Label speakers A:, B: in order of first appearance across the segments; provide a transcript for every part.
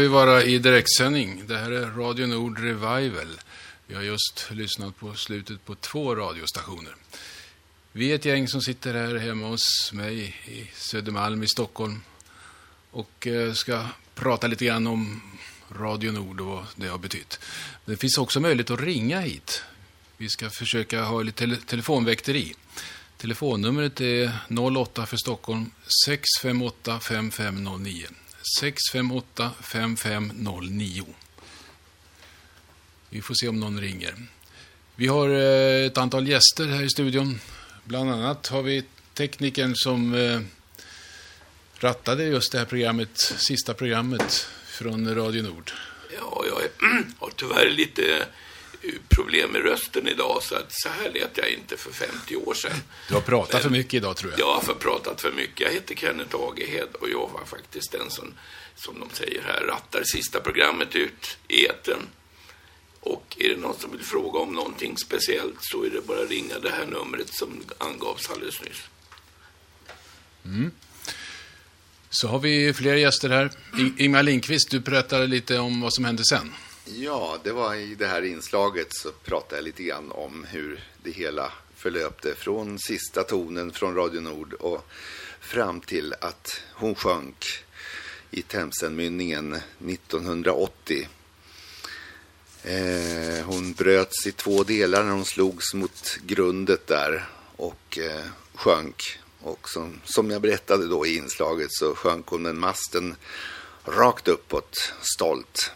A: vi vara i direktsändning. Det här är Radio Nord Revival. Vi har just lyssnat på slutet på två radiostationer. Vi är ett gäng som sitter här hemma hos mig i Södermalm i Stockholm och eh, ska prata lite grann om Radio Nord och vad det har betytt. Det finns också möjlighet att ringa hit. Vi ska försöka ha lite tele telefonväkteri. Telefonnumret är 08 för Stockholm 658 5509. 658 5509. Vi får se om någon ringer. Vi har eh, ett antal gäster här i studion. Bland annat har vi teknikern som eh, rattade just det här programmet, sista programmet från Radio Nord.
B: Ja, jag har tyvärr lite problem med rösten idag så att så här lät jag inte för 50 år sedan.
A: Du har pratat Men, för mycket idag tror jag.
B: Jag har för pratat för mycket. Jag heter Kenneth Agehed och jag var faktiskt den som, som de säger här, rattar sista programmet ut i eten. Och är det någon som vill fråga om någonting speciellt så är det bara att ringa det här numret som angavs alldeles nyss.
A: Mm. Så har vi fler gäster här. Ingmar Lindqvist, du berättade lite om vad som hände sen.
C: Ja, det var i det här inslaget så pratade jag lite grann om hur det hela förlöpte från sista tonen från Radio Nord och fram till att hon sjönk i Themsenmynningen 1980. Eh, hon bröts i två delar när hon slogs mot grundet där och eh, sjönk. Och som, som jag berättade då i inslaget så sjönk hon med masten rakt uppåt, stolt.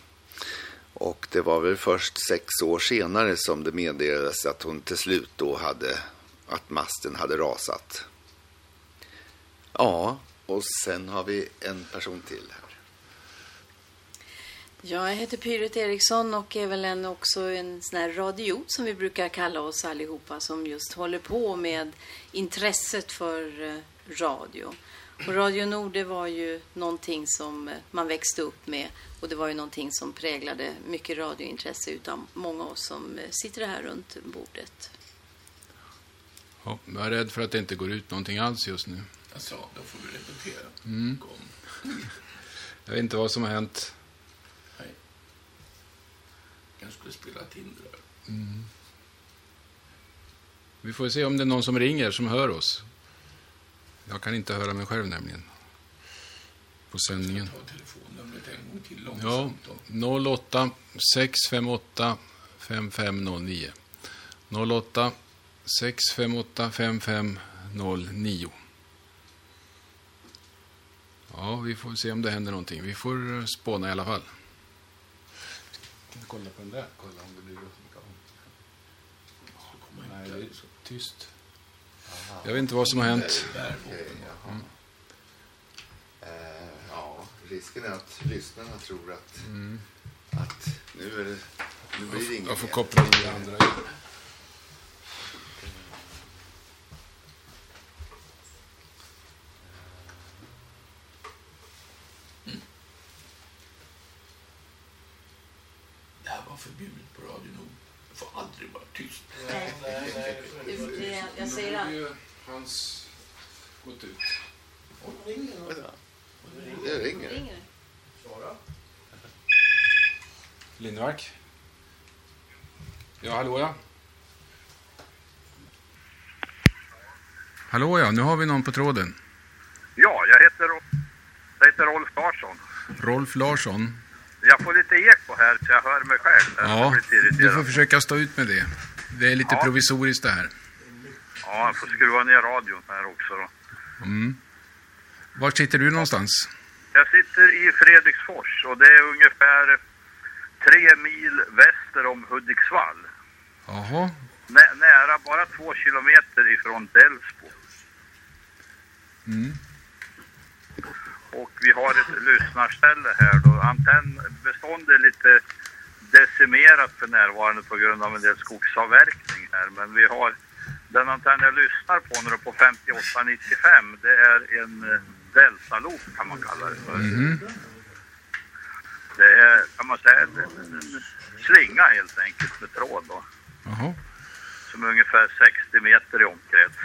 C: Och det var väl först sex år senare som det meddelades att hon till slut då hade, att masten hade rasat. Ja, och sen har vi en person till här.
D: Ja, jag heter Pyret Eriksson och är väl en, också en sån här radiot som vi brukar kalla oss allihopa som just håller på med intresset för eh, radio. Och Radio Nord det var ju någonting som eh, man växte upp med och det var ju någonting som präglade mycket radiointresse utav många av oss som eh, sitter här runt bordet.
A: Ja, jag är rädd för att det inte går ut någonting alls just nu.
B: Alltså, då får vi repetera.
A: Mm. Jag vet inte vad som har hänt.
B: Nej. Jag skulle spela Tinder.
A: Mm. Vi får se om det är någon som ringer som hör oss. Jag kan inte höra mig själv nämligen. På sändningen. Ja, 08 658 5509. 08 658 5509. Ja, vi får se om det händer någonting. Vi får spåna i alla fall. Kolla på den där? Kolla om det blir Nej, det är så tyst. Jag vet inte vad som har hänt.
C: Mm. Risken är att lyssnarna tror att, mm. att nu, är det, nu blir det inget
A: Jag får koppla in det andra.
B: Det här var förbjudet på Radio Nord. Det får aldrig vara tyst.
D: Nej, nej, nej. Jag säger att
A: hans gått ut.
C: Det ringer. Det ringer.
A: Svara. Lindmark? Ja, hallå ja. Hallå ja, nu har vi någon på tråden.
E: Ja, jag heter, jag heter Rolf Larsson.
A: Rolf Larsson?
E: Jag får lite eko här så jag hör mig själv.
A: Ja, du får försöka stå ut med det. Det är lite ja. provisoriskt det här.
E: Ja, jag får skruva ner radion här också då.
A: Mm. Var sitter du någonstans?
E: Jag sitter i Fredriksfors och det är ungefär tre mil väster om Hudiksvall.
A: Jaha.
E: Nä nära, bara två kilometer ifrån Delsbo.
A: Mm.
E: Och vi har ett lyssnarställe här då. Antennbeståndet är lite decimerat för närvarande på grund av en del skogsavverkning här. Men vi har den antenn jag lyssnar på nu på 5895, det är en deltaloop kan man kalla det för.
A: Mm.
E: Det är, kan man säga, en, slinga helt enkelt med tråd då.
A: Jaha.
E: Som är ungefär 60 meter i omkrets.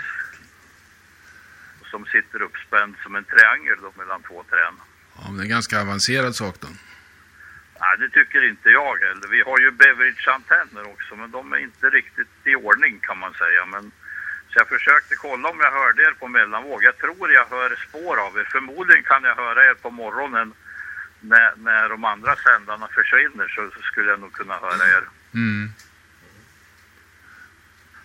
E: Och som sitter uppspänd som en triangel då mellan två trän.
A: Ja, men det är en ganska avancerad sak då.
E: Nej, det tycker inte jag heller. Vi har ju beverage-antenner också, men de är inte riktigt i ordning kan man säga. Men, så jag försökte kolla om jag hörde er på mellanvåg. Jag tror jag hör spår av er. Förmodligen kan jag höra er på morgonen när, när de andra sändarna försvinner så, så skulle jag nog kunna höra er.
A: Mm.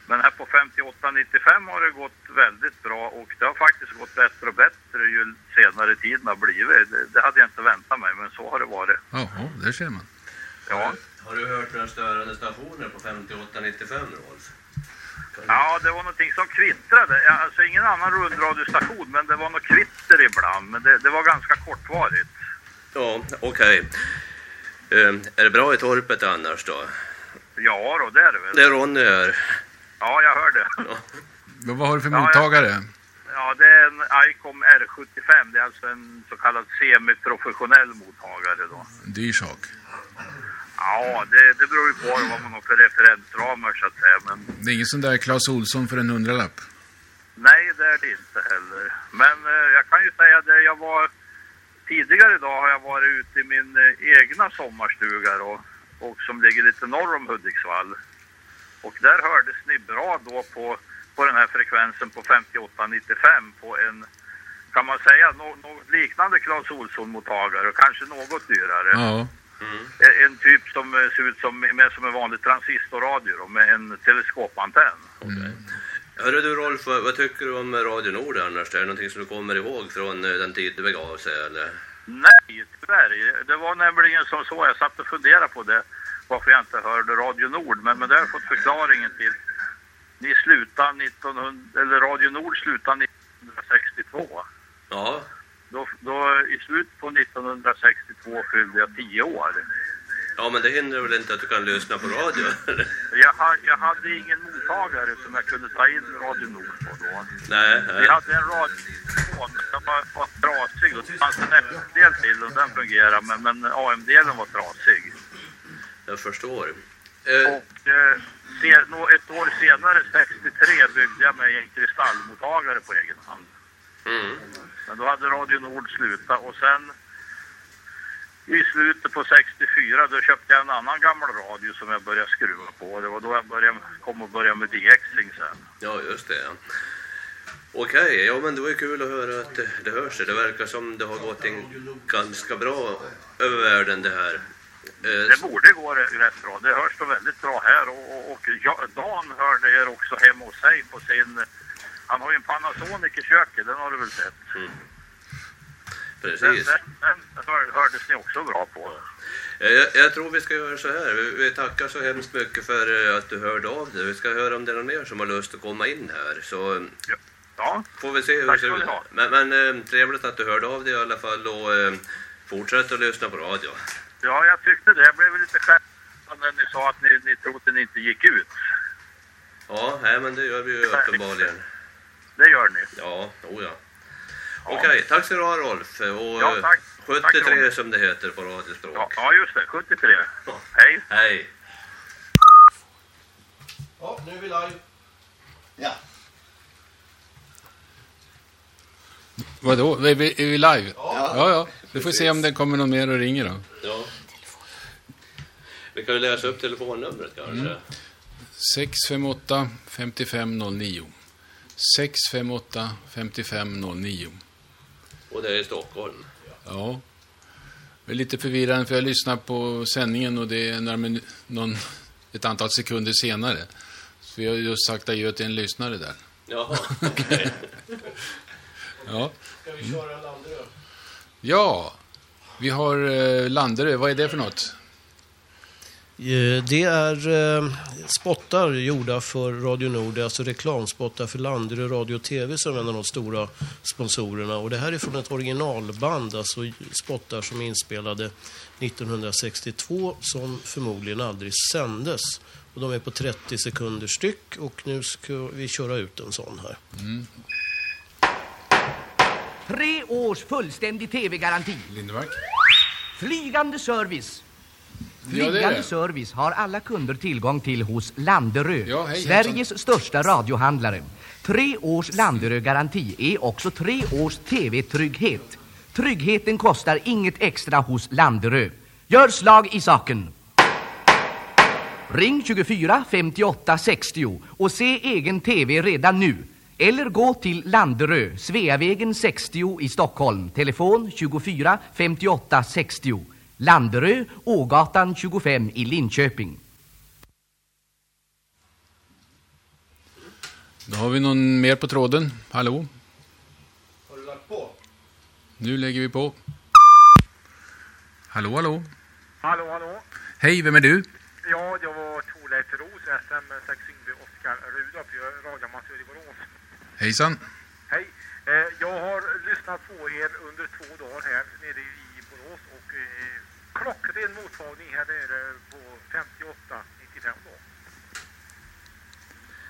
E: Men här på 58-95 har det gått väldigt bra och det har faktiskt gått bättre och bättre ju senare tiden har blivit. Det, det hade jag inte väntat mig, men så har det varit.
A: Jaha, där ser man.
E: Ja,
F: Har du hört några störande stationer på 58-95 Rolf?
E: Ja det var någonting som kvittrade. Ja, Alltså ingen annan rundradiostation, men det var något kvitter ibland. Men det, det var ganska kortvarigt.
F: Ja, okej. Eh, är det bra i torpet annars då?
E: Ja då, det är det väl.
F: Det är Ronny här.
E: Ja, jag hör det.
A: Vad vad har du för
E: Ja, ja.
A: mottagare?
E: Ja, det är en ICOM R75. Det är alltså en så kallad semiprofessionell mottagare då.
A: En dyr sak.
E: Ja, det, det beror ju på vad man har för referensramar så att säga. Men
A: Det är ingen sån där Clas Olsson för en hundralapp.
E: nej, det är det inte heller. Men eh, jag kan ju säga det, jag var tidigare idag har jag varit ute i min eh, egna sommarstuga då, och som ligger lite norr om Hudiksvall. Och där hördes ni bra då på, på den här frekvensen på 58-95 på en, kan man säga, nå- något liknande Clas Ohlson-mottagare och kanske något dyrare.
A: Ja.
E: En- En typ som eh, ser ut som, med, som en vanlig transistorradio då, med en teleskopantenn.
F: Hörru du Rolf, vad, vad tycker du om Radio Nord annars? Är det någonting som du kommer ihåg från eh, den tid det begav sig eller?
E: Nej, tyvärr. Det var nämligen som så, jag satt och funderade på det, varför jag inte hörde Radio Nord, men, men det har jag fått förklaringen till. Ni slutade 1900, eller Radio Nord slutade 1962.
F: Ja,
E: Då, då, I slutet på 1962 fyllde jag 10 år.
F: ja men det hindrar väl inte att du kan lyssna på radio?
E: Jag, ha, jag hade ingen mottagare som jag kunde ta in Radio Nord på då.
F: nej,
E: Vi
F: nej.
E: hade en radiotelefon, den var, var trasig och det fanns en FM-del till och den fungerade men, men AM-delen var trasig.
F: jag förstår. Eh,
E: Och eh, se, ett år senare, 63, byggde jag mig en kristallmottagare på egen hand.
F: Mm.
E: Men då hade Radio Nord slutat och sen i slutet på 64 då köpte jag en annan gammal radio som jag började skruva på. Det var då jag började, kom och började med DXing sen.
F: Ja, just det. Ja. Okej, ja men det var ju kul att höra att det, hörs. Det verkar som det har gått en ganska bra över världen det här. Eh,
E: Det borde gå rätt bra. Det hörs då väldigt bra här och, och, och jag, Dan hörde er också hemma hos sig på sin... Han har ju en Panasonic i köket, den har du väl sett? Den,
F: precis.
E: den, den hör, hördes ni också bra på.
F: Jag, jag tror vi ska göra så här. Vi, vi tackar så hemskt mycket för eh, att du hörde av dig. Vi ska höra om det är någon mer som har lust att komma in här. Så eh,
E: Ja,
F: får vi se hur det
E: Tack
F: ser
E: ska ni
F: ut. Men, men eh, trevligt att du hörde av dig i alla fall och eh, fortsätt att lyssna på radio.
E: ja jag tyckte det. Jag blev lite skärpt när ni sa att ni, ni trodde ni inte gick ut.
F: Ja, nej, men det gör vi ju uppenbarligen.
E: Det gör ni.
F: Ja, oh ja. Okej, tack ska du ha Rolf. Och
E: Ja,
F: eh,
E: tack.
F: 73
E: Tack,
F: som det heter på radiospråk.
E: Ja, ja just det. 73.
F: Ja.
E: Hej.
F: Hej.
G: Ja, nu är vi live.
C: Ja.
A: Vadå? Är vi, är vi live? Ja. ja, Vi får se om det kommer någon mer och ringer då.
F: Ja. Vi kan ju läsa upp telefonnumret kanske.
A: Mm. 658 5509. 658 5509.
F: Och det är i Stockholm.
A: Ja. Det är lite förvirrande för jag lyssnar på sändningen och det är några någon, ett antal sekunder senare. Så vi har just sagt adjö till en lyssnare där.
F: Jaha, okej.
A: Ja.
G: Ska vi köra Landerö?
A: Ja, vi har eh, Landerö. Vad är det för något?
G: Eh, Det är eh, spottar gjorda för Radio Nord, alltså reklamspottar för Landerö Radio och TV som är en av de stora sponsorerna. Och det här är från ett originalband, alltså spottar som är inspelade 1962 som förmodligen aldrig sändes. Och de är på 30 sekunder styck och nu ska vi köra ut en sån här.
H: Tre års fullständig tv-garanti.
A: Lindemark?
H: Flygande service.
A: Ja,
H: Flygande
A: det.
H: service har alla kunder tillgång till hos Landerö,
A: Ja, hej,
H: Sveriges största radiohandlare. Tre års Landerö-garanti är också tre års tv-trygghet. Tryggheten kostar inget extra hos Landerö. Gör slag i saken. Ring 24 58 60 och se egen tv redan nu. Eller gå till Landerö, Sveavägen 60 i Stockholm. Telefon 24 58 60. Landerö, Ågatan 25 i Linköping.
A: Då har vi någon mer på tråden. Hallå?
G: Har du lagt på?
A: Nu lägger vi på. Hallå, hallå?
I: Hallå, hallå.
A: Hej, vem är du?
I: Ja, jag var Torleif Ros, SM6 Yngve Oskar Rudolf, jag är radioamassör i Borås.
A: Hejsan.
I: Hej. Eh, jag har lyssnat på er under två dagar här nere i klockren mottagning här nere på 58-95 då.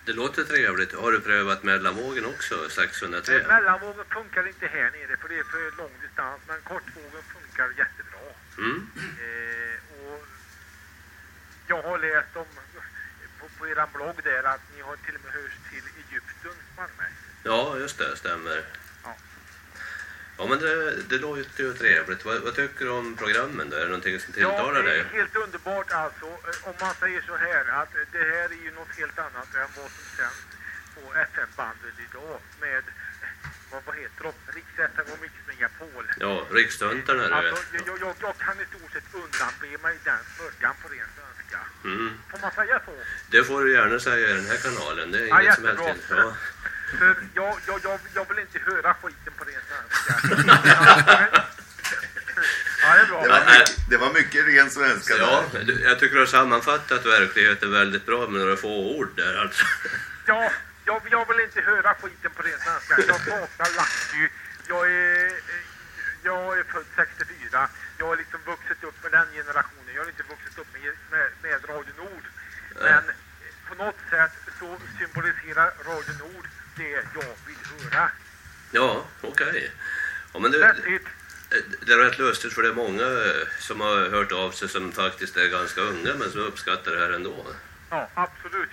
F: Det låter trevligt. Har du prövat mellanvågen också, 603?
I: Eh, mellanvågen funkar inte här nere för det är för lång distans men kortvågen funkar jättebra.
F: Mm.
I: Eh, och jag har läst om på, på er blogg där att ni har till och med hörs till Egypten, Malmö.
F: Ja, just det, stämmer.
I: Ja.
F: Ja, men det, det låter ju trevligt. Vad, vad tycker du om programmen då? Är det någonting som tilltalar
I: ja, det
F: dig?
I: är helt underbart alltså. Eh, Om man säger så här att det här är ju något helt annat än vad som sänds på FM-bandet idag med, vad, vad heter de? Riks FM och Mix Megapol.
F: Ja, riksstuntarna är det.
I: Alltså, jag, jag, jag kan i stort sett undanbe mig den smörjan på ren svenska.
F: Mm.
I: Får man säga så?
F: Det får du gärna säga i den här kanalen. Det är
I: Ja,
F: inget som helst. Ja.
I: För jag, jag, jag, jag vill inte höra skiten på ren svenska. ja, det är bra.
C: Det var mycket, det var mycket ren svenska
F: Ja, du- jag tycker du har sammanfattat verkligheten väldigt bra med några få ord där alltså.
I: Ja, jag, jag vill inte höra skiten på ren svenska. Jag saknar Laxby. Jag är, jag är född 64. Jag har liksom vuxit upp med den generationen. Jag har inte vuxit upp med, med, med Radio Nord. Men eh, på något sätt så symboliserar Radio Nord det jag vill höra.
F: Ja, okej. Ja, men det,
I: That's it.
F: det är rätt lustigt för det är många eh, som har hört av sig som faktiskt är ganska unga men som uppskattar det här ändå.
I: Ja, absolut.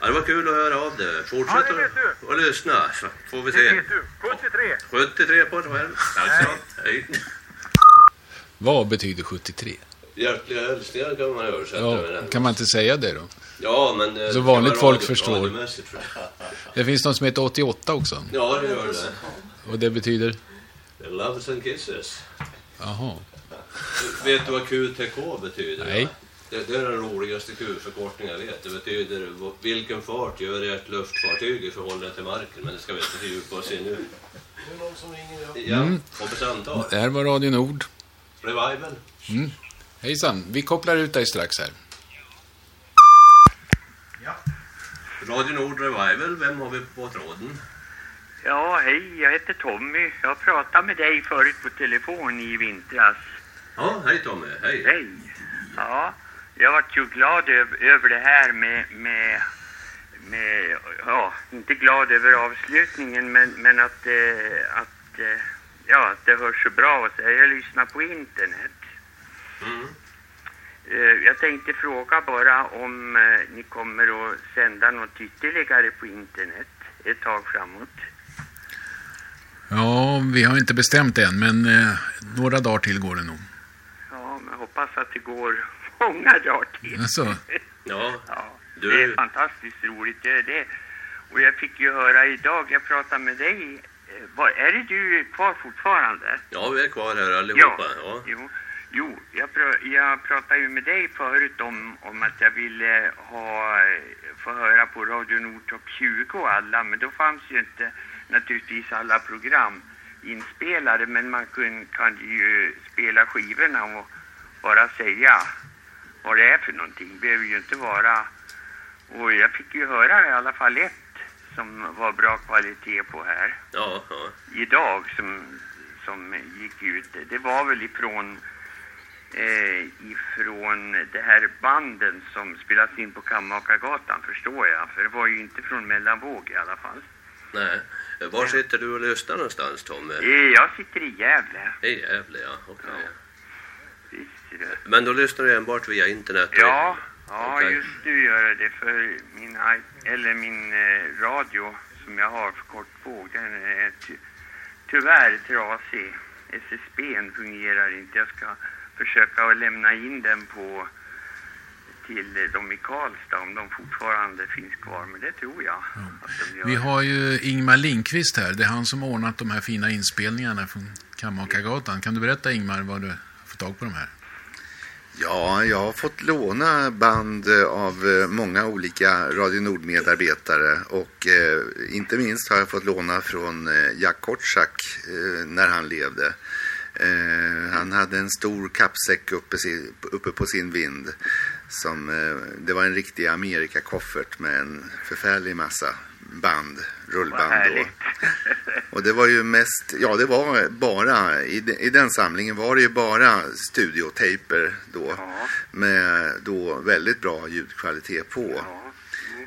F: Ja, det var kul att höra av dig. Fortsätt
I: Ja, det
F: att- att lyssna så får vi
I: Det
F: se.
I: vet du. 73.
F: 73 på dig själv. Tack så. Hej.
A: Vad betyder 73?
F: Hjärtliga hälsningar kan man översätta med
A: Ja,
F: den.
A: kan man inte säga det då?
F: Ja, men... eh,
A: Så
F: det
A: vanligt
F: kan vara
A: folk förstår. Det finns någon som heter 88 också.
F: Ja, det gör det.
A: Och det betyder?
F: Loves and kisses.
A: Jaha.
F: Vet du vad QTK betyder?
A: Nej.
F: Det, det är den roligaste Q-förkortning jag vet. Det betyder vilken fart gör ett luftfartyg i förhållande till marken. Men det ska vi inte fördjupa oss i nu.
G: Det är någon som ringer. Ja.
F: Ja,
A: Mm.
F: hoppas samtal.
A: Det här var Radio Nord.
F: Revival.
A: Hejsan, vi kopplar ut dig strax här.
F: Radio Nord Revival, vem har vi på tråden?
J: Ja, hej, jag heter Tommy. Jag pratade med dig förut på telefon i vintras.
F: Ja, hej Tommy, hej.
J: Hej. Ja, jag vart ju glad över, det här med, med, med, ja, inte glad över avslutningen, men, men att, eh, att, eh, ja, att det hörs så bra och så. Jag lyssnar på internet.
F: Mm.
J: Eh, Jag tänkte fråga bara om eh, ni kommer att sända något ytterligare på internet ett tag framåt.
A: Ja, vi har inte bestämt än, men eh, några dagar till går det nog.
J: Ja, men hoppas att det går många dagar till.
A: Alltså,
F: Ja,
J: Ja,
F: Du-
J: det är fantastiskt roligt, det är det. Och jag fick ju höra idag, jag pratade med dig. eh, Var, är det du kvar fortfarande?
F: ja vi är kvar här allihopa. Ja.
J: Jo, jo jag, pr jag pratade ju med dig förut om, om att jag ville ha, eh, få höra på Radio Nord Top 20 och alla, men då fanns ju inte naturligtvis alla program inspelade, men man kun, kan ju spela skivorna och bara säga vad det är för någonting. Det behöver ju inte vara... Och jag fick ju höra i alla fall ett som var bra kvalitet på här
F: Ja, ja.
J: idag som, som gick ut. Det var väl ifrån, eh, ifrån det här banden som spelas in på Kammakargatan förstår jag. För det var ju inte från mellanvåg i alla fall.
F: Nej. Var sitter du och lyssnar någonstans Tommy?
J: Eh, jag sitter i Gävle.
F: I Gävle, ja. Okej.
J: Visst är det.
F: Men då lyssnar du enbart via internet?
J: Ja, ja
F: Okej.
J: just nu gör jag det för min, eller min eh, radio som jag har för kortvåg. Den är ty, tyvärr trasig. SSB'n fungerar inte. Jag ska försöka att lämna in den på till eh, de i Karlstad om de fortfarande finns kvar. Men det tror jag att de gör.
A: Vi har ju Ingmar Linkvist här. Det är han som ordnat de här fina inspelningarna från Kammakargatan. Kan du berätta Ingmar vad du har fått tag på de här?
C: Ja, jag har fått låna band av eh, många olika Radio Nord-medarbetare och eh, inte minst har jag fått låna från eh, Jack Kortsak eh, när han levde. Eh, han hade en stor kappsäck uppe, si, uppe på sin vind. Som, eh, det var en riktig Amerikakoffert med en förfärlig massa band, rullband. Och,
J: härligt.
C: och det var ju mest, ja det var bara, i, de, i den samlingen var det ju bara studiotejper då.
J: Ja.
C: Med då väldigt bra ljudkvalitet på.
J: Ja.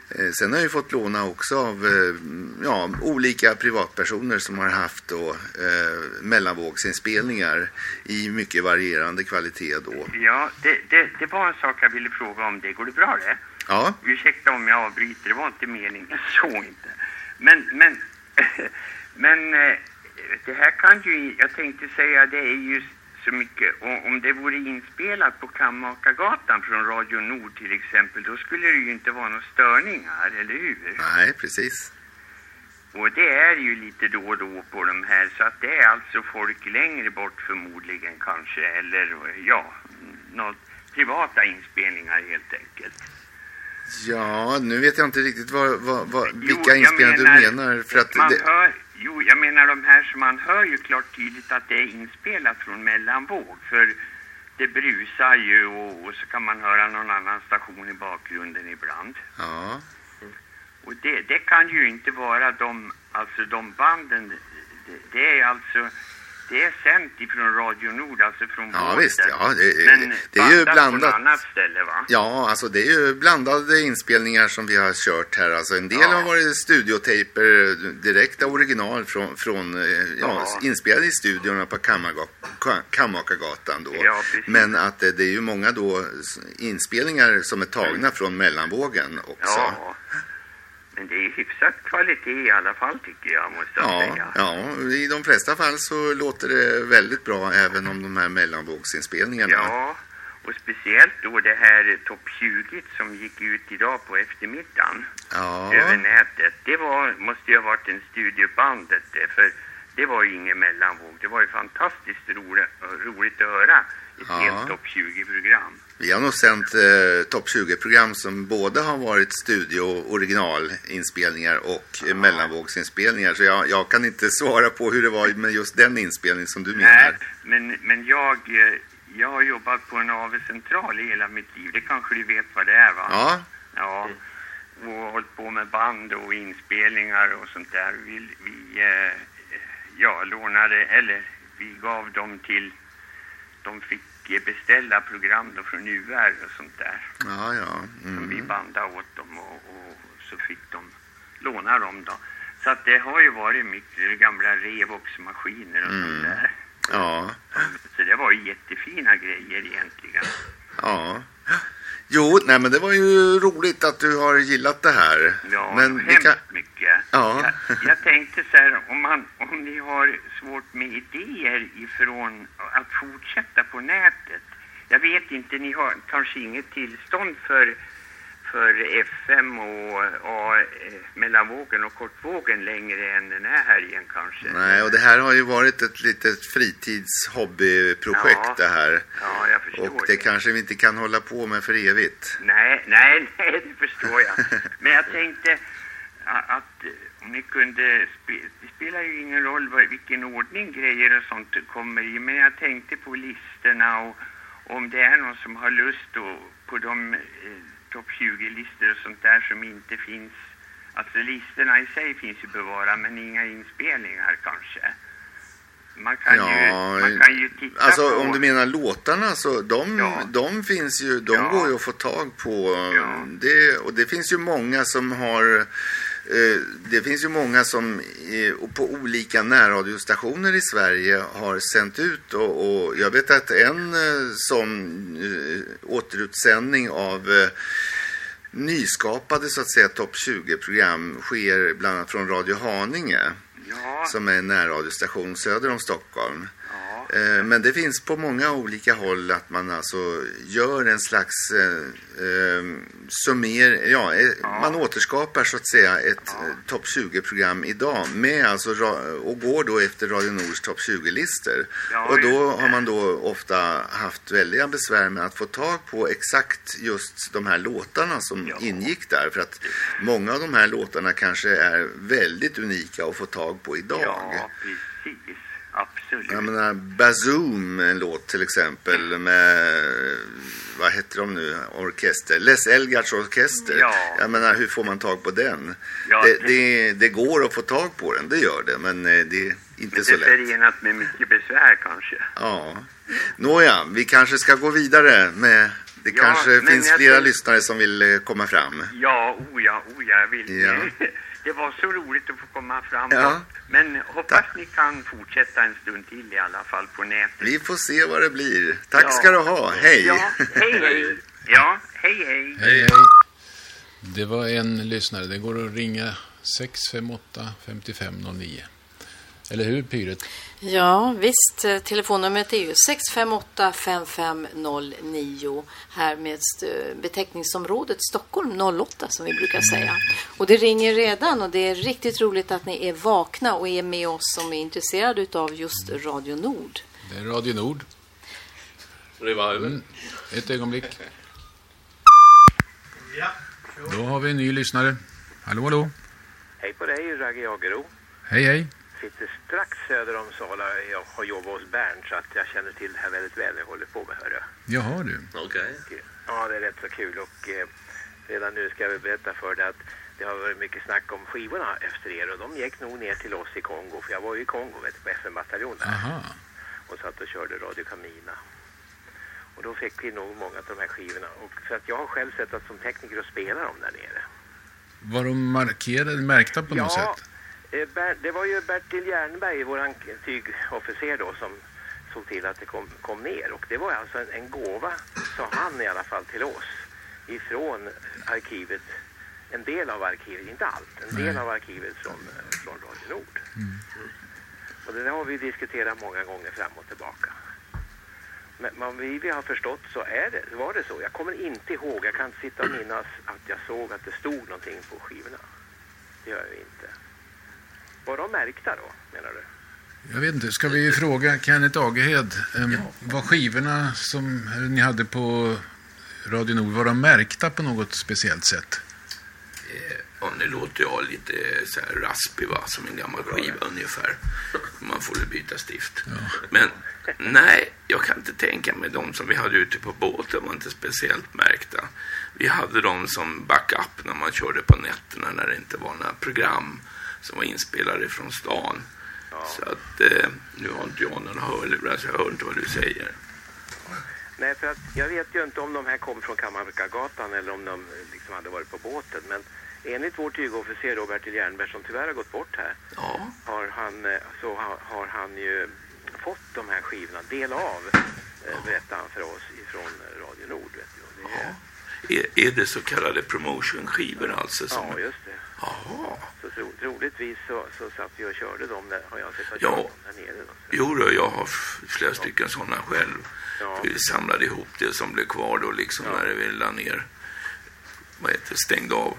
C: Eh, Sen har jag ju fått låna också av eh, ja, olika privatpersoner som har haft då, eh, mellanvågsinspelningar i mycket varierande kvalitet då.
J: Ja, det, det, det var en sak jag ville fråga om det. Går det bra det?
C: Ja,
J: Ursäkta om jag avbryter, det var inte meningen så inte. Men, men, men eh, det här kan ju, jag tänkte säga det är ju så mycket, om om det vore inspelat på Kammakargatan från Radio Nord till exempel, då skulle det ju inte vara några störningar, eller hur?
C: nej precis.
J: Och det är ju lite då och då på de här, så att det är alltså folk längre bort förmodligen kanske, eller ja, något privata inspelningar helt enkelt.
C: Ja, nu vet jag inte riktigt vad, vad, vad, vilka inspelningar du menar. För att
J: man
C: det,
J: hör, jo, jag menar de här som man hör ju klart tydligt att det är inspelat från mellanvåg. För det brusar ju och, och så kan man höra någon annan station i bakgrunden ibland.
C: ja,
J: Och det, det kan ju inte vara de, alltså de banden, det, det är alltså, det är sänt ifrån Radio Nord, alltså från
C: Ja,
J: båten.
C: visst, ja, det-
J: Men
C: det är ju blandat.
J: annat ställe va?
C: ja, alltså det är ju blandade inspelningar som vi har kört här. Alltså en del
J: Ja.
C: har varit studiotejper, direkta original från, från eh, ja,
J: Ja.
C: inspelade i studiorna på Kammakargatan då.
J: Ja, precis.
C: Men att eh, det är ju många då inspelningar som är tagna från mellanvågen också.
J: Ja. Men det är hyfsat kvalitet i alla fall tycker jag, måste jag
C: Ja,
J: säga.
C: ja, i de flesta fall så låter det väldigt bra även om de här mellanvågsinspelningarna.
J: Ja, och speciellt då det här topp 20 som gick ut idag på eftermiddagen
C: Ja,
J: över nätet. Det var, måste ju ha varit en studiebandet det, för det var ju ingen mellanvåg. Det var ju fantastiskt roligt, roligt att höra ett
C: Ja.
J: helt topp 20-program.
C: Vi har nog sänt eh, topp 20-program som både har varit studio originalinspelningar och eh, mellanvågsinspelningar. Så jag, jag kan inte svara på hur det var med just den inspelning som du
J: Nej,
C: menar.
J: men, men jag, eh, jag har jobbat på en AV-central i hela mitt liv. Det kanske du vet vad det är va?
C: Ja,
J: Ja, och hållit på med band och inspelningar och sånt där. Vi, vi eh, ja, lånade, eller vi gav dem till, de fick beställa program då från UR och sånt där.
C: ja, ja.
J: Som vi
C: Mm.
J: bandade åt dem och, och så fick de låna dem då. Så att det har ju varit mycket gamla Revox-maskiner och sånt
C: Mm.
J: där.
C: Ja,
J: Så det var ju jättefina grejer egentligen.
C: ja. Jo, nej men det var ju roligt att du har gillat det här.
J: Ja,
C: men
J: hemskt
C: kan...
J: mycket.
C: Ja.
J: Jag, jag tänkte så här, om, man, om ni har svårt med idéer ifrån att fortsätta på nätet. Jag vet inte, ni har kanske inget tillstånd för, för FM och A, eh, mellanvågen och kortvågen längre än den här helgen kanske.
C: Nej, och det här har ju varit ett litet fritidshobbyprojekt
J: Ja.
C: det här.
J: Ja, jag förstår
C: Och det kanske vi inte kan hålla på med för evigt.
J: Nej, nej, nej, det förstår jag. Men jag tänkte att eh, om ni kunde, spe, det spelar ju ingen roll vad, vilken ordning grejer och sånt kommer i, men jag tänkte på listorna och om det är någon som har lust då, på de eh, topp 20-listor och sånt där som inte finns, alltså listorna i sig finns ju bevara men inga inspelningar kanske. Man kan, ju, man kan ju titta
C: alltså
J: på...
C: om du menar låtarna så de,
J: Ja.
C: de finns ju, de
J: Ja.
C: går ju att få tag på.
J: Ja.
C: Det, och det finns ju många som har det finns ju många som eh, på olika närradiostationer i Sverige har sänt ut och, och jag vet att en eh, sån eh, återutsändning av eh, nyskapade så att säga topp 20-program sker bland annat från Radio Haninge
J: Ja,
C: som är en närradiostation söder om Stockholm.
J: Ja.
C: Eh, Men det finns på många olika håll att man alltså gör en slags eh, eh, summer, ja, eh, man återskapar så att säga ett eh, topp 20-program idag med alltså och går då efter Radio Nords topp 20-listor.
J: Ja,
C: och då har man då ofta haft väldiga besvär med att få tag på exakt just de här låtarna som ingick där för att många av de här låtarna kanske är väldigt unika att få tag på idag.
J: Ja, precis.
C: Jag menar Bazoom, en låt till exempel med, vad heter de nu, orkester? Les Elgarts orkester.
J: Ja.
C: Jag menar, hur får man tag på den?
J: Ja,
C: det,
J: det-
C: det, det går att få tag på den, det gör det, men eh, det är inte
J: Men
C: så
J: det är
C: lätt.
J: förenat med mycket besvär kanske.
C: Ja. Nåja, vi kanske ska gå vidare med, det
J: Ja,
C: kanske finns flera
J: tror-
C: lyssnare som vill eh, komma fram.
J: Ja, ja, oh ja, jag vill.
C: Ja.
J: Det var så roligt att få komma fram.
C: Ja.
J: Men hoppas ni kan fortsätta en stund till i alla fall på nätet.
C: Vi får se vad det blir. Tack
J: Ja.
C: ska du ha, hej!
J: Ja, hej, hej. Ja, hej, hej.
A: Hej, hej. Det var en lyssnare. Det går att ringa 658 5509. Eller hur, Pyret?
D: Ja, visst. Telefonnumret är ju 658 5509 här med beteckningsområdet Stockholm 08 som vi brukar säga. Och det ringer redan och det är riktigt roligt att ni är vakna och är med oss som är intresserade av just Radio Nord.
A: Det är Radio Nord.
F: Revival.
A: Mm. Ett ögonblick. Då har vi en ny lyssnare. Hallå, hallå.
K: Hej på dig, Ragge Jagero.
A: Hej, hej.
K: Sitter strax söder om Sala. Jag har jobbat hos Bernt så att jag känner till det här väldigt väl. Jag håller på med hörru.
A: Jaha, du.
F: Okej.
K: Ja, det är rätt så kul och eh, redan nu ska jag berätta för dig att det har varit mycket snack om skivorna efter er och de gick nog ner till oss i Kongo för jag var ju i Kongo vet du, på FN-bataljonen
A: Aha.
K: och satt och körde Radio Camina. Och då fick vi nog många av de här skivorna och för att jag har själv sett att som tekniker och spela dem där nere.
A: Var de markerade, märkta på något sätt?
K: Det var ju Bertil Jernberg, vår tygofficer då, som såg till att det kom, kom ner. Och det var alltså en, en gåva, sa han i alla fall till oss, ifrån arkivet. En del av arkivet, inte allt, en del av arkivet från, från Radio Nord. Och det där har vi diskuterat många gånger fram och tillbaka. Men vad vi, vi har förstått så är det, var det så. Jag kommer inte ihåg, jag kan inte sitta och minnas att jag såg att det stod någonting på skivorna. Det gör jag inte. Var de märkta då, menar du?
A: Jag vet inte, ska vi fråga Kenneth Agehed um, var skivorna som ni hade på Radio Nord, var de märkta på något speciellt sätt?
B: Ja, nu låter jag lite så här raspig va, som en gammal skiva ungefär. Man får väl byta stift. Men nej, jag kan inte tänka mig de som vi hade ute på båten var inte speciellt märkta. Vi hade dem som backup när man körde på nätterna när det inte var några program som var inspelade från stan. Så att eh, nu har inte jag några hörlurar så jag hör inte vad du säger.
K: Nej, för att jag vet ju inte om de här kom från Kammargatan eller om de eh, liksom hade varit på båten. Men enligt vår tygofficer då, Bertil Jernberg, som tyvärr har gått bort här,
B: Ja.
K: har han, eh, så har, har han ju fått de här skivorna, del av, eh, berättar han för oss ifrån Radio Nord. Vet du. Det är,
B: Är, är det så kallade promotion-skivor alltså? Som,
K: Ja, just det.
B: Jaha.
K: Så tro, troligtvis så, så satt vi och körde dem där, har jag sett att
B: Ja.
K: där nere. Då.
B: Jo då, jag har flera stycken sådana själv.
K: Ja.
B: Vi samlade ihop det som blev kvar då liksom när vi la ner, vad heter det, stängde av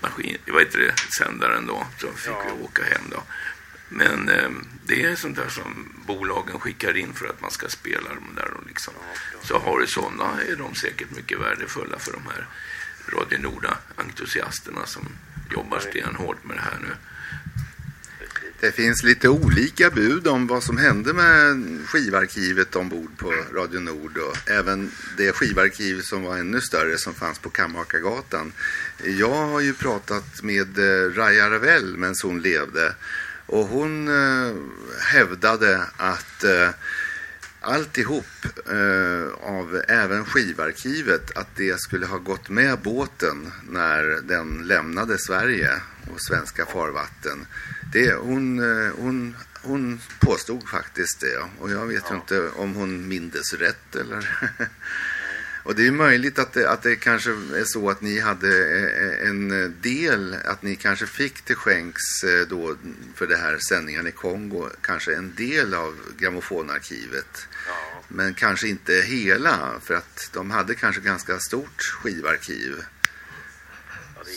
B: maskin, vad heter det, sändaren då. Så fick vi åka hem då. Men eh, det är sånt där som bolagen skickar in för att man ska spela dem där och liksom. Så har du sådana är de säkert mycket värdefulla för de här Radio Norda-entusiasterna som jobbar stenhårt med det här nu.
C: Det finns lite olika bud om vad som hände med skivarkivet ombord på Radio Nord och även det skivarkiv som var ännu större som fanns på Kammakargatan. Jag har ju pratat med eh, Raja Ravel medan hon levde och hon eh, hävdade att eh, alltihop eh, av även skivarkivet att det skulle ha gått med båten när den lämnade Sverige och svenska farvatten. Det, hon, eh, hon, hon påstod faktiskt det och jag vet ju inte om hon mindes rätt eller Och det är möjligt att det, att det kanske är så att ni hade eh, en del, att ni kanske fick till skänks eh, då för det här sändningen i Kongo, kanske en del av grammofonarkivet.
K: Ja.
C: Men kanske inte hela, för att de hade kanske ganska stort skivarkiv.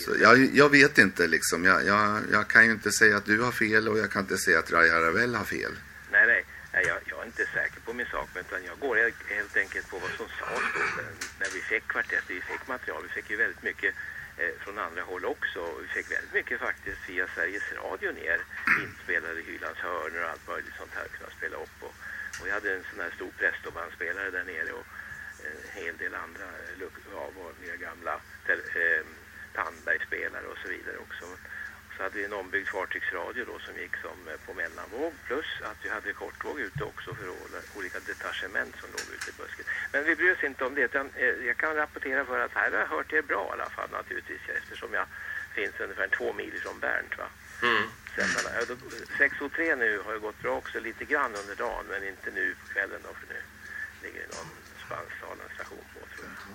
C: Så jag, jag vet inte liksom, jag, jag, jag kan ju inte säga att du har fel och jag kan inte säga att Raja Ravel har fel.
K: Nej, nej. nej jag, jag är inte säker på min sak, utan jag går helt- helt enkelt på vad som sades då när- vi fick kvartett. Vi fick material. Vi fick ju väldigt mycket eh, från andra håll också. Vi fick väldigt mycket faktiskt via Sveriges Radio ner. Inspelade Hylands hörnor och allt möjligt sånt här kunna spela upp. Och, och vi hade en sån här stor prestobandspelare där nere och en hel del andra ja, vanliga gamla eh, Tandbergspelare och så vidare också. Så hade vi en ombyggd fartygsradio då som gick som eh, på mellanvåg plus att vi hade kortvåg ute också för olika detachement som låg ute i busken. Men vi bryr oss inte om det utan eh, jag kan rapportera för att här har jag hört er bra i alla fall naturligtvis eftersom jag finns ungefär två mil från Bernt va.
F: Mm.
K: Sändarna. Ja, då- 6.03 nu har ju gått bra också lite grann under dagen men inte nu på kvällen då för nu ligger det någon spansktalande station på tror jag.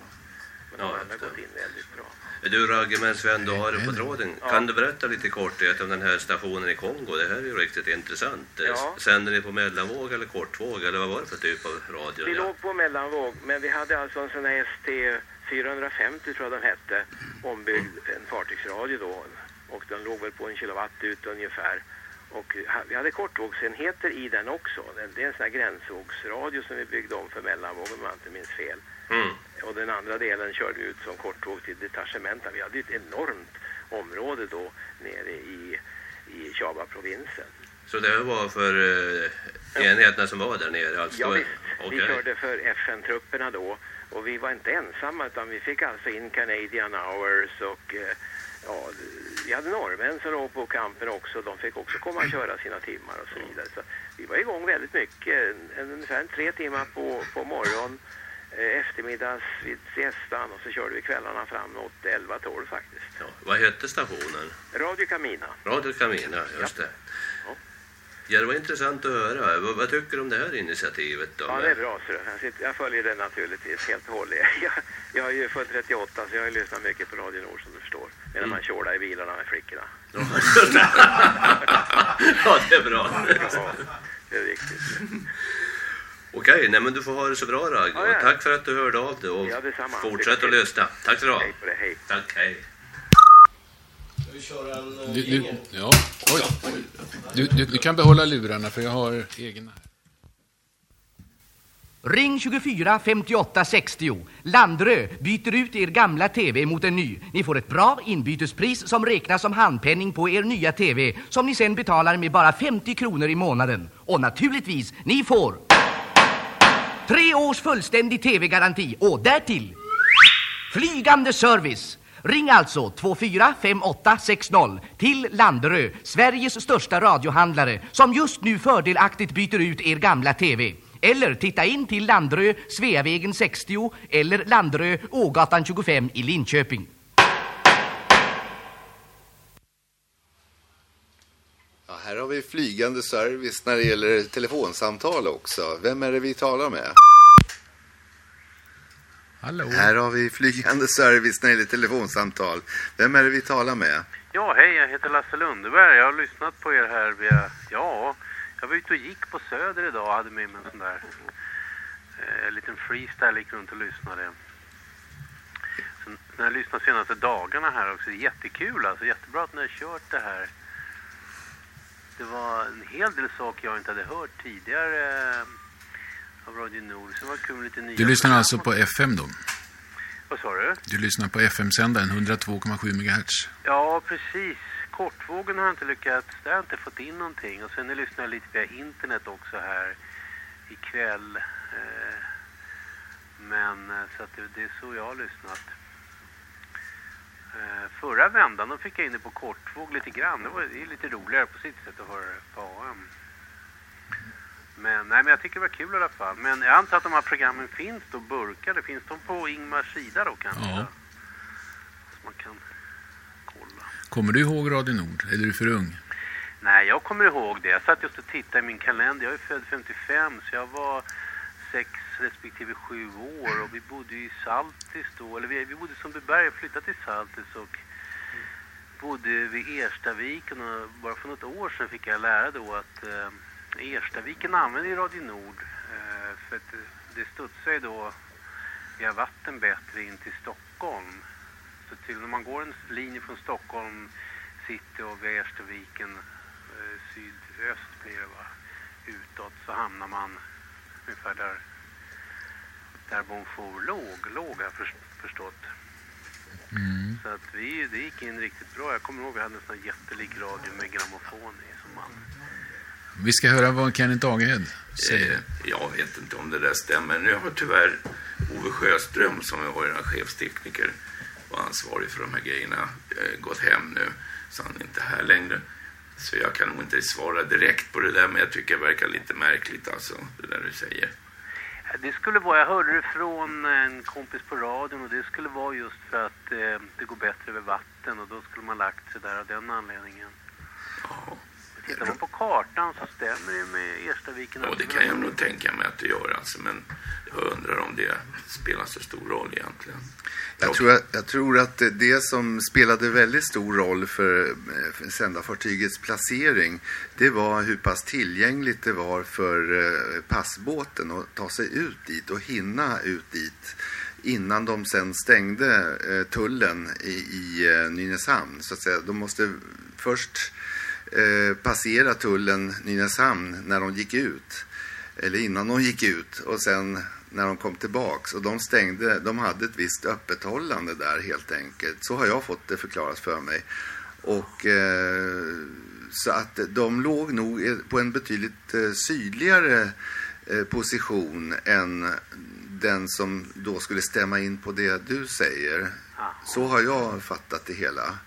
K: Men de
F: Ja,
K: andra har gått in väldigt bra.
F: Du Ragge, men Sven, du har det på tråden.
K: Ja.
F: Kan du berätta lite korthet om den här stationen i Kongo? Det här är ju riktigt intressant.
K: Ja.
F: Sänder ni på mellanvåg eller kortvåg eller vad var det för typ av radio?
K: Vi
F: Ja.
K: låg på mellanvåg, men vi hade alltså en sån här ST 450 tror jag den hette, ombyggd en fartygsradio då. Och den låg väl på en kilowatt ut ungefär. Och vi hade kortvågsenheter i den också. Det är en sån här gränsvågsradio som vi byggde om för mellanvåg om jag inte minns fel.
F: Mm.
K: Och den andra delen körde ut som kortvåg till detachementen. Vi hade ett enormt område då nere i, i Chaba-provinsen.
F: Så det var för eh, enheterna som var där nere? Alltså,
K: Ja, visst.
F: Okej.
K: Vi körde för FN-trupperna då och vi var inte ensamma utan vi fick alltså in Canadian Hours och eh, ja, vi hade norrmän som låg på kampen också. De fick också komma och köra sina timmar och så vidare. Så vi var igång väldigt mycket, en, ungefär tre timmar på, på morgon, eh, eftermiddags vid siestan och så körde vi kvällarna fram mot 11-12 faktiskt.
F: Ja, vad hette stationen?
K: Radio Camina.
F: Radio Camina, just det. Ja, det var intressant att höra. Vad, vad tycker du om det här initiativet då?
K: Ja, det är bra. Så jag, sitter, jag följer det naturligtvis helt och hållet. Jag, jag är ju född 38 så jag har lyssnat mycket på Radio Nord som du förstår. Medan man kör i bilarna med flickorna.
F: ja, det är bra.
K: Ja, det är viktigt.
F: Okej, nej men du får ha det så bra Ragge.
K: Ja, ja.
F: Tack för att du hörde av dig och
K: Ja,
F: fortsätt att lyssna. Tack så du ha.
K: Hej på det, hej.
F: Tack, hej.
G: Eh,
A: Du, du,
G: jingel?
A: ja, oj. Du, du, du kan behålla lurarna för jag har egna.
H: Ring 24 58 60. Landrö byter ut er gamla TV mot en ny. Ni får ett bra inbytespris som räknas som handpenning på er nya TV som ni sen betalar med bara 50 kronor i månaden. Och naturligtvis, ni får tre års fullständig TV-garanti och därtill flygande service. Ring alltså 245860 till Landerö, Sveriges största radiohandlare som just nu fördelaktigt byter ut er gamla TV. Eller titta in till Landerö, Sveavägen 60 eller Landerö, Ågatan 25 i Linköping.
C: Ja, här har vi flygande service när det gäller telefonsamtal också. Vem är det vi talar med?
A: Hallå?
C: Här har vi flygande service när det gäller telefonsamtal. Vem är det vi talar med?
L: Ja, hej, jag heter Lasse Lundeberg. Jag har lyssnat på er här via... Ja, jag var ute och gick på Söder idag och hade med mig en sån där eh, liten freestyle, gick runt och lyssnade. Sen, när jag lyssnat de senaste dagarna här också, det är jättekul alltså. Jättebra att ni har kört det här. Det var en hel del saker jag inte hade hört tidigare eh, av Radio Nord. Så det var kul med lite nya
A: Du lyssnar
L: program
A: alltså på FM då?
L: Vad sa du?
A: Du lyssnar på FM-sändaren 102,7 MHz.
L: Ja, precis. Kortvågen har jag inte lyckats, där har jag inte fått in någonting. Och sen lyssnar jag lite via internet också här ikväll. Eh, men eh, så att det, det är så jag har lyssnat. Eh, förra vändan då fick jag in det på kortvåg lite grann. Det, var, det är lite roligare på sitt sätt att höra det på AM. Men, nej, men jag tycker det var kul i alla fall. Men jag antar att de här programmen finns då burkade. Finns de på Ingmars sida då kanske?
A: Ja.
L: Så man kan.
A: Kommer du ihåg Radio Nord? Eller är du för ung?
L: Nej, jag kommer ihåg det. Jag satt just och tittade i min kalender. Jag är född 55, så jag var sex respektive sju år och vi bodde i Saltis då, eller vi, vi bodde i Sundbyberg och flyttade till Saltis och bodde vid Erstaviken och bara för något år sedan fick jag lära då att eh, Erstaviken använder ju Radio Nord eh, för att det, studsar ju då via vatten bättre in till Stockholm. Så till när man går en linje från Stockholm city och via Erstaviken eh, sydöst blir det va, utåt så hamnar man ungefär där där Bonjour låg, låg har jag för, förstått.
A: Mm.
L: Så att vi, det gick in riktigt bra. Jag kommer ihåg vi hade en sån här jättelik radio med grammofon i som man
A: Vi ska höra vad Kenneth Dagehed säger.
B: Eh, Jag vet inte om det där stämmer. Nu har tyvärr Ove Sjöström, som var er chefstekniker och ansvarig för de här grejerna, eh, gått hem nu. Så han är inte här längre. Så jag kan nog inte svara direkt på det där, men jag tycker det verkar lite märkligt alltså, det där du säger.
L: Det skulle vara, jag hörde det från en kompis på radion och det skulle vara just för att eh, det går bättre över vatten och då skulle man lagt sig där av den anledningen. Tittar man på kartan så stämmer det med Erstaviken.
B: Ja, det kan jag nog tänka mig att det gör alltså, men jag undrar om det spelar så stor roll egentligen.
C: Jag tror, att, jag tror att det som spelade väldigt stor roll för, eh, för sändarfartygets placering det var hur pass tillgängligt det var för eh, passbåten att ta sig ut dit och hinna ut dit innan de sen stängde eh, tullen i, i eh, Nynäshamn. Så att säga. De måste först eh, passera tullen Nynäshamn när de gick ut. Eller innan de gick ut och sen när de kom tillbaks. Och de stängde, de hade ett visst öppethållande där helt enkelt. Så har jag fått det förklarat för mig. Och eh, så att de låg nog på en betydligt eh, sydligare eh, position än den som då skulle stämma in på det du säger. Så har jag fattat det hela.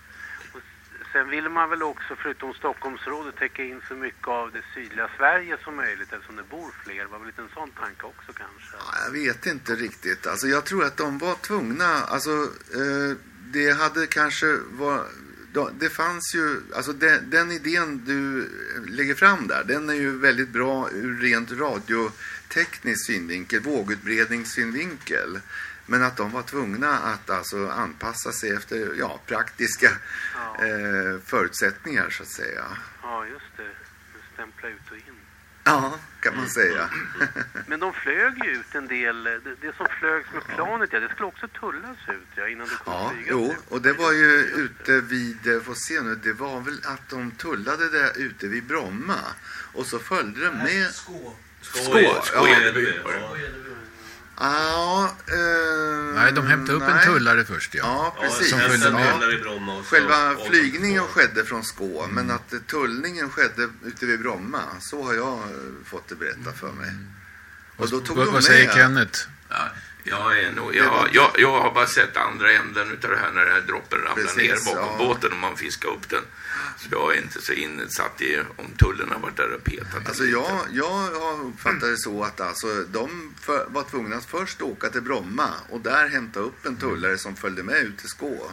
L: Sen vill man väl också, förutom Stockholmsrådet, täcka in så mycket av det sydliga Sverige som möjligt eftersom det bor fler. Var väl lite en sån tanke också kanske?
C: Ja, Jag vet inte riktigt. Alltså jag tror att de var tvungna. Alltså eh, det hade kanske var, då- det fanns ju, alltså den, den idén du lägger fram där, den är ju väldigt bra ur rent radioteknisk synvinkel, vågutbredningssynvinkel. Men att de var tvungna att alltså anpassa sig efter ja, praktiska eh, förutsättningar så att säga.
L: Ja, just det. Stämpla ut och in.
C: Ja, kan man säga.
L: Men de flög ju ut en del, det, det som flögs med planet, ja, det skulle också tullas ut ja, innan det kunde
C: Ja,
L: flyga.
C: jo, och det var ju ute vid, eh, får se nu, det var väl att de tullade där ute vid Bromma. Och så följde de med...
F: Skå.
C: Skå,
F: Skå,
C: ja.
F: Skåneby, ja.
C: Ja, eh,
A: Nej, de hämtade upp en
C: nej.
A: tullare först, ja.
C: Ja, precis.
A: som följde med.
F: Hamnade i Bromma och så-
C: Själva
F: och-
C: flygningen skedde från Skå, men att tullningen skedde ute vid Bromma. Så har jag fått det berättat för mig. Och då tog
A: Vad,
C: de
A: vad säger Kenneth?
B: Ja, jag, är nog, jag, jag, jag har bara sett andra änden utav det här när den här droppen ramlar
C: Precis,
B: ner bakom
C: ja.
B: båten och man fiskar upp den. Så jag är inte så insatt i om tullen har varit där och petat.
C: Alltså jag, jag har uppfattat det så att alltså, de för, var tvungna att först åka till Bromma och där hämta upp en tullare som följde med ut till Skå.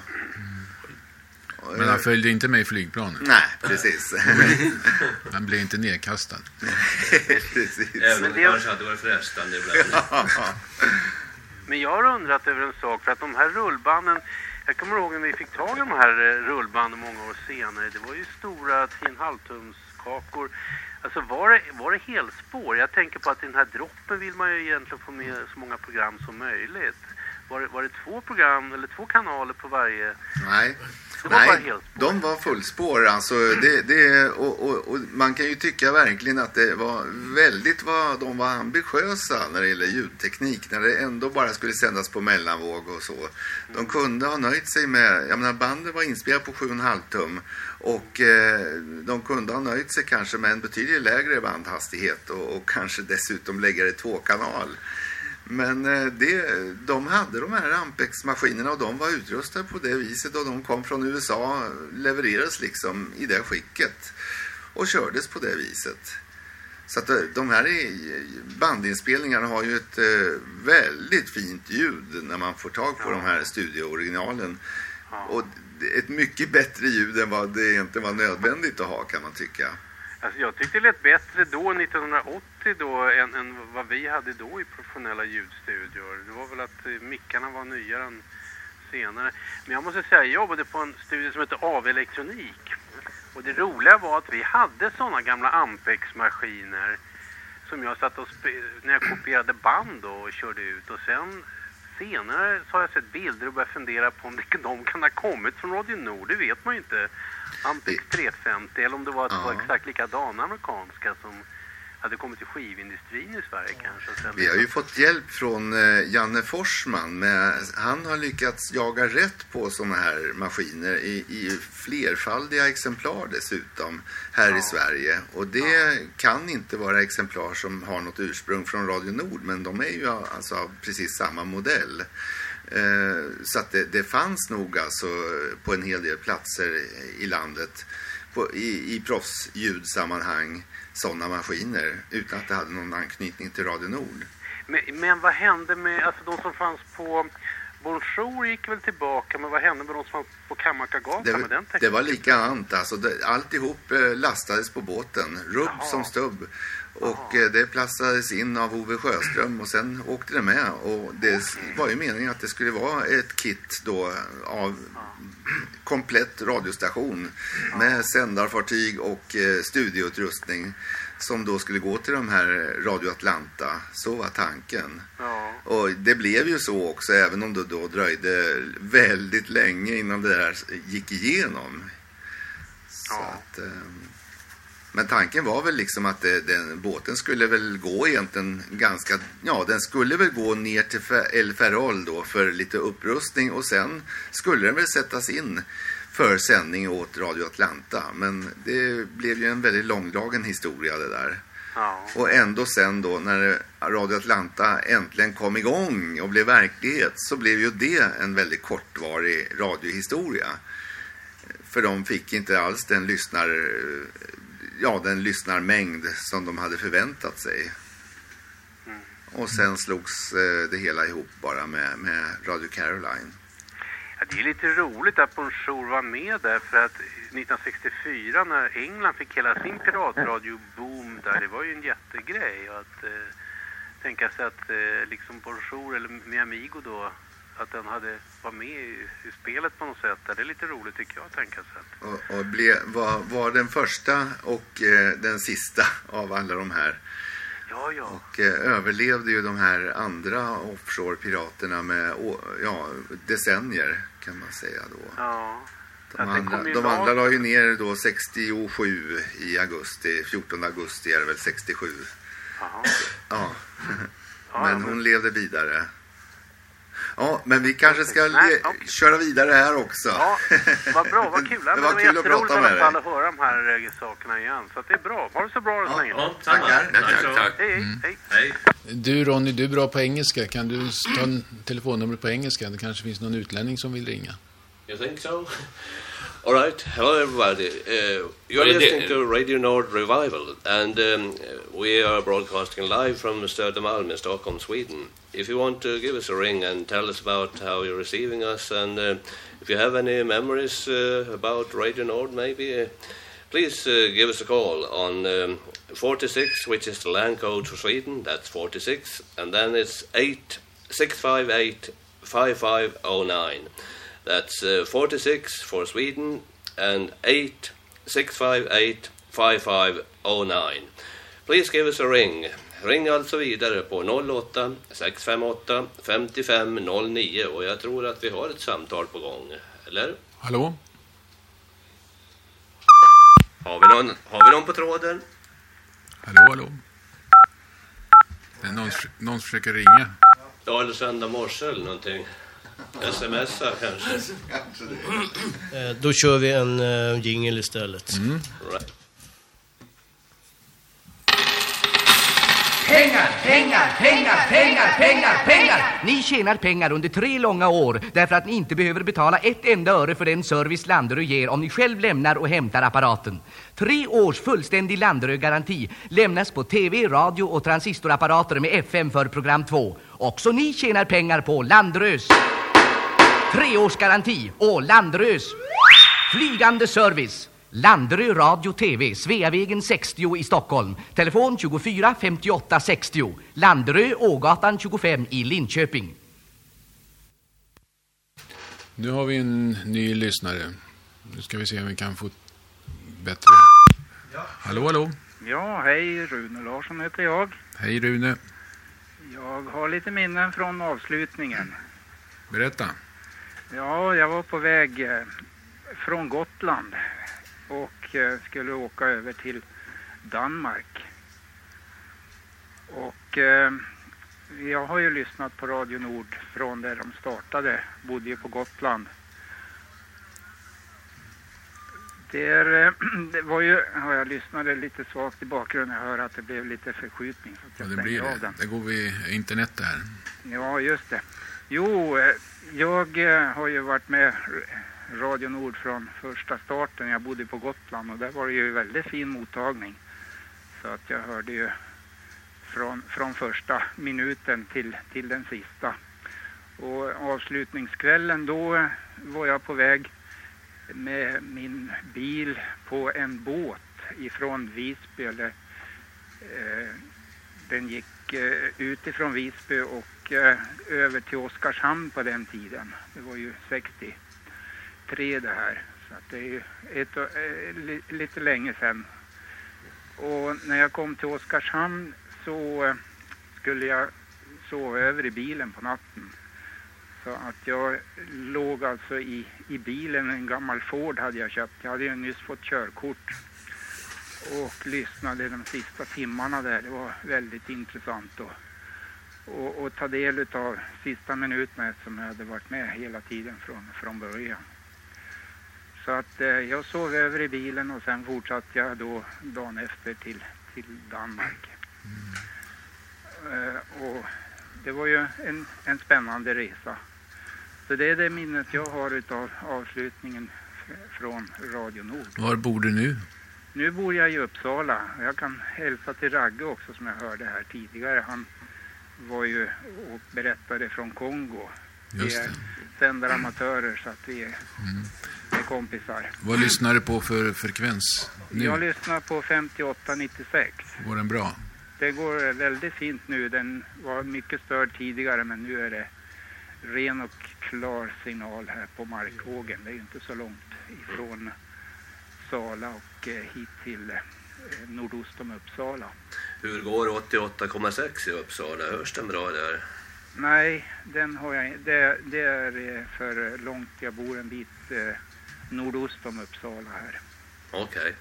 A: Men han följde inte med i flygplanet.
C: Nej, precis.
A: han blev inte nedkastad.
C: precis.
F: Även om det kanske hade varit frestande ibland.
L: Men jag har undrat över en sak, för att de här rullbanden, jag kommer ihåg när vi fick tag i de här eh, rullbanden många år senare, det var ju stora 10,5 tumskakor. Alltså var det, var det helspår? Jag tänker på att i den här droppen vill man ju egentligen få med så många program som möjligt. Var det, var det två program eller två kanaler på varje?
C: Nej,
L: det var bara
C: Nej de var fullspår. Alltså, det, det, och, och, och man kan ju tycka verkligen att det var väldigt vad de var ambitiösa när det gäller ljudteknik. När det ändå bara skulle sändas på mellanvåg och så. De kunde ha nöjt sig med, jag menar bandet var inspelat på 7,5 tum. Och eh, de kunde ha nöjt sig kanske med en betydligt lägre bandhastighet och, och kanske dessutom lägga det tvåkanal. Men eh, det, de hade de här Ampex-maskinerna och de var utrustade på det viset och de kom från USA, levererades liksom i det skicket och kördes på det viset. Så att eh, de här bandinspelningarna har ju ett eh, väldigt fint ljud när man får tag på de här studiooriginalen. Och det- ett mycket bättre ljud än vad det egentligen var nödvändigt att ha kan man tycka.
L: Alltså jag tyckte det lät bättre då, 1980 då, än, än vad vi hade då i professionella ljudstudior. Det var väl att eh, mickarna var nyare än senare. Men jag måste säga, jag jobbade på en studio som heter AV Elektronik. Och det roliga var att vi hade sådana gamla Ampex-maskiner som jag satt och när jag kopierade band då och körde ut. Och sen senare så har jag sett bilder och börjat fundera på om de kan ha kommit från Radio Nord. Det vet man ju inte. Ampex 350 eller om det var, att det var
C: Ja.
L: exakt likadana amerikanska som hade kommit till skivindustrin i Sverige kanske.
C: Vi har ju fått hjälp från eh, Janne Forsman. Med, han har lyckats jaga rätt på sådana här maskiner i, i flerfaldiga exemplar dessutom här i Sverige. Och det kan inte vara exemplar som har något ursprung från Radio Nord men de är ju alltså av precis samma modell. Eh, så att det, det fanns nog alltså på en hel del platser i landet på, i, i proffsljudsammanhang sådana maskiner utan att det hade någon anknytning till Radio Nord.
L: Men, men vad hände med, alltså de som fanns på Bonjour gick väl tillbaka, men vad hände med de som fanns på Kammarkagatan med den
C: Det,
L: tekniken?
C: det var likadant. Alltså det, alltihop eh, lastades på båten, rubb som stubb. Och eh, det plastades in av Ove Sjöström och sen åkte det med. Och det var ju meningen att det skulle vara ett kit då av komplett radiostation med sändarfartyg och eh, studioutrustning som då skulle gå till de här Radio Atlanta. Så var tanken.
L: Ja.
C: Och det blev ju så också, även om det då dröjde väldigt länge innan det där gick igenom. Så att, eh, men tanken var väl liksom att det, den, båten skulle väl gå egentligen ganska, ja den skulle väl gå ner till El Ferrol då för lite upprustning och sen skulle den väl sättas in för sändning åt Radio Atlanta. Men det blev ju en väldigt långdragen historia det där.
L: Ja.
C: Och ändå sen då när Radio Atlanta äntligen kom igång och blev verklighet så blev ju det en väldigt kortvarig radiohistoria. För de fick inte alls den lyssnar, ja, den lyssnarmängd som de hade förväntat sig. Och sen slogs eh, det hela ihop bara med, med Radio Caroline.
L: Ja, det är lite roligt att Bonjour var med där för att 1964 när England fick hela sin piratradioboom där, det var ju en jättegrej. Och att eh, tänka sig att eh, liksom Bonjour eller Miamigo då, att den hade var med i, i spelet på något sätt. Det är lite roligt tycker jag att tänka sig. Att,
C: Och, och ble, var, var den första och eh, den sista av alla de här.
L: ja, ja.
C: Och eh, överlevde ju de här andra offshore-piraterna med å, ja, decennier kan man säga då.
L: ja.
C: De, andra, de
L: lag-
C: andra la ju ner då 67 i augusti, 14 augusti är det väl 67.
L: Jaha.
C: Ja, men- hon levde vidare. Ja, men vi kanske ska
L: Nej, okej.
C: köra vidare här också.
L: Ja, vad bra, vad kul. Ja,
C: Det var
L: det
C: kul
L: var
C: att prata med dig.
L: att höra de här eh, sakerna igen. Så att det är bra. Ha det så bra så länge.
F: Ja,
C: Tackar.
F: Tack.
B: Tack.
L: Hej, hej, hej.
F: Hej.
A: Du Ronny, du är bra på engelska. Kan du ta en telefonnummer på engelska? Det kanske finns någon utlänning som vill ringa.
F: You think so? All right. Hello, everybody. Uh, you're
B: Radio-
F: listening to Radio Nord Revival, and um, we are broadcasting live from Södermalm in Stockholm, Sweden. If you want to give us a ring and tell us about how you're receiving us, and uh, if you have any memories uh, about Radio Nord, maybe, uh, please uh, give us a call on um, 46, which is the land code for Sweden. That's 46, and then it's 8 658 5509. That's uh, 46 for Sweden and 8 658 5509. Please give us a ring. Ring alltså vidare på 08 658 55 09 och jag tror att vi har ett samtal på gång. Eller?
A: Hallå?
F: Har vi någon, har vi någon på tråden?
A: Hallå, hallå? Det är någon, någon försöker ringa.
F: Ja, eller söndag morse eller någonting. Smsa kanske.
G: Eh, Då kör vi en uh, jingel istället.
F: Right.
H: Pengar, pengar, pengar, pengar, pengar, pengar! Ni tjänar pengar under tre långa år därför att ni inte behöver betala ett enda öre för den service Landerö ger om ni själv lämnar och hämtar apparaten. Tre års fullständig Landerö-garanti lämnas på tv, radio och transistorapparater med FM för program 2. Också ni tjänar pengar på Landerös treårsgaranti och Landerös flygande service. Landerö Radio TV, Sveavägen 60 i Stockholm. Telefon 24 58 60. Landerö, Ågatan 25 i Linköping.
A: Nu har vi en ny lyssnare. Nu ska vi se om vi kan få bättre. Hallå, hallå.
M: Ja, hej. Rune Larsson heter jag.
A: Hej Rune.
M: Jag har lite minnen från avslutningen.
A: Berätta.
M: Ja, jag var på väg eh, från Gotland och eh, skulle åka över till Danmark. Och eh, jag har ju lyssnat på Radio Nord från där de startade, bodde ju på Gotland. Det, eh, det var ju, ja, jag lyssnade lite svagt i bakgrunden, jag hör att det blev lite förskjutning. Så
A: Ja, det blir det. Det går vid internet det här.
M: Ja, just det. Jo, jag eh, har ju varit med Radio Nord från första starten. Jag bodde på Gotland och där var det ju väldigt fin mottagning. Så att jag hörde ju från, från första minuten till, till den sista. Och avslutningskvällen då var jag på väg med min bil på en båt ifrån Visby. Eller, eh, den gick eh, ut ifrån Visby och gick eh, över till Oskarshamn på den tiden. Det var ju 63 det här. Så att det är ju ett, ett, eh, lite länge sedan. Och när jag kom till Oskarshamn så eh, skulle jag sova över i bilen på natten. Så att jag låg alltså i, i bilen, en gammal Ford hade jag köpt. Jag hade ju nyss fått körkort och lyssnade de sista timmarna där. Det var väldigt intressant Och och, och ta del av sista minuterna eftersom jag hade varit med hela tiden från, från början. Så att eh, jag sov över i bilen och sen fortsatte jag då dagen efter till, till Danmark. Eh, och det var ju en, en spännande resa. Så det är det minnet jag har utav avslutningen från Radio Nord.
A: Var bor du nu?
M: Nu bor jag i Uppsala. Jag kan hälsa till Ragge också som jag hörde här tidigare. Han var ju och berättade från Kongo. Vi är sändaramatörer så att vi är,
A: Mm.
M: är kompisar.
A: Vad lyssnar du på för frekvens nu?
M: Jag lyssnar på 5896.
A: Går den bra?
M: Det går väldigt fint nu. Den var mycket störd tidigare men nu är det ren och klar signal här på markvågen. Det är ju inte så långt ifrån Sala och eh, hit till nordost om Uppsala.
F: Hur går 88,6 i Uppsala? Hörs den bra där?
M: Nej, den har jag, det, det är eh, för långt. Jag bor en bit eh, nordost om Uppsala här.
F: Okej.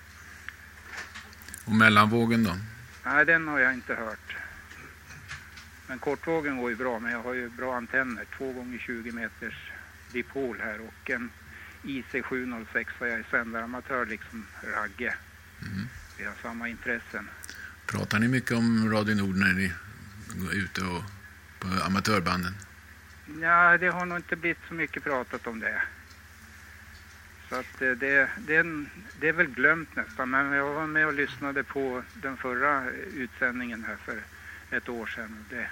A: Och mellanvågen då?
M: Nej, den har jag inte hört. Men kortvågen går ju bra, men jag har ju bra antenner. 2 gånger 20 meters dipol här och en IC706 och jag är sändaramatör liksom Ragge. Vi har samma intressen.
A: Pratar ni mycket om Radio Nord när ni går ute och på amatörbanden?
M: Ja, det har nog inte blivit så mycket pratat om det. Så att eh, det, det, är en- det är väl glömt nästan. Men jag var med och lyssnade på den förra utsändningen här för ett år sedan. Det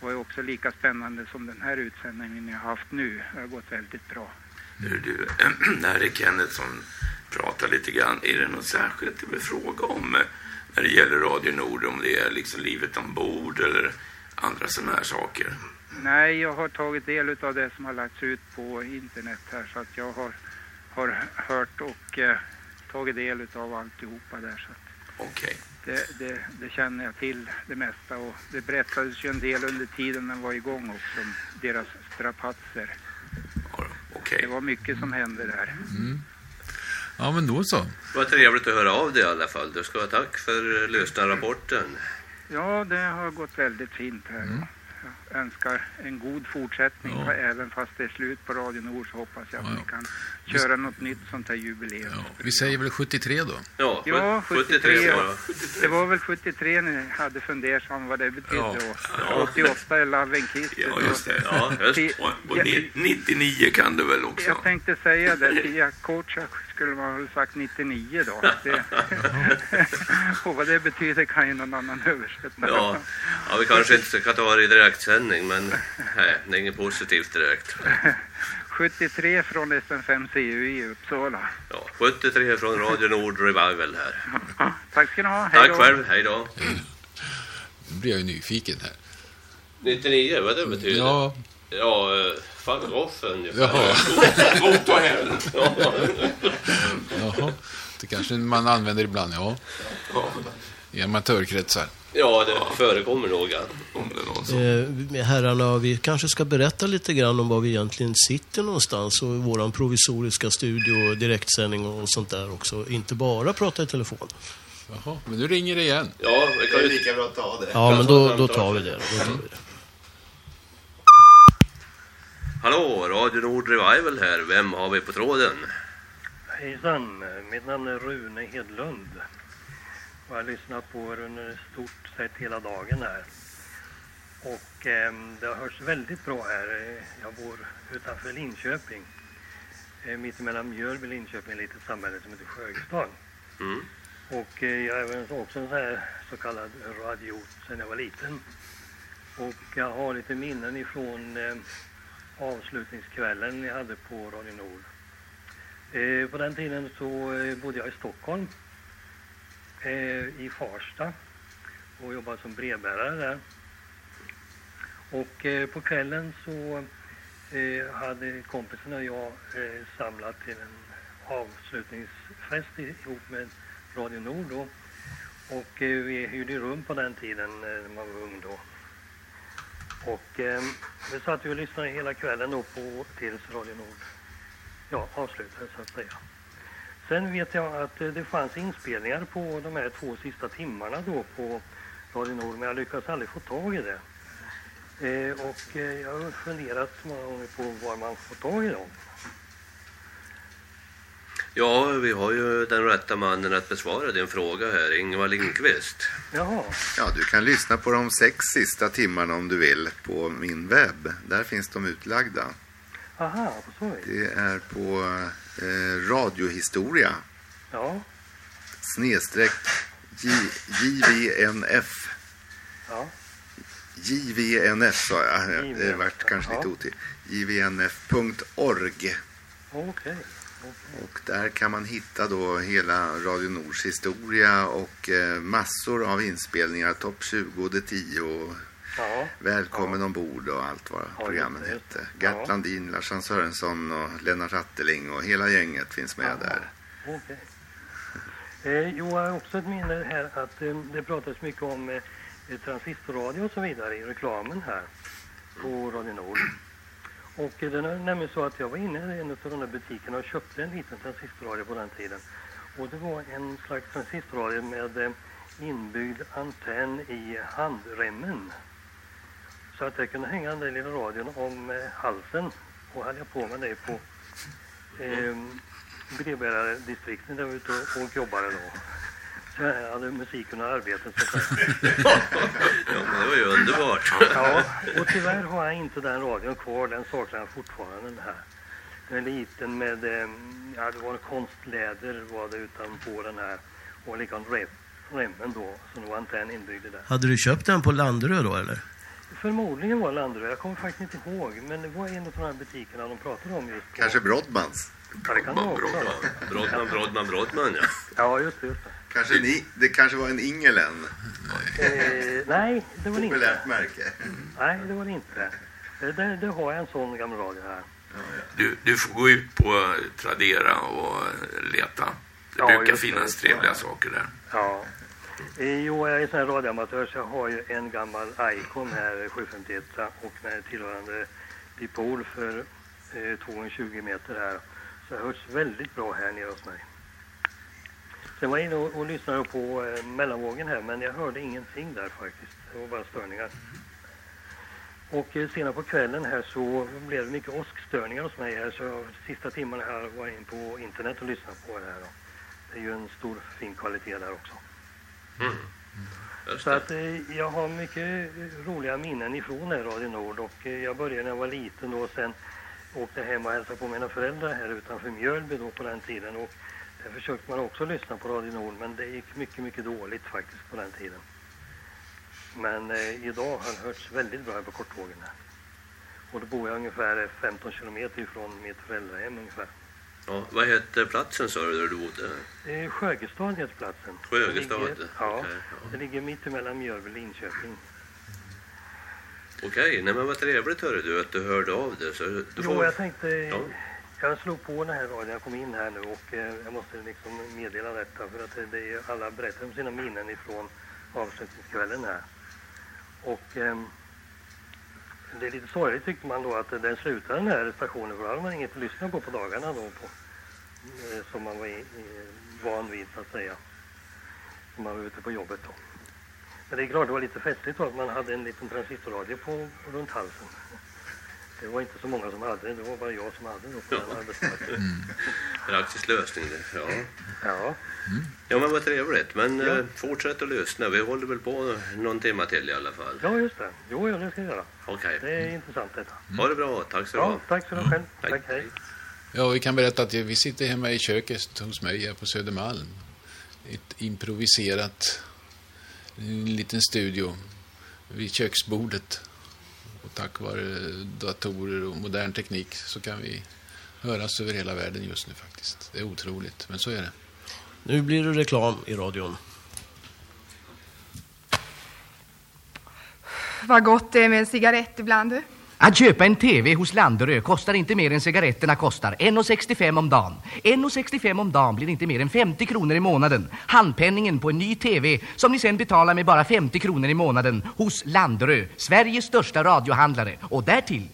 M: var ju också lika spännande som den här utsändningen jag har haft nu. Det har gått väldigt bra.
B: Nu du, det här är Kenneth som pratar lite grann. Är det något särskilt du vill fråga om eh, när det gäller Radio Nord? Om det är liksom livet ombord eller andra sådana här saker?
M: Nej, jag har tagit del av det som har lagts ut på internet här så att jag har, har hört och eh, tagit del av alltihopa där.
B: Okej.
M: det, det, det känner jag till det mesta och det berättades ju en del under tiden den var igång också om deras strapatser. Det var mycket som hände där.
A: Mm. Ja, men då så.
F: Det var trevligt att höra av dig i alla fall. Du ska ha tack för lyssnarrapporten.
M: Ja, det har gått väldigt fint här.
A: Mm.
M: Önskar en god fortsättning.
A: Ja.
M: Även fast det är slut på Radio Nord så hoppas jag att ni kan köra något nytt sånt här jubileum.
A: Vi säger väl 73 då?
F: Ja,
M: Ja, 73.
F: 73 var det.
M: Det var väl 73 ni hade fundersam vad det betydde.
B: Ja.
M: och
B: Ja.
M: 88 är Love and Kiss.
B: Ja, just det.
M: Ja,
B: just. Och, och ni- 99 kan du väl också?
M: Jag tänkte säga det, Pia Kocha skulle man väl sagt 99 då. Det, och vad det betyder kan ju någon annan översätta.
F: Ja, ja, vi kanske inte ska ta det i direktsändning, men nej, det är inget positivt direkt.
M: 73 från SM5CU i Uppsala.
F: Ja, 73 från Radio Nord Revival här.
M: Tack ska ni ha. Hej
F: Tack
M: då.
F: själv, hej då.
A: Nu blir jag ju nyfiken här.
F: 99, vad det betyder?
A: Ja.
F: Ja, eh, off ungefär.
A: Jaha.
F: Motorhelg. Ja.
A: Jaha. Det kanske man använder ibland, ja. I amatörkretsar.
F: Ja, det förekommer nog. ja.
G: Eh, herrarna, vi kanske ska berätta lite grann om var vi egentligen sitter någonstans och våran provisoriska studio, direktsändning och sånt där också. Inte bara prata i telefon.
A: Jaha, men nu ringer det igen.
F: Ja, vi kan
C: Det är
F: ju...
C: lika bra ta det.
G: Ja, men då, då tar vi det. Då tar vi det.
F: Hallå, Radio Nord Revival här. Vem har vi på tråden?
N: Hejsan, mitt namn är Rune Hedlund. Jag har lyssnat på er under stort sett hela dagen här. Och ehm, det har hörts väldigt bra här. Eh, Jag bor utanför Linköping. Eh, mitt emellan Mjölby och Linköping, ett litet samhälle som heter Sjögestad.
F: Mm.
N: Och eh, jag är också en här så kallad radiot sedan jag var liten. Och jag har lite minnen ifrån eh, avslutningskvällen ni hade på Radio Nord. Eh, på den tiden så eh, bodde jag i Stockholm, eh, Eh, i Farsta och jobbade som brevbärare där. Och eh, på kvällen så eh, hade kompisen och jag eh, samlat till en avslutningsfest ihop med Radio Nord då. Och eh, vi hyrde rum på den tiden eh, när man var ung då. Och eh, vi satt och lyssnade hela kvällen då på tills Radio Nord ja, avslutades så att säga. Sen vet jag att eh, det fanns inspelningar på de här två sista timmarna då på Radio Nord men jag lyckades aldrig få tag i det. Eh, och eh, jag har funderat många gånger på var man får tag i dem.
F: Ja, vi har ju den rätta mannen att besvara din fråga här, Ingvar Lindqvist.
N: Jaha.
C: Ja, du kan lyssna på de sex sista timmarna om du vill på min webb. Där finns de utlagda.
N: Aha, på så vis.
C: Det är på eh, radiohistoria
N: Ja,
C: snedstreck J, JVNF.
N: ja.
C: JVNF sa jag. Det
N: JVNF,
C: vart kanske
N: ja.
C: lite otydligt. JVNF.org.
N: okej.
C: Och där kan man hitta då hela Radio Nords historia och eh, massor av inspelningar. Topp 20, det 10 och
N: Ja,
C: Välkommen ombord och allt vad
N: Ja,
C: programmen
N: det.
C: hette.
N: Ja.
C: Gert Landin, Lars Sörensson och Lennart Atteling och hela gänget finns med
N: Ja.
C: där.
N: okej. Eh, jo, jag har också ett minne här att eh, det pratas mycket om eh, transistorradio och så vidare i reklamen här på Radio Nord. Och eh, det är nämligen så att jag var inne i en av de där butikerna och köpte en liten transistorradio på den tiden. Och det var en slags transistorradio med eh, inbyggd antenn i handremmen. Så att jag kunde hänga den där lilla radion om eh, halsen och hade jag på mig det på eh, brevbärardistrikten där jag var ute och, och jobbade då. Så jag hade musiken och arbetet så att.
F: Ja, men det var ju underbart.
N: Ja, och tyvärr har jag inte den radion kvar. Den saknar jag fortfarande den här. Den är liten med, eh, ja det var en konstläder var det utanpå den här. Och likadant rem, remmen då, så det var antenn inbyggd i där.
G: Hade du köpt den på Landerö då eller?
N: Förmodligen var det Landerö, jag kommer faktiskt inte ihåg. Men det var en av de här butikerna de pratade om just på.
C: Kanske Brodmans.
N: Ja, det kan det också.
F: Brodman, Brodman, Brodman, ja.
N: Ja, just det. Just det.
C: Kanske ni, det kanske var en Ingelen.
N: Eh, nej, det var det inte.
C: Populärt märke.
N: Nej, det var det inte. Det, det, det har jag en sån gammal radio här.
B: Du, du får gå ut på Tradera och leta. Det
N: Ja,
B: brukar
N: just det.
B: finnas trevliga saker där.
N: Ja. Eh, jo, jag är sån här radioamatör så jag har ju en gammal Icon här, 751 och med tillhörande dipol för eh, 220 meter här. Så det hörs väldigt bra här nere hos mig. Sen var jag inne och, och lyssnade på eh, mellanvågen här men jag hörde ingenting där faktiskt. Det var bara störningar. Och eh, senare på kvällen här så blev det mycket åskstörningar hos mig här så jag, sista timmarna här var jag in på internet och lyssnade på det här då. Det är ju en stor fin kvalitet där också.
F: Mm.
N: Så att eh, jag har mycket roliga minnen ifrån här Radio Nord och eh, jag började när jag var liten och sen åkte hem och hälsade på mina föräldrar här utanför Mjölby då på den tiden och där försökte man också lyssna på Radio Nord men det gick mycket, mycket dåligt faktiskt på den tiden. Men eh, idag har det hörts väldigt bra här på kortvågen här. Och då bor jag ungefär 15 kilometer ifrån mitt föräldrahem ungefär.
F: Ja, vad hette platsen sa du där du bodde?
N: Eh, Sjögestad heter platsen.
F: Sjögestad?
N: Det ligger, ja,
F: Okej,
N: det ligger mitt emellan Mjölby och Linköping.
F: Okej, nej men vad trevligt hörde du att du hörde av dig. Så du
N: Jo, jag tänkte...
F: Ja.
N: Jag slog på den här radion, jag kom in här nu och eh, jag måste liksom meddela detta för att det, det är alla berättar om sina minnen ifrån avslutningskvällen här. Och ehm, det är lite sorgligt tyckte man då att den slutade den här stationen för då hade man inget att lyssna på på dagarna då på, eh, som man var i, van vid så att säga. När man var ute på jobbet då. Men det är klart det var lite festligt då att man hade en liten transistorradio på runt halsen. Det var inte så många som hade det, det var bara jag som hade det på den arbetsplatsen.
F: Praktisk lösning det, ja.
N: Ja.
F: Ja men vad trevligt, men
N: Ja.
F: eh, fortsätt att lyssna. Vi håller väl på någon timme till i alla fall.
N: Ja, just det. Jo, ja, det ska jag göra.
F: Okej.
N: Det är intressant detta.
F: Ha det bra, tack så du
N: Ja,
F: ha.
N: tack så du själv. Tack, hej.
A: Ja, vi kan berätta att vi sitter hemma i köket hos mig här på Södermalm. Ett improviserat, en liten studio vid köksbordet. Och tack vare datorer och modern teknik så kan vi höras över hela världen just nu faktiskt. Det är otroligt, men så är det.
G: Nu blir det reklam i radion.
O: Vad gott det är med en cigarett ibland du.
H: Att köpa en TV hos Landerö kostar inte mer än cigaretterna kostar. 1,65 om dagen. 1,65 om dagen blir inte mer än 50 kronor i månaden. Handpenningen på en ny TV som ni sen betalar med bara 50 kronor i månaden hos Landerö, Sveriges största radiohandlare. Och därtill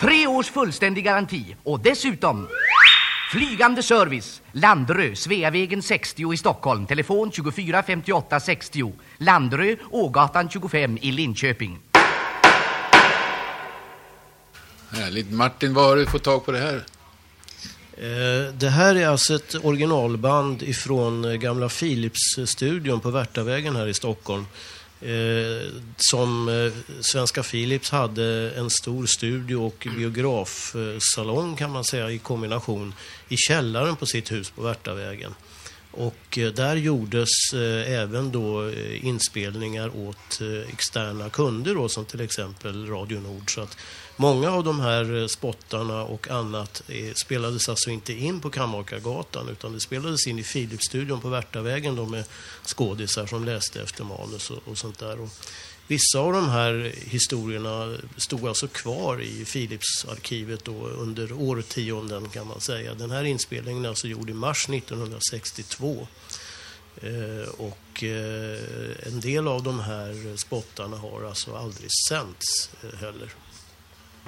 H: tre års fullständig garanti och dessutom Flygande service, Landerö, Sveavägen 60 i Stockholm, telefon 24 58 60, Landerö, Ågatan 25 i Linköping.
A: Härligt. Martin, var har du fått tag på det här?
G: Eh, Det här är alltså ett originalband ifrån eh, gamla Philips-studion på Värtavägen här i Stockholm. Eh, Som eh, Svenska Philips hade en stor studio och biografsalong kan man säga i kombination i källaren på sitt hus på Värtavägen. Och eh, där gjordes eh, även då eh, inspelningar åt externa kunder då, som till exempel Radio Nord. Så att många av de här spottarna och annat spelades alltså inte in på Kammakargatan utan det spelades in i Filipstudion på Värtavägen då med skådisar som läste efter manus och, och sånt där. Och vissa av de här historierna stod alltså kvar i Philips-arkivet under årtionden kan man säga. Den här inspelningen är alltså gjord i mars 1962. Eh, och eh, en del av de här spottarna har alltså aldrig sänts eh, heller.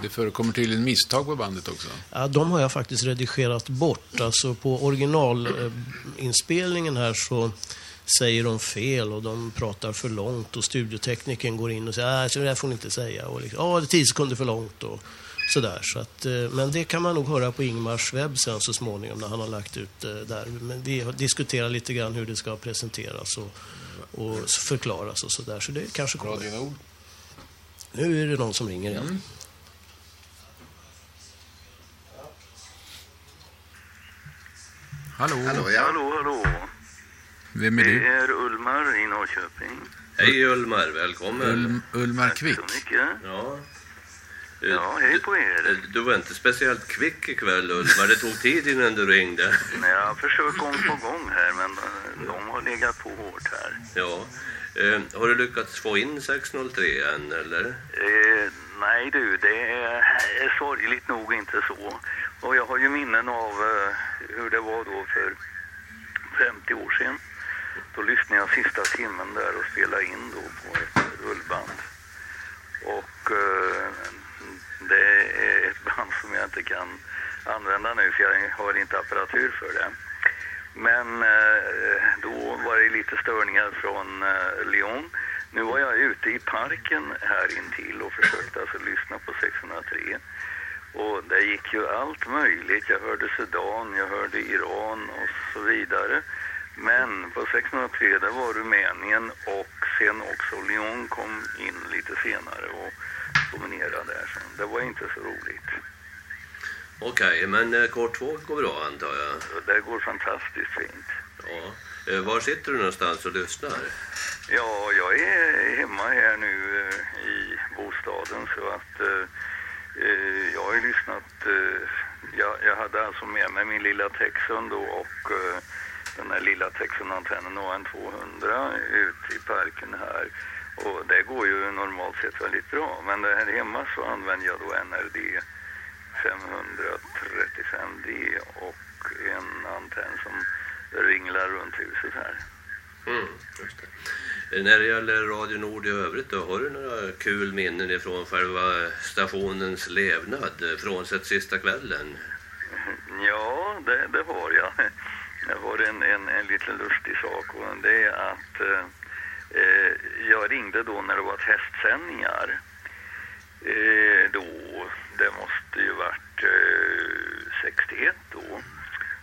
A: Det förekommer tydligen misstag på bandet också.
G: Ja, de har jag faktiskt redigerat bort. Alltså på originalinspelningen här så säger de fel och de pratar för långt och studiotekniken går in och säger att det där får ni inte säga. Och liksom, ja, det är 10 sekunder för långt och sådär. Så att, eh, men det kan man nog höra på Ingmars webb sen så småningom när han har lagt ut det där. Men vi har diskuterat lite grann hur det ska presenteras och, och förklaras och sådär. Så det kanske kommer.
A: Radio Nord.
G: Nu är det någon som ringer igen.
A: Hallå?
C: Hallå, ja.
P: Hallå, hallå.
A: Vem är
P: Det
A: du?
P: är Ulmar i Norrköping.
F: Hej Ulmar, välkommen.
A: Ulm, Ulmar Kvick.
P: Tack så mycket.
F: Ja.
P: Ja, hej på er.
F: Du var inte speciellt kvick ikväll Ulmar. Det tog tid innan du ringde.
P: Nej, jag har försökt gång på gång här, men eh, de har legat på hårt här.
F: Ja. Eh, har du lyckats få in 603 än eller?
P: Eh, nej du, det är, är sorgligt nog inte så. Och jag har ju minnen av eh, hur det var då för 50 år sedan. Då lyssnade jag sista timmen där och spelade in då på ett rullband. Och eh, det är ett band som jag inte kan använda nu för jag har inte apparatur för det. Men eh, då var det lite störningar från eh, Lyon. Nu var jag ute i parken här intill och försökte alltså lyssna på 603. Och det gick ju allt möjligt. Jag hörde Sudan, jag hörde Iran och så vidare. Men på 603 där var Rumänien och sen också Lyon kom in lite senare och dominerade där. Så det var inte så roligt.
F: Okej, men eh, kort 2 går bra antar jag?
P: Det går fantastiskt fint.
F: Ja. Eh, var sitter du någonstans och lyssnar?
P: Ja, jag är hemma här nu eh, i bostaden så att eh, jag har ju lyssnat, eh, jag, jag hade alltså med mig min lilla Texan då och eh, den här lilla Texan-antennen AN200 ut i parken här. Och det går ju normalt sett väldigt bra. Men här hemma så använder jag då NRD 535D och en antenn som ringlar runt huset här.
F: Mm, När det gäller Radio Nord i övrigt då, har du några kul minnen ifrån själva stationens levnad, eh, frånsett sista kvällen?
P: Ja, det, det har jag. Det var en, en, en liten lustig sak och det är att eh, eh, jag ringde då när det var testsändningar. Eh, då, det måste ju varit eh, 61 då.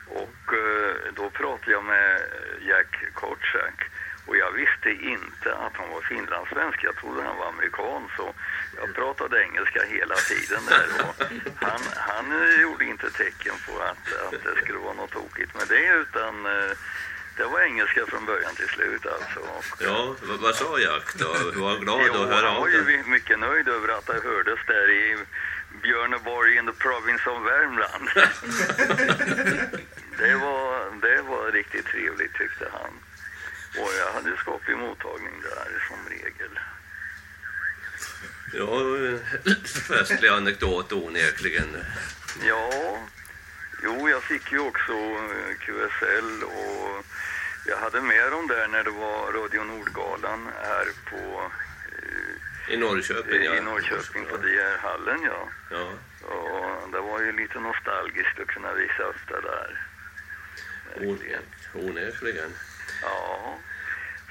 P: Och eh, då pratade jag med Jack Kortsack och jag visste inte att han var finlandssvensk. Jag trodde han var amerikan så jag pratade engelska hela tiden där. Och han, han eh, gjorde inte tecken på att, att det skulle vara något tokigt med det utan eh, det var engelska från början till slut alltså.
F: Ja, vad, sa Jack då? Var han glad
P: Jo,
F: att höra
P: han var ju mycket nöjd över att det hördes där i Björneborg in the province of Värmland. det, var, det var riktigt trevligt tyckte han. Och jag hade skaplig mottagning där som regel.
F: Ja, eh, festlig anekdot onekligen.
P: Ja, jo jag fick ju också eh, QSL och jag hade med dem där när det var Radio Nordgalan här på
F: I Norrköping, ja.
P: i Norrköping på DR-hallen ja.
F: Ja.
P: Och det var ju lite nostalgiskt att kunna visa upp det där.
F: On, onekligen.
P: Ja,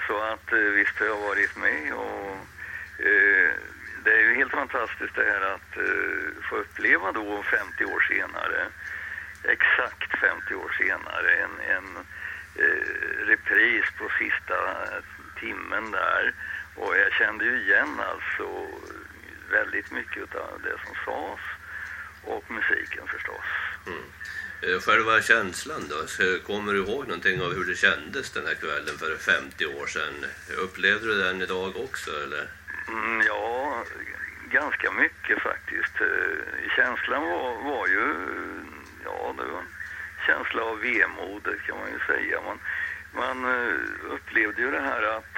P: så att eh, visst har jag varit med och eh, det är ju helt fantastiskt det här att eh, få uppleva då 50 år senare, exakt 50 år senare, en, en eh, repris på sista timmen där. Och jag kände ju igen alltså väldigt mycket av det som sades och musiken förstås.
F: Eh, Eh, själva känslan då, kommer du ihåg någonting av hur det kändes den här kvällen för 50 år sedan? Upplevde du den idag också eller?
P: Mm, ja, ganska mycket faktiskt. Eh, känslan var, var ju, ja, det var en känsla av vemod kan man ju säga. Man, man eh, upplevde ju det här att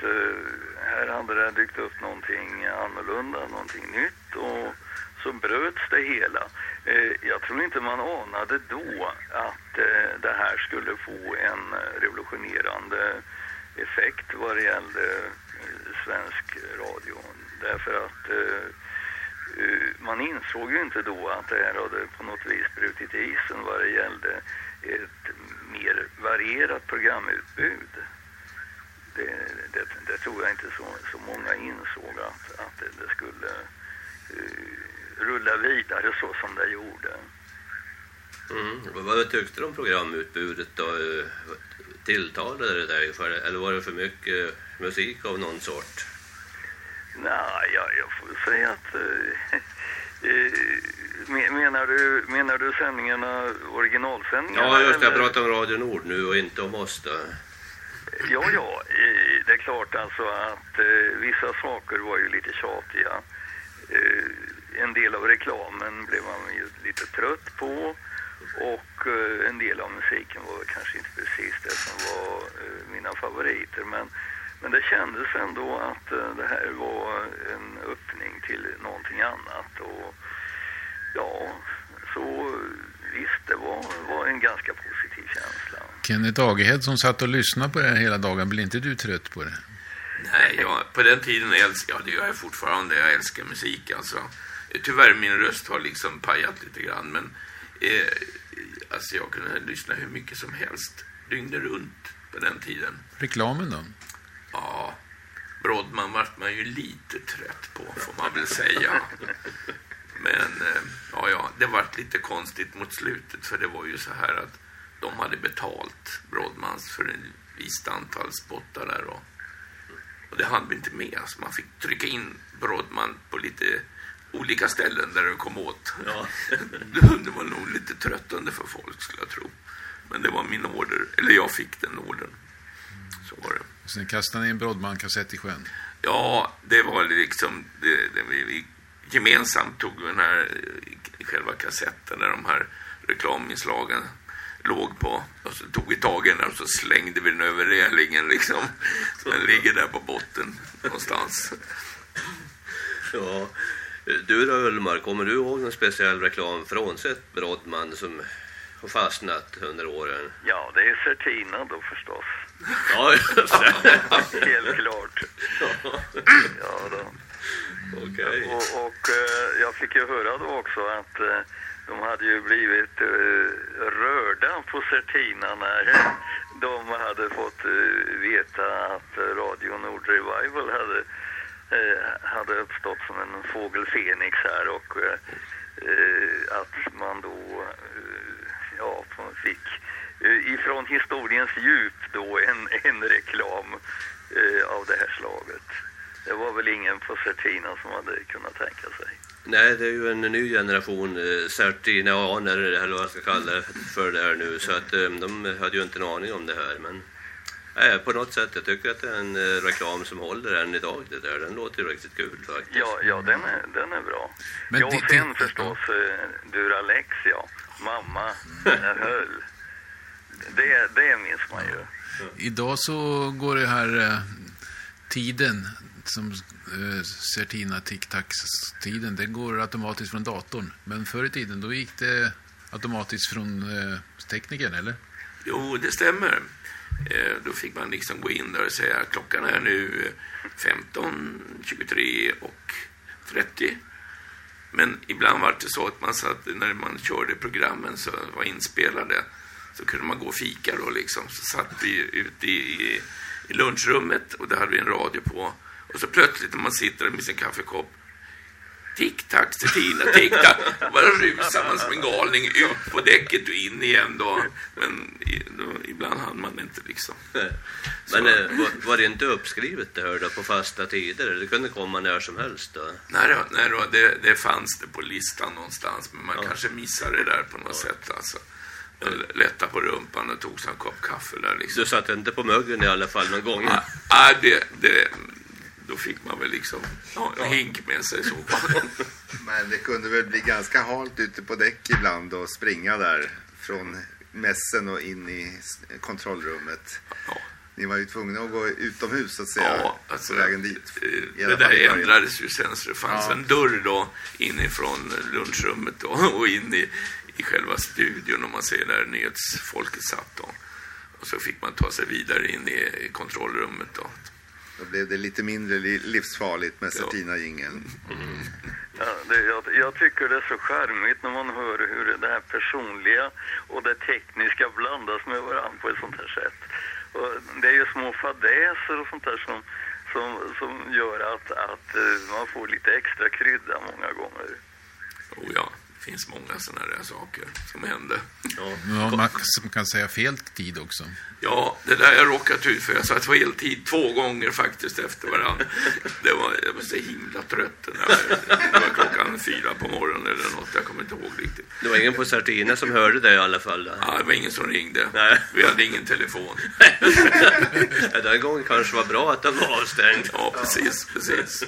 P: här hade det dykt upp någonting annorlunda, någonting nytt och så bröts det hela. Eh, Jag tror inte man anade då att eh, det här skulle få en revolutionerande effekt vad det gällde eh, svensk radio. Därför att eh, eh, man insåg ju inte då att det här hade på något vis brutit isen vad det gällde ett mer varierat programutbud. Det, det, det tror jag inte så, så många insåg att, att det, det skulle uh, rulla vidare så som det gjorde.
F: Mm. Vad- tyckte du om programutbudet då? Tilltalade det dig för, eller var det för mycket musik av någon sort?
P: Nej, jag, jag får säga att... eh, eh, me- menar, du, menar du sändningarna, originalsändningarna?
F: Ja, just det. Jag pratar om Radio Nord nu och inte om oss då.
P: Ja, ja, eh, det är klart alltså att vissa saker var ju lite tjatiga. En del av reklamen blev man ju lite trött på och eh, en del av musiken var kanske inte precis det som var eh, mina favoriter. Men, men det kändes ändå att eh, det här var en öppning till någonting annat. Och ja, så visst, det var, var en ganska positiv känsla.
A: Kenneth Agehed som satt och lyssnade på det här hela dagen, blir inte du trött på det?
B: Nej, jag, på den tiden älskade jag det gör jag fortfarande. Jag älskar musik alltså. Tyvärr min röst har liksom pajat lite grann men eh, alltså jag kunde lyssna hur mycket som helst dygnet runt på den tiden.
A: Reklamen då?
B: Ja, Brodman vart man ju lite trött på får man väl säga. Men eh, ja, ja, det vart lite konstigt mot slutet för det var ju så här att de hade betalt Brodmans för ett visst antal spottar där och, och det hann vi inte med. Alltså man fick trycka in Brodman på lite olika ställen där det kom åt.
F: Ja.
B: det var nog lite tröttande för folk skulle jag tro. Men det var min order, eller jag fick den ordern. Så var det.
A: Sen kastade ni en Brodman-kassett i sjön.
B: Ja, det var liksom, det, det, vi, vi gemensamt tog den här eh, själva kassetten där de här reklaminslagen låg på. Och så tog vi tag i den och så slängde vi den över relingen liksom. Så den ligger där på botten någonstans.
F: Ja. Du då Ulmar, kommer du ihåg någon speciell reklam frånsett Brodman som har fastnat under åren?
P: Ja, det är Certina då förstås.
F: Ja.
P: Helt klart. Ja, då.
F: Okej.
P: Och, och eh, jag fick ju höra då också att eh, de hade ju blivit eh, rörda på Certina när de hade fått veta att Radio Nord Revival hade, Eh, hade uppstått som en fågel Fenix här och eh, eh, att man då eh, ja, fick eh, ifrån historiens djup då en, en reklam eh, av det här slaget. Det var väl ingen på Certina som hade kunnat tänka sig.
F: Nej, det är ju en ny generation eh, certinaner, eller vad jag ska kalla det för det här nu. Så att eh, de hade ju inte en aning om det här. Men nej, på något sätt, jag tycker att det är en eh, reklam som håller än idag. Det där. Den låter ju riktigt kul faktiskt.
P: Ja, ja den, är, den är bra.
F: Men
P: ja, och
F: det-
P: sen förstås eh, Duralex, ja. Mamma, den höll. Det, det minns man ju.
A: Idag så går det här eh, tiden som eh, Certina Tic-Tacs-tiden, den går automatiskt från datorn. Men förr i tiden då gick det automatiskt från eh, teknikern, eller?
B: Jo, det stämmer. Eh, då fick man liksom gå in där och säga att klockan är nu 15, 23 och 30. Men ibland var det så att man satt, när man körde programmen som var inspelade så kunde man gå och fika då liksom. Så satt vi ute i, i, i lunchrummet och där hade vi en radio på. Och så plötsligt när man sitter med sin kaffekopp Tick-tack, Certina, tick-tack. Bara rusar man som en galning ut på däcket och in igen då. Men då, ibland hann man inte liksom.
F: Men eh, var, var det inte uppskrivet det här då på fasta tider? Det kunde komma när som helst då?
B: Nej, då, nej då, det, det fanns det på listan någonstans, men man kanske missade det där på något sätt. Alltså. Lätta på rumpan och tog sig en kopp kaffe där liksom.
F: Du satt inte på muggen i alla fall någon gång?
B: Nej, ah, det, det, då fick man väl liksom ja, en hink med sig så.
C: Men det kunde väl bli ganska halt ute på däck ibland och springa där från mässen och in i kontrollrummet. Ni var ju tvungna att gå utomhus så att säga
B: Ja, alltså,
C: vägen dit. I
B: Det där ändrades ju sen så det fanns
C: Ja.
B: en dörr då inifrån lunchrummet då, och in i, i själva studion om man ser där nyhetsfolket satt då. Och så fick man ta sig vidare in i, i kontrollrummet då.
C: Då blev det lite mindre li- livsfarligt med Certina-jingeln.
P: Ja, det, jag, jag tycker det är så charmigt när man hör hur det här personliga och det tekniska blandas med varandra på ett sånt här sätt. Och det är ju små fadäser och sånt där som, som, som gör att, att eh, man får lite extra krydda många gånger.
B: Oh ja, finns många sådana där saker som hände.
A: Ja, man som kan säga fel tid också.
B: Ja, det där jag råkat ut för. Jag satt fel tid två gånger faktiskt efter varandra. Det var, jag var så himla trött. den där. Det var klockan fyra på morgonen eller något. Jag kommer inte ihåg riktigt.
F: Det var ingen på Certina som hörde det i alla fall? Då.
B: Ja, det var ingen som ringde.
F: Nej.
B: Vi hade ingen telefon.
F: ja, den gången kanske var bra att den var avstängd.
B: Ja, precis, precis.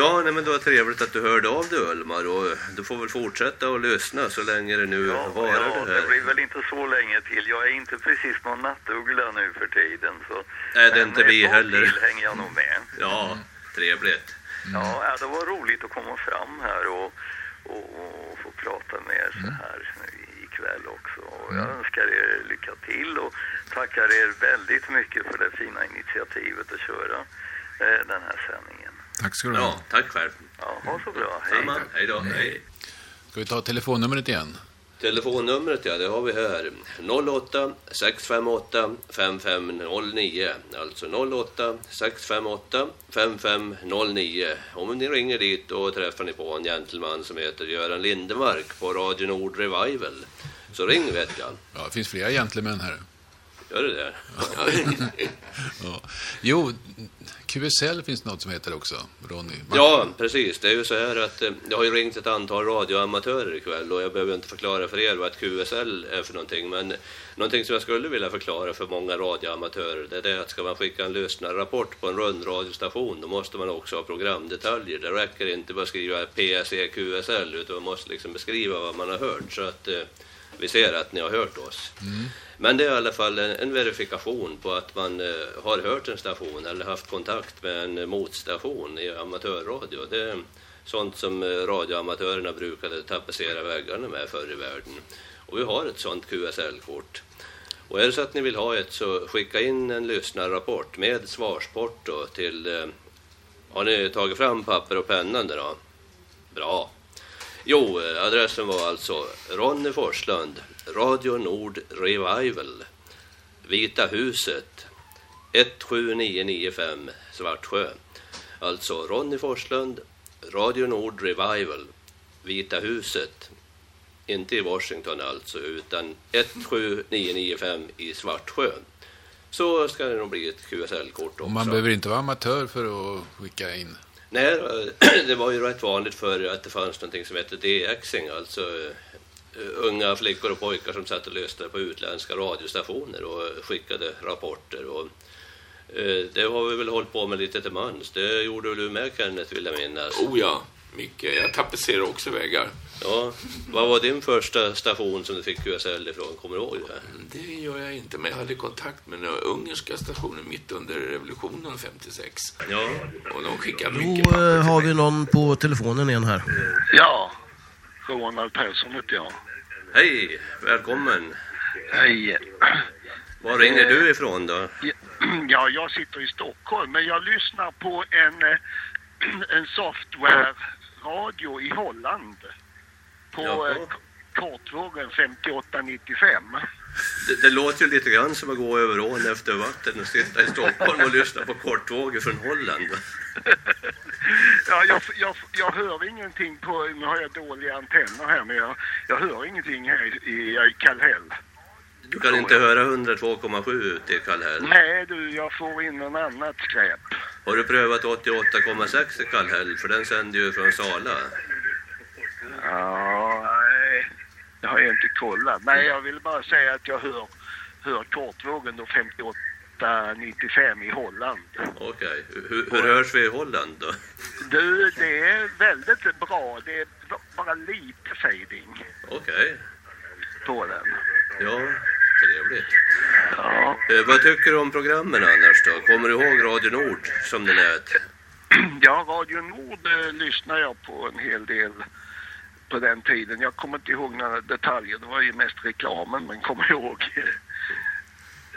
F: Ja, nej, men det var trevligt att du hörde av dig Ulmar och du får väl fortsätta att lyssna så länge det nu varar
P: Ja,
F: det
P: det
F: här.
P: blir väl inte så länge till. Jag är inte precis någon nattuggla nu för tiden. Så.
F: Nej, det är
P: Men
F: inte vi heller.
P: till hänger jag nog med.
F: Ja, trevligt.
P: Ja, ja, det var roligt att komma fram här och, och, och få prata med er så här ikväll också. Och jag önskar er lycka till och tackar er väldigt mycket för det fina initiativet att köra eh, den här sändningen.
A: Tack ska du ha.
F: Ja, tack själv.
P: Ja, ha så bra. Hej.
F: Samma. Hej då. Hej.
A: Ska vi ta telefonnumret igen?
F: Telefonnumret ja, det har vi här. 08 658 5509. Alltså 08 658 5509. Om ni ringer dit då träffar ni på en gentleman som heter Göran Lindemark på Radio Nord Revival. Så ring vet jag.
A: Ja, det finns flera gentlemän här.
F: Gör det det?
A: ja. Jo, QSL finns det något som heter också, Ronny.
F: Ja, precis. Det är ju så här att eh, det har ju ringt ett antal radioamatörer ikväll och jag behöver inte förklara för er vad ett QSL är för någonting. Men någonting som jag skulle vilja förklara för många radioamatörer det är det att ska man skicka en lyssnarrapport på en rundradiostation då måste man också ha programdetaljer. Det räcker inte bara skriva PSE QSL utan man måste liksom beskriva vad man har hört så att eh, vi ser att ni har hört oss. Men det är i alla fall en, en verifikation på att man eh, har hört en station eller haft kontakt med en motstation i amatörradio. Det är sånt som eh, radioamatörerna brukade tapetsera väggarna med förr i världen. Och vi har ett sånt QSL-kort. Och är det så att ni vill ha ett så skicka in en lyssnarrapport med svarsporto till... Eh, har ni tagit fram papper och penna nu då? Bra. Jo, eh, adressen var alltså Ronny Forslund, Radio Nord Revival, Vita huset, 17995 Svartsjö. Alltså Ronny Forslund, Radio Nord Revival, Vita huset. Inte i Washington alltså, utan 17995 i Svartsjö. Så ska det nog bli ett QSL-kort också.
A: Och man behöver inte vara amatör för att skicka in.
F: Nej, det var ju rätt vanligt för att det fanns någonting som hette DXing, alltså eh, unga flickor och pojkar som satt och lyssnade på utländska radiostationer och skickade rapporter. Och, eh, det har vi väl hållit på med lite till mans. Det gjorde väl du med Kenneth, vill jag minnas.
B: Oh ja, mycket. Jag tapetserar också väggar.
F: Ja, vad var din första station som du fick QSL ifrån? Kommer du ihåg det?
B: Det gör jag inte, men jag hade kontakt med den ungerska stationen mitt under revolutionen 56.
F: Ja.
B: Och de skickade
G: Då
B: mycket papper.
G: eh, har vi någon på telefonen igen här.
Q: Ja, Ronald Persson heter jag.
F: Hej, välkommen.
Q: Hej.
F: Var ringer du ifrån då?
Q: Ja, jag sitter i Stockholm, men jag lyssnar på en, en software-radio i Holland. På eh, kortvågen 5895.
F: Det, det låter ju lite grann som att gå över ån efter vatten och sitta i Stockholm och lyssna på kortvågor från Holland.
Q: Ja, jag, jag, jag hör ingenting på, nu har jag dåliga antenner här, men jag, jag hör ingenting här i, i, i Kallhäll.
F: Du kan inte höra 102,7 ute i Kallhäll.
Q: Nej du, jag får in någon annat skräp.
F: Har du prövat 88,6 i Kallhäll? För den sänder ju från Sala.
Q: Ja, nej, det har jag inte kollat. Nej, jag vill bara säga att jag hör, hör kortvågen då 58-95 i Holland.
F: Okej. Hur, hur hörs vi i Holland då?
Q: Du, det är väldigt bra. Det är bara lite fading
F: Okej.
Q: på den.
F: Ja, trevligt. Eh, vad tycker du om programmen annars då? Kommer du ihåg Radio Nord som det lät?
Q: Ja, Radio Nord eh, lyssnar jag på en hel del på den tiden. Jag kommer inte ihåg några detaljer. Det var ju mest reklamen man kommer ihåg.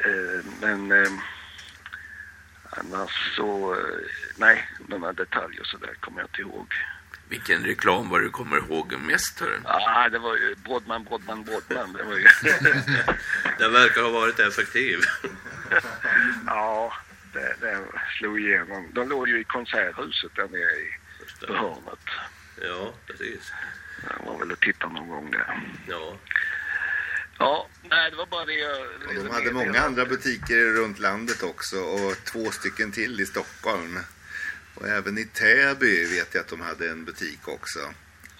Q: Eh, men eh, annars så, eh, nej, några detaljer så där kommer jag inte ihåg.
B: Vilken reklam var du kommer ihåg mest? Hör?
Q: Ah, det var ju Brodman, Brodman, Brodman. Det var ju...
F: Den verkar ha varit effektiv.
Q: ja, det, det slog igenom. De låg ju i konserthuset där nere i på hörnet.
F: Ja, precis.
Q: Jag var väl och tittade någon gång där.
F: Ja.
Q: Ja, nej det var bara det jag...
C: Och de hade många andra butiker runt landet också och två stycken till i Stockholm. Och även i Täby vet jag att de hade en butik också.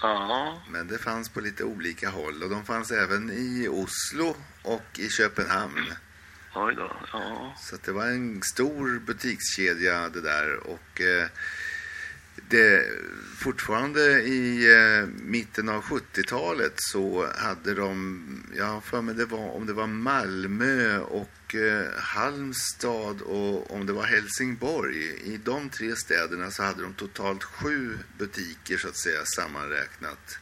Q: Ja.
C: Men det fanns på lite olika håll och de fanns även i Oslo och i Köpenhamn.
Q: Oj då, ja.
C: Så det var en stor butikskedja det där och eh, det, fortfarande i eh, mitten av 70-talet så hade de, jag har för mig det var, om det var Malmö och eh, Halmstad och om det var Helsingborg. I de tre städerna så hade de totalt sju butiker så att säga sammanräknat.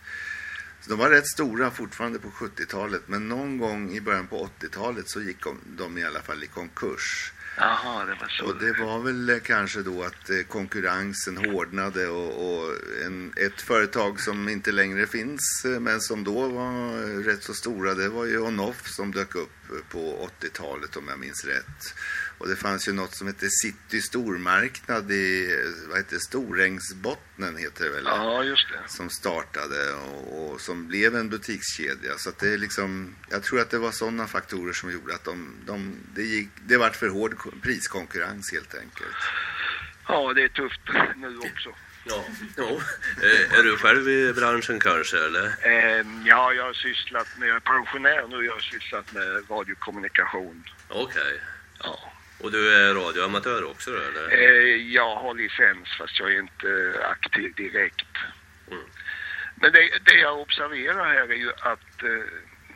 C: Så de var rätt stora fortfarande på 70-talet men någon gång i början på 80-talet så gick de, de i alla fall i konkurs.
Q: Jaha, det var så.
C: Och det var väl eh, kanske då att eh, konkurrensen hårdnade och, och en, ett företag som inte längre finns eh, men som då var rätt så stora det var ju Onoff som dök upp på 80-talet om jag minns rätt. Och det fanns ju något som hette City stormarknad i vad heter Storängsbottnen heter det väl?
Q: Ja, just det.
C: Som startade och, och som blev en butikskedja. Så att det är liksom, jag tror att det var sådana faktorer som gjorde att de, de, det, gick, det vart för hård ko- priskonkurrens helt enkelt.
Q: Ja, det är tufft nu också.
F: Ja. Jo. Eh, Är du själv i branschen kanske eller?
Q: Eh, ja, jag har sysslat med, jag är pensionär nu, jag har sysslat med radiokommunikation.
F: Okej.
Q: Ja.
F: Och du är radioamatör också då, eller?
Q: Eh, jag har licens fast jag är inte aktiv direkt.
F: Mm.
Q: Men det, det jag observerar här är ju att eh,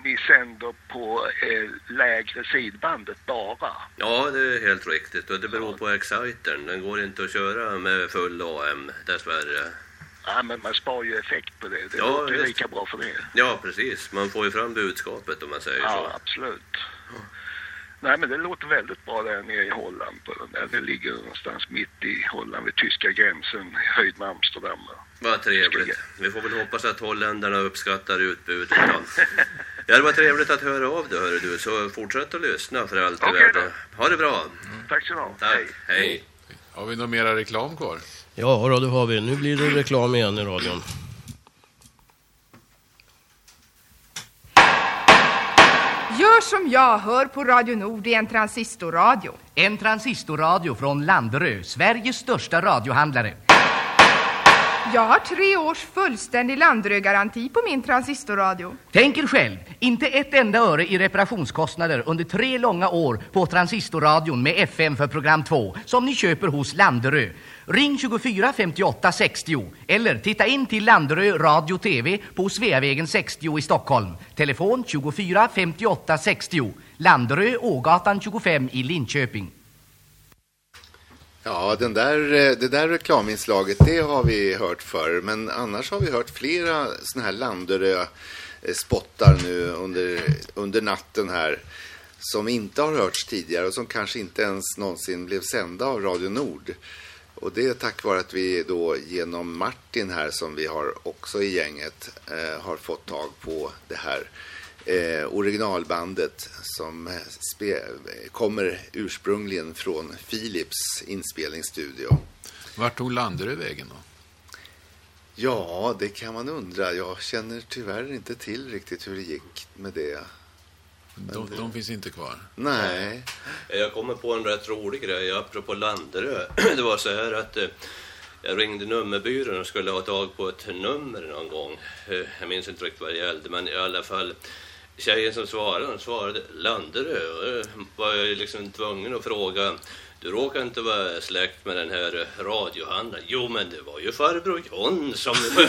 Q: ni sänder på eh, lägre sidbandet bara.
F: Ja, det är helt riktigt. Och det beror på excitern. Den går inte att köra med full AM, dessvärre.
Q: Ja, men man sparar ju effekt på det. Det
F: Ja,
Q: låter
F: visst.
Q: lika bra för det.
F: Ja, precis. Man får ju fram budskapet om man säger
Q: Ja,
F: så.
Q: absolut. Nej, men det låter väldigt bra där nere i Holland. På den där. Det ligger någonstans mitt i Holland vid tyska gränsen, i höjd med Amsterdam.
F: Vad trevligt. Vi får väl hoppas att holländarna uppskattar utbudet. Ja, det var trevligt att höra av dig, hörru du. Så fortsätt att lyssna för allt i
Q: Okej
F: världen. Ha det bra.
Q: Tack så du.
F: Tack. Hej.
A: Har vi någon mera reklam kvar?
G: Ja, då, det har vi. Nu blir det reklam igen i radion.
O: Gör som jag, hör på Radio Nord i en transistorradio.
H: En transistorradio från Landerö, Sveriges största radiohandlare.
O: Jag har tre års fullständig Landerö-garanti på min transistorradio.
H: Tänk er själv, inte ett enda öre i reparationskostnader under tre långa år på transistorradion med FM för program 2 som ni köper hos Landerö. Ring 24 58 60 eller titta in till Landerö Radio TV på Sveavägen 60 i Stockholm. Telefon 24 58 60. Landerö Ågatan 25 i Linköping.
C: Ja, den där, eh, det där reklaminslaget, det har vi hört förr. Men annars har vi hört flera såna här Landerö-spottar eh, nu under, under natten här. Som inte har hörts tidigare och som kanske inte ens någonsin blev sända av Radio Nord. Och det är tack vare att vi då genom Martin här som vi har också i gänget eh, har fått tag på det här eh, originalbandet som eh, kommer ursprungligen från Philips inspelningsstudio.
A: Vart tog Landerö vägen då?
C: Ja, det kan man undra. Jag känner tyvärr inte till riktigt hur det gick med det.
A: De, de finns inte kvar.
C: Nej.
F: Jag kommer på en rätt rolig grej apropå Landerö. Det var så här att eh, jag ringde nummerbyrån och skulle ha tag på ett nummer någon gång. Eh, Jag minns inte riktigt vad det gällde, men i alla fall. Tjejen som svarade, hon svarade Landerö. Då var jag liksom tvungen att fråga. Du råkar inte vara släkt med den här radiohandlaren? Jo, men det var ju farbror John som...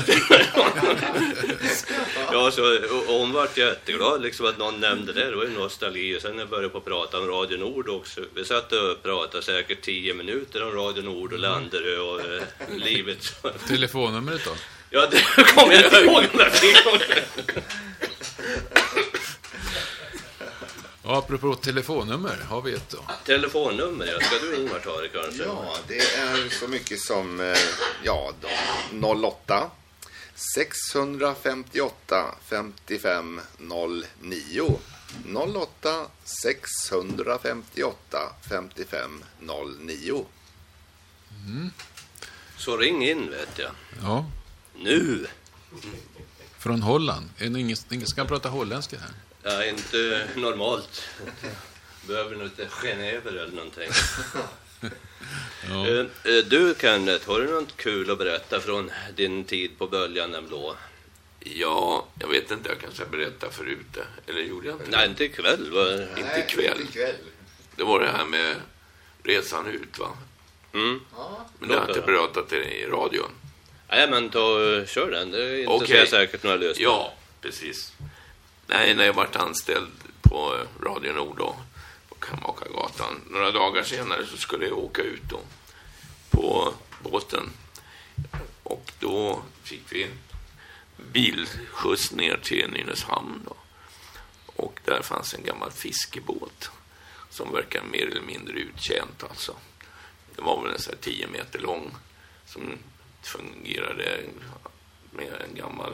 F: ja, så, och, hon var jätteglad liksom att någon nämnde det. Det var ju nostalgi. Och sen när jag började på prata om Radio Nord också. Vi satt och pratade säkert tio minuter om Radio Nord och Landerö och eh, livet.
A: Telefonnumret då?
F: Ja, det kommer jag inte ihåg
A: apropå telefonnummer, har vi ett då?
F: Telefonnummer, ja. Ska du Ingvar ta det kanske?
C: Ja, det är så mycket som eh, ja, då, 08 658 55 09 08 658 55 09
A: Mm.
F: Så ring in vet jag.
A: Ja.
F: Nu!
A: Från Holland. Är det ingen, ingen som kan prata holländska här?
F: Ja, inte normalt. Behöver nog lite genever eller någonting.
A: Ja.
F: Eh, eh, Du Kenneth, har du något kul att berätta från din tid på Böljan den blå?
B: Ja, jag vet inte, jag kanske berättade förut det. Eller gjorde jag inte
F: Nej, inte ikväll. Va?
B: Inte ikväll. Det var det här med resan ut, va?
F: Mm.
B: Men det har jag inte pratat i, i radion.
F: Nej, men ta kör den. Det intresserar
B: Okej.
F: säkert några lyssnare.
B: Ja, precis. Nej, när jag varit anställd på Radio Nord då, på Kammakargatan. Några dagar senare så skulle jag åka ut då på båten. Och då fick vi bilskjuts ner till Nynäshamn då. Och där fanns en gammal fiskebåt som verkar mer eller mindre uttjänt alltså. Det var väl en sån här 10 meter lång som fungerade med en gammal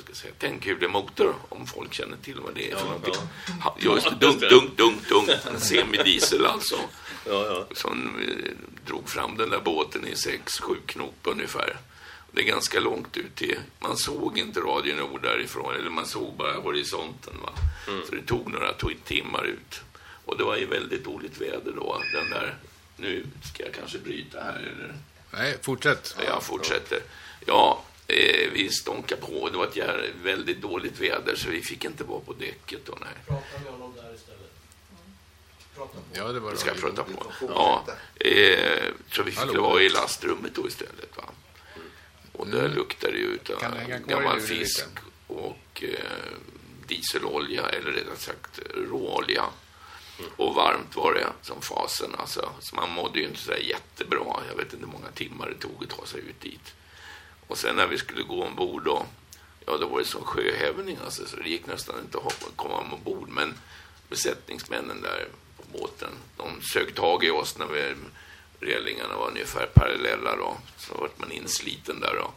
B: ska jag säga, tändkulemotor om folk känner till vad det är för
F: Ja,
B: någonting.
F: ja.
B: Just det,
F: Ja,
B: dunk, dunk, dunk, dunk. En semidiesel alltså. Som eh, drog fram den där båten i sex, sju knop ungefär. Det är ganska långt ut till, man såg inte Radio Nord därifrån, eller man såg bara horisonten. Va? Så det tog några timmar ut. Och det var ju väldigt dåligt väder då, den där, nu ska jag kanske bryta här eller?
A: Nej, fortsätt.
B: Jag fortsätter. Ja, eh, vi stånkade på. Det var ett väldigt dåligt väder så vi fick inte vara på däcket då, nej.
G: Prata med honom där istället.
A: Ja, det var
B: Ska jag
A: radio.
B: prata på? Ja, eh, så vi fick vara i lastrummet då istället. Va? Och där
A: Mm.
B: luktade det ju
A: kvar
B: gammal fisk och eh, dieselolja, eller rättare sagt råolja. Och varmt var det som fasen. Alltså. Så man mådde ju inte så jättebra. Jag vet inte hur många timmar det tog att ta sig ut dit. Och sen när vi skulle gå ombord då, ja då var det som sjöhävning alltså, så det gick nästan inte att komma ombord. Men besättningsmännen där på båten, de sög tag i oss när vi, relingarna var ungefär parallella då. Så vart man insliten där då.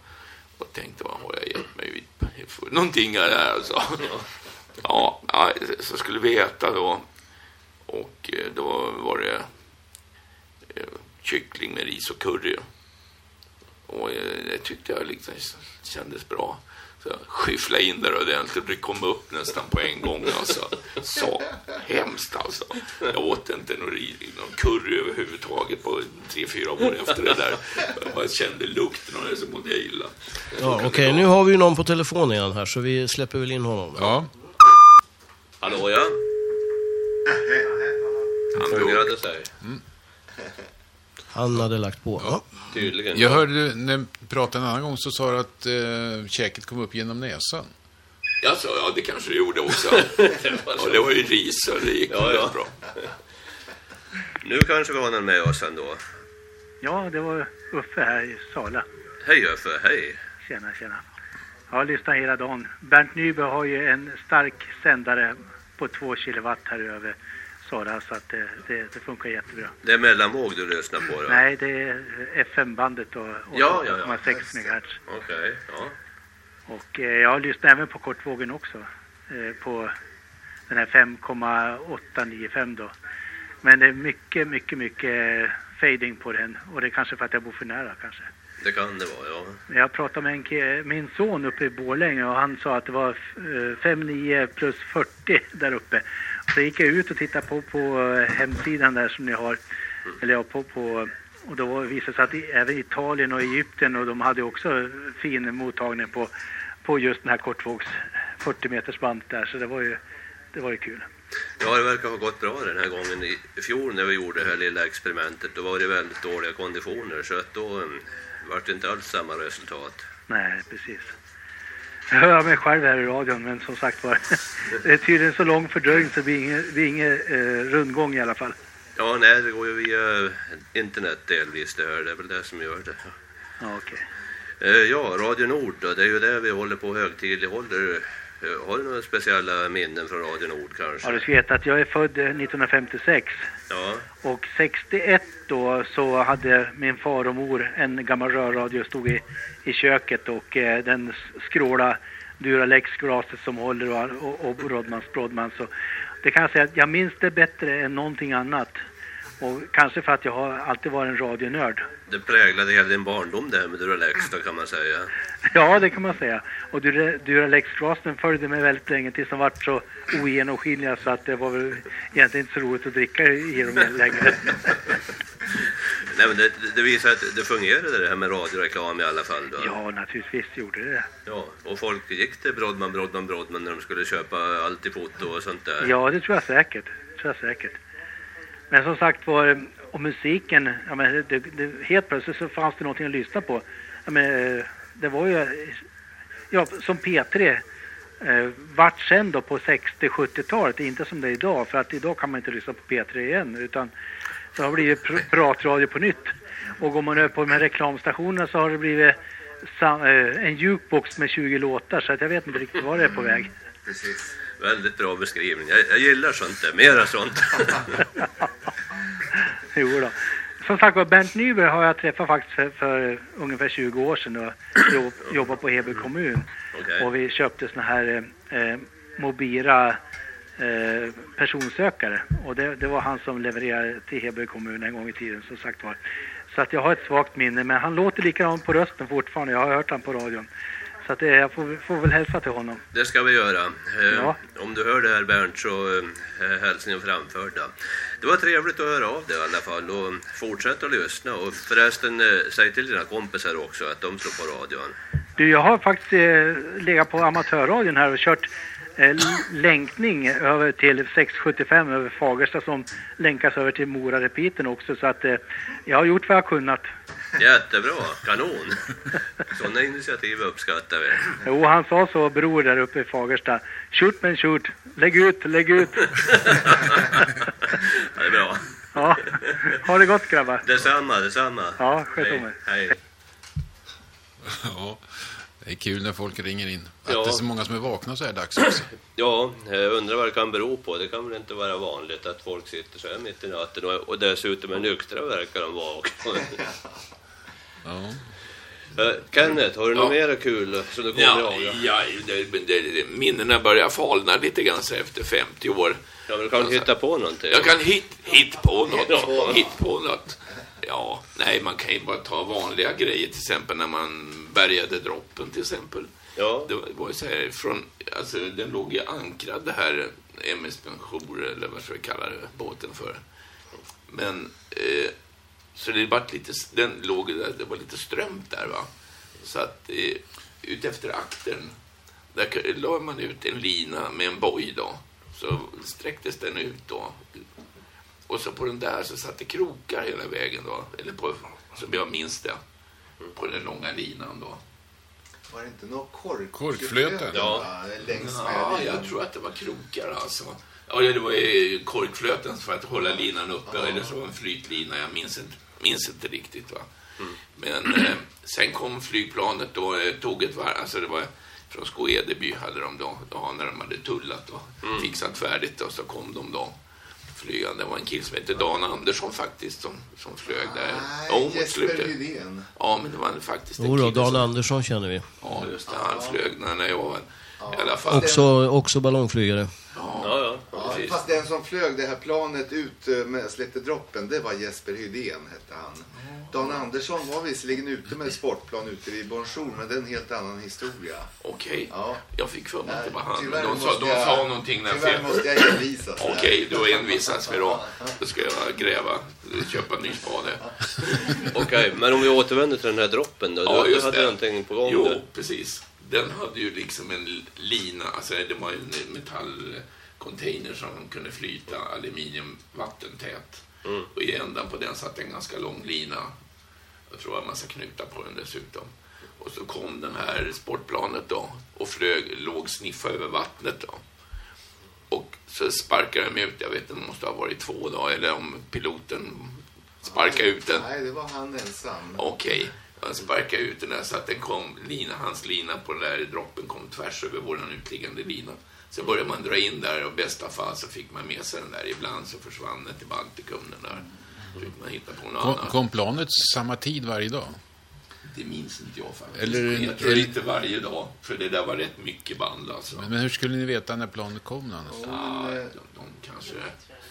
B: Och tänkte, vad har jag gett mig ut någonting här alltså. Ja, så skulle vi äta då. Och eh, då var det eh, kyckling med ris och curry. Och eh, det tyckte jag liksom kändes bra. Så jag skyfflade in där ordentligt. Det kom upp nästan på en gång. Alltså. Så hemskt alltså. Jag åt inte någon, curry överhuvudtaget på tre, fyra år efter det där. Jag bara kände lukten och det så mådde jag illa.
G: Ja, Okej, nu har vi ju någon på telefon igen här så vi släpper väl in honom.
A: Ja.
F: Hallå ja? Han fungerade sig.
G: Han hade lagt på. Ja.
F: Tydligen.
A: Jag hörde när du pratade en annan gång så sa du att eh, käket kom upp genom näsan.
B: Alltså, ja, det kanske det gjorde också. Och det var ju ris och det gick
F: Ja, ja.
B: bra.
F: Nu kanske vi har någon med oss ändå.
R: Ja, det var Uffe här i Sala.
F: Hej Uffe, hej.
R: Tjena, tjena. Jag har lyssnat hela dagen. Bernt Nyberg har ju en stark sändare på 2 kilowatt här över Sala så att det, det, det funkar jättebra.
F: Det är mellanvåg du lyssnar på då?
R: Nej, det är FM-bandet och
F: Ja, ja, ja.
R: 8,6 MHz.
F: Okej, ja.
R: Och eh, jag har lyssnat även på kortvågen också. Eh, på den här 5,895 då. Men det är mycket, mycket, mycket fading på den. Och det är kanske för att jag bor för nära kanske.
F: Det kan det vara, ja.
R: Jag pratade med en, min son uppe i Borlänge och han sa att det var eh, 59 plus 40 där uppe. Så gick jag ut och tittade på, på eh, hemsidan där som ni har, eller ja, på, på och då visade det sig att i, även Italien och Egypten och de hade också fin mottagning på, på just den här kortvågs 40 meters band där så det var ju, det var ju kul.
F: Ja, det verkar ha gått bra den här gången. I i fjol när vi gjorde det här lilla experimentet, då var det väldigt dåliga konditioner så att då um, var det inte alls samma resultat.
R: Nej, precis. Jag hör mig själv här i radion, men som sagt var, det är tydligen så lång fördröjning så det blir ingen, det blir ingen eh, rundgång i alla fall.
F: Ja, nej, det går ju via internet delvis det här. Det är väl det som gör det.
R: Ja, okej.
F: Eh, Ja, Radio Nord då, det är ju det vi håller på högtidlighåller. Eh, Har du några speciella minnen från Radio Nord kanske?
R: Ja, du ska veta att jag är född eh, 1956
F: Ja,
R: och 61 då så hade min far och mor en gammal rörradio stod i, i köket och eh, den skråla Duralex-glaset som håller och, och, och Brodmans Brodmans. Så det kan jag säga att jag minns det bättre än någonting annat. Och kanske för att jag har alltid varit en radionörd.
F: det präglade hela din barndom det här med Duralex då kan man säga.
R: Ja, det kan man säga. Och Dura- Duralex-glasen följde med väldigt länge tills de vart så ogenomskinliga så att det var väl egentligen inte så roligt att dricka i dem längre.
F: Nej, men det, det visar att det fungerade det här med radioreklam i alla fall då.
R: Ja, naturligtvis gjorde det det.
F: Ja, och folk gick till Brodman, Brodman, Brodman när de skulle köpa allt i foto och sånt där.
R: Ja, det tror jag säkert. Det tror jag säkert. Men som sagt var, och musiken, ja, men det, det, helt plötsligt så fanns det någonting att lyssna på. Ja, men, eh, det var ju, ja, som P3 eh, vart sen då på 60-70-talet, inte som det är idag, för att idag kan man inte lyssna på P3 igen, utan det har blivit pr pratradio på nytt. Och går man över på de här reklamstationerna så har det blivit eh, en jukebox med 20 låtar, så att jag vet inte riktigt var det är på väg.
F: Precis. Väldigt bra beskrivning. Jag, jag gillar sånt där. Mera sånt.
R: Jo då. Som sagt var, Bernt Nyberg har jag träffat faktiskt för, för ungefär 20 år sedan och jobb, jobbade på Heby kommun.
F: Okej.
R: Och vi köpte såna här eh, eh, Mobira eh, personsökare. Och det, det var han som levererade till Heby kommun en gång i tiden, som sagt var. Så att jag har ett svagt minne, men han låter likadant på rösten fortfarande. Jag har hört han på radion. Så att det, jag får, får väl hälsa till honom.
F: Det ska vi göra. Eh,
R: Ja.
F: Om du hör det här Bernt så eh, hälsningen framförd. Det var trevligt att höra av dig i alla fall och fortsätt att lyssna. Och förresten, eh, säg till dina kompisar också att de slår på radion.
R: Du, jag har faktiskt eh, legat på amatörradion här och kört eh, länkning över till 675 över Fagersta som länkas över till Mora-repeaten också. Så att eh, jag har gjort vad jag kunnat.
F: Jättebra, kanon. Sådana initiativ uppskattar vi.
R: Jo, han sa så, bror där uppe i Fagersta. Shoot men shoot, lägg ut, lägg ut.
F: Ja, det är bra.
R: ja, ha det gott grabbar.
F: Detsamma, detsamma.
R: Ja, sköt om er.
F: Hej.
A: Ja, det är kul när folk ringer in. Att
F: Ja.
A: det är så många som är vakna så här dags också.
F: Ja, jag undrar vad det kan bero på. Det kan väl inte vara vanligt att folk sitter så här mitt i natten och, och dessutom är nyktra verkar de vara också.
A: Ja.
F: Eh, Kenneth, har du något
B: Ja.
F: mer kul som du kommer
B: Ja,
F: ihåg?
B: ja det, det, det, minnena börjar falna lite grann efter 50 år.
F: Ja, men du kan hitta på någonting.
B: Jag kan hit, hit på något.
F: Ja.
B: Hit på något. Ja, nej, man kan ju bara ta vanliga grejer, till exempel när man bärgade droppen till exempel.
F: Ja.
B: Det var- ju så här från, alltså den låg ju ankrad det här MS Pension eller vad ska vi kalla det, båten för. Men, eh, så det var lite, den låg där, det var lite strömt där va. Så att eh, ut efter aktern, där la man ut en lina med en boj då. Så sträcktes den ut då. Och så på den där så satt det krokar hela vägen då. Eller på, som jag minns det, på den långa linan då.
C: Var det inte något kork?
A: Korkflöten?
C: Ja. Längs med
B: Ja, jag tror att det var krokar alltså. Ja, det var ju korkflöten för att hålla linan uppe. Eller så var det en flytlina, jag minns inte, minns inte riktigt. va. Men eh, sen kom flygplanet då, eh, tog ett varv, alltså det var från Skå-Edeby hade de då, då när de hade tullat och fixat färdigt och så kom de då flygande. Det var en kille som hette Dan Andersson faktiskt som, som flög där. Ja, mot
C: Jesper
B: slutet.
C: Rydén.
B: Ja, men det var faktiskt en
G: Jo då,
B: kille
G: Dan
B: som,
G: Andersson känner vi.
B: Ja, just det. Han flög när jag var i alla fall.
G: Också, också ballongflygare.
B: Ja,
F: ja,
C: Ja, fast den som flög det här planet ut eh, med släppte droppen, det var Jesper Hydén hette han. Dan Andersson var visserligen ute med sportplan ute vid Bonjour, men det är en helt annan historia.
B: Okej,
C: Ja.
B: jag fick för mig att det var han.
C: Tyvärr
B: De sa,
C: måste
B: de
C: jag-
B: sa någonting när
C: tyvärr måste jag envisas.
B: Okej, då envisas vi då. Då ska jag gräva, köpa en ny spade.
F: Okej, men om vi återvänder till den här droppen då.
B: Ja,
F: du, du hade
B: det.
F: någonting på gång
B: Jo,
F: där.
B: precis. Den hade ju liksom en lina, alltså det var ju en metallcontainer som kunde flyta aluminium vattentät.
F: Mm.
B: Och i ändan på den satt en ganska lång lina. Jag tror det var en massa knutar på den dessutom. Och så kom den här sportplanet då och flög, låg sniffa över vattnet då. Och så sparkade de ut, jag vet inte, det måste ha varit två dagar, eller om piloten sparkade ut den.
C: Nej, det var han ensam.
B: Okej, han sparkade ut den där så att den kom, lina, hans lina på den där droppen kom tvärs över våran utliggande lina. Så började man dra in där och i bästa fall så fick man med sig den där. Ibland så försvann den till Baltikum den där. Så fick man hitta på något
A: Kom,
B: annat.
A: kom planet samma tid varje dag?
B: Det minns inte jag faktiskt.
A: Eller-
B: jag tror
A: eller-
B: inte varje dag. För det där var rätt mycket band alltså.
A: Men, men hur skulle ni veta när planet kom någonstans?
B: Ja,
C: eh,
B: de, de kanske...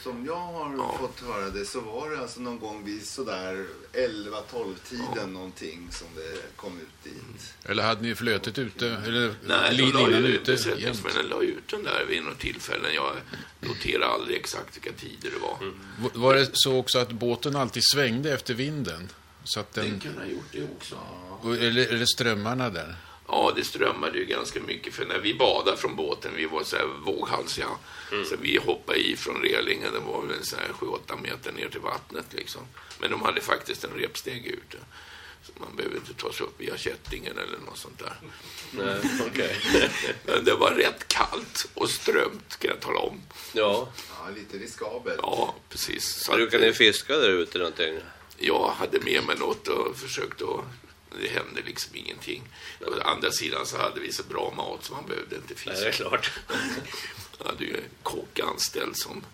C: Som jag har fått höra det så var det alltså någon gång vid sådär 11-12 tiden någonting som det kom ut dit.
A: Eller hade ni flötet ute? Eller
B: Nej,
A: linan
B: ju
A: ute?
B: besättningsmännen la ut den där vid något tillfälle. Jag noterar aldrig exakt vilka tider det var.
A: V- Var det så också att båten alltid svängde efter vinden? Så att den...
B: Den kunde ha gjort det också.
A: Eller, eller strömmarna där?
B: Ja, det strömmade ju ganska mycket. För när vi badade från båten, vi var så här våghalsiga. Så vi hoppade i från relingen, det var väl så här 7-8 meter ner till vattnet liksom. Men de hade faktiskt en repsteg ute. Så man behöver inte ta sig upp via kättingen eller något sånt där.
F: Nej, okej.
B: Men det var rätt kallt och strömt, kan jag tala om.
F: Ja.
C: Ja, lite riskabelt.
B: Ja, precis. Så
F: du
B: att,
F: kan ni fiska där ute någonting?
B: jag hade med mig något och försökte att det hände liksom ingenting. Å andra sidan så hade vi så bra mat så man behövde inte fiska.
F: Nej, det är klart.
B: Jag hade ju en kock anställd som,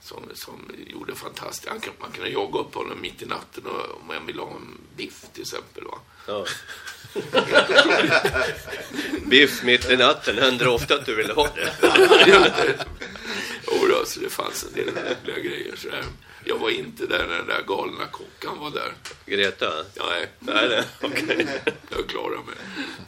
B: som, som gjorde fantastiskt. Han kan, man kunde jogga upp honom mitt i natten och, om jag ville ha en biff till exempel. Va?
F: Ja. Biff mitt i natten, händer ofta att du vill ha det?
B: Ja, så det fanns en del roliga grejer. Så där. Jag var inte där när den där galna kockan var där.
F: Greta?
B: Nej.
F: Nej, nej. Okej.
B: Jag klarar mig.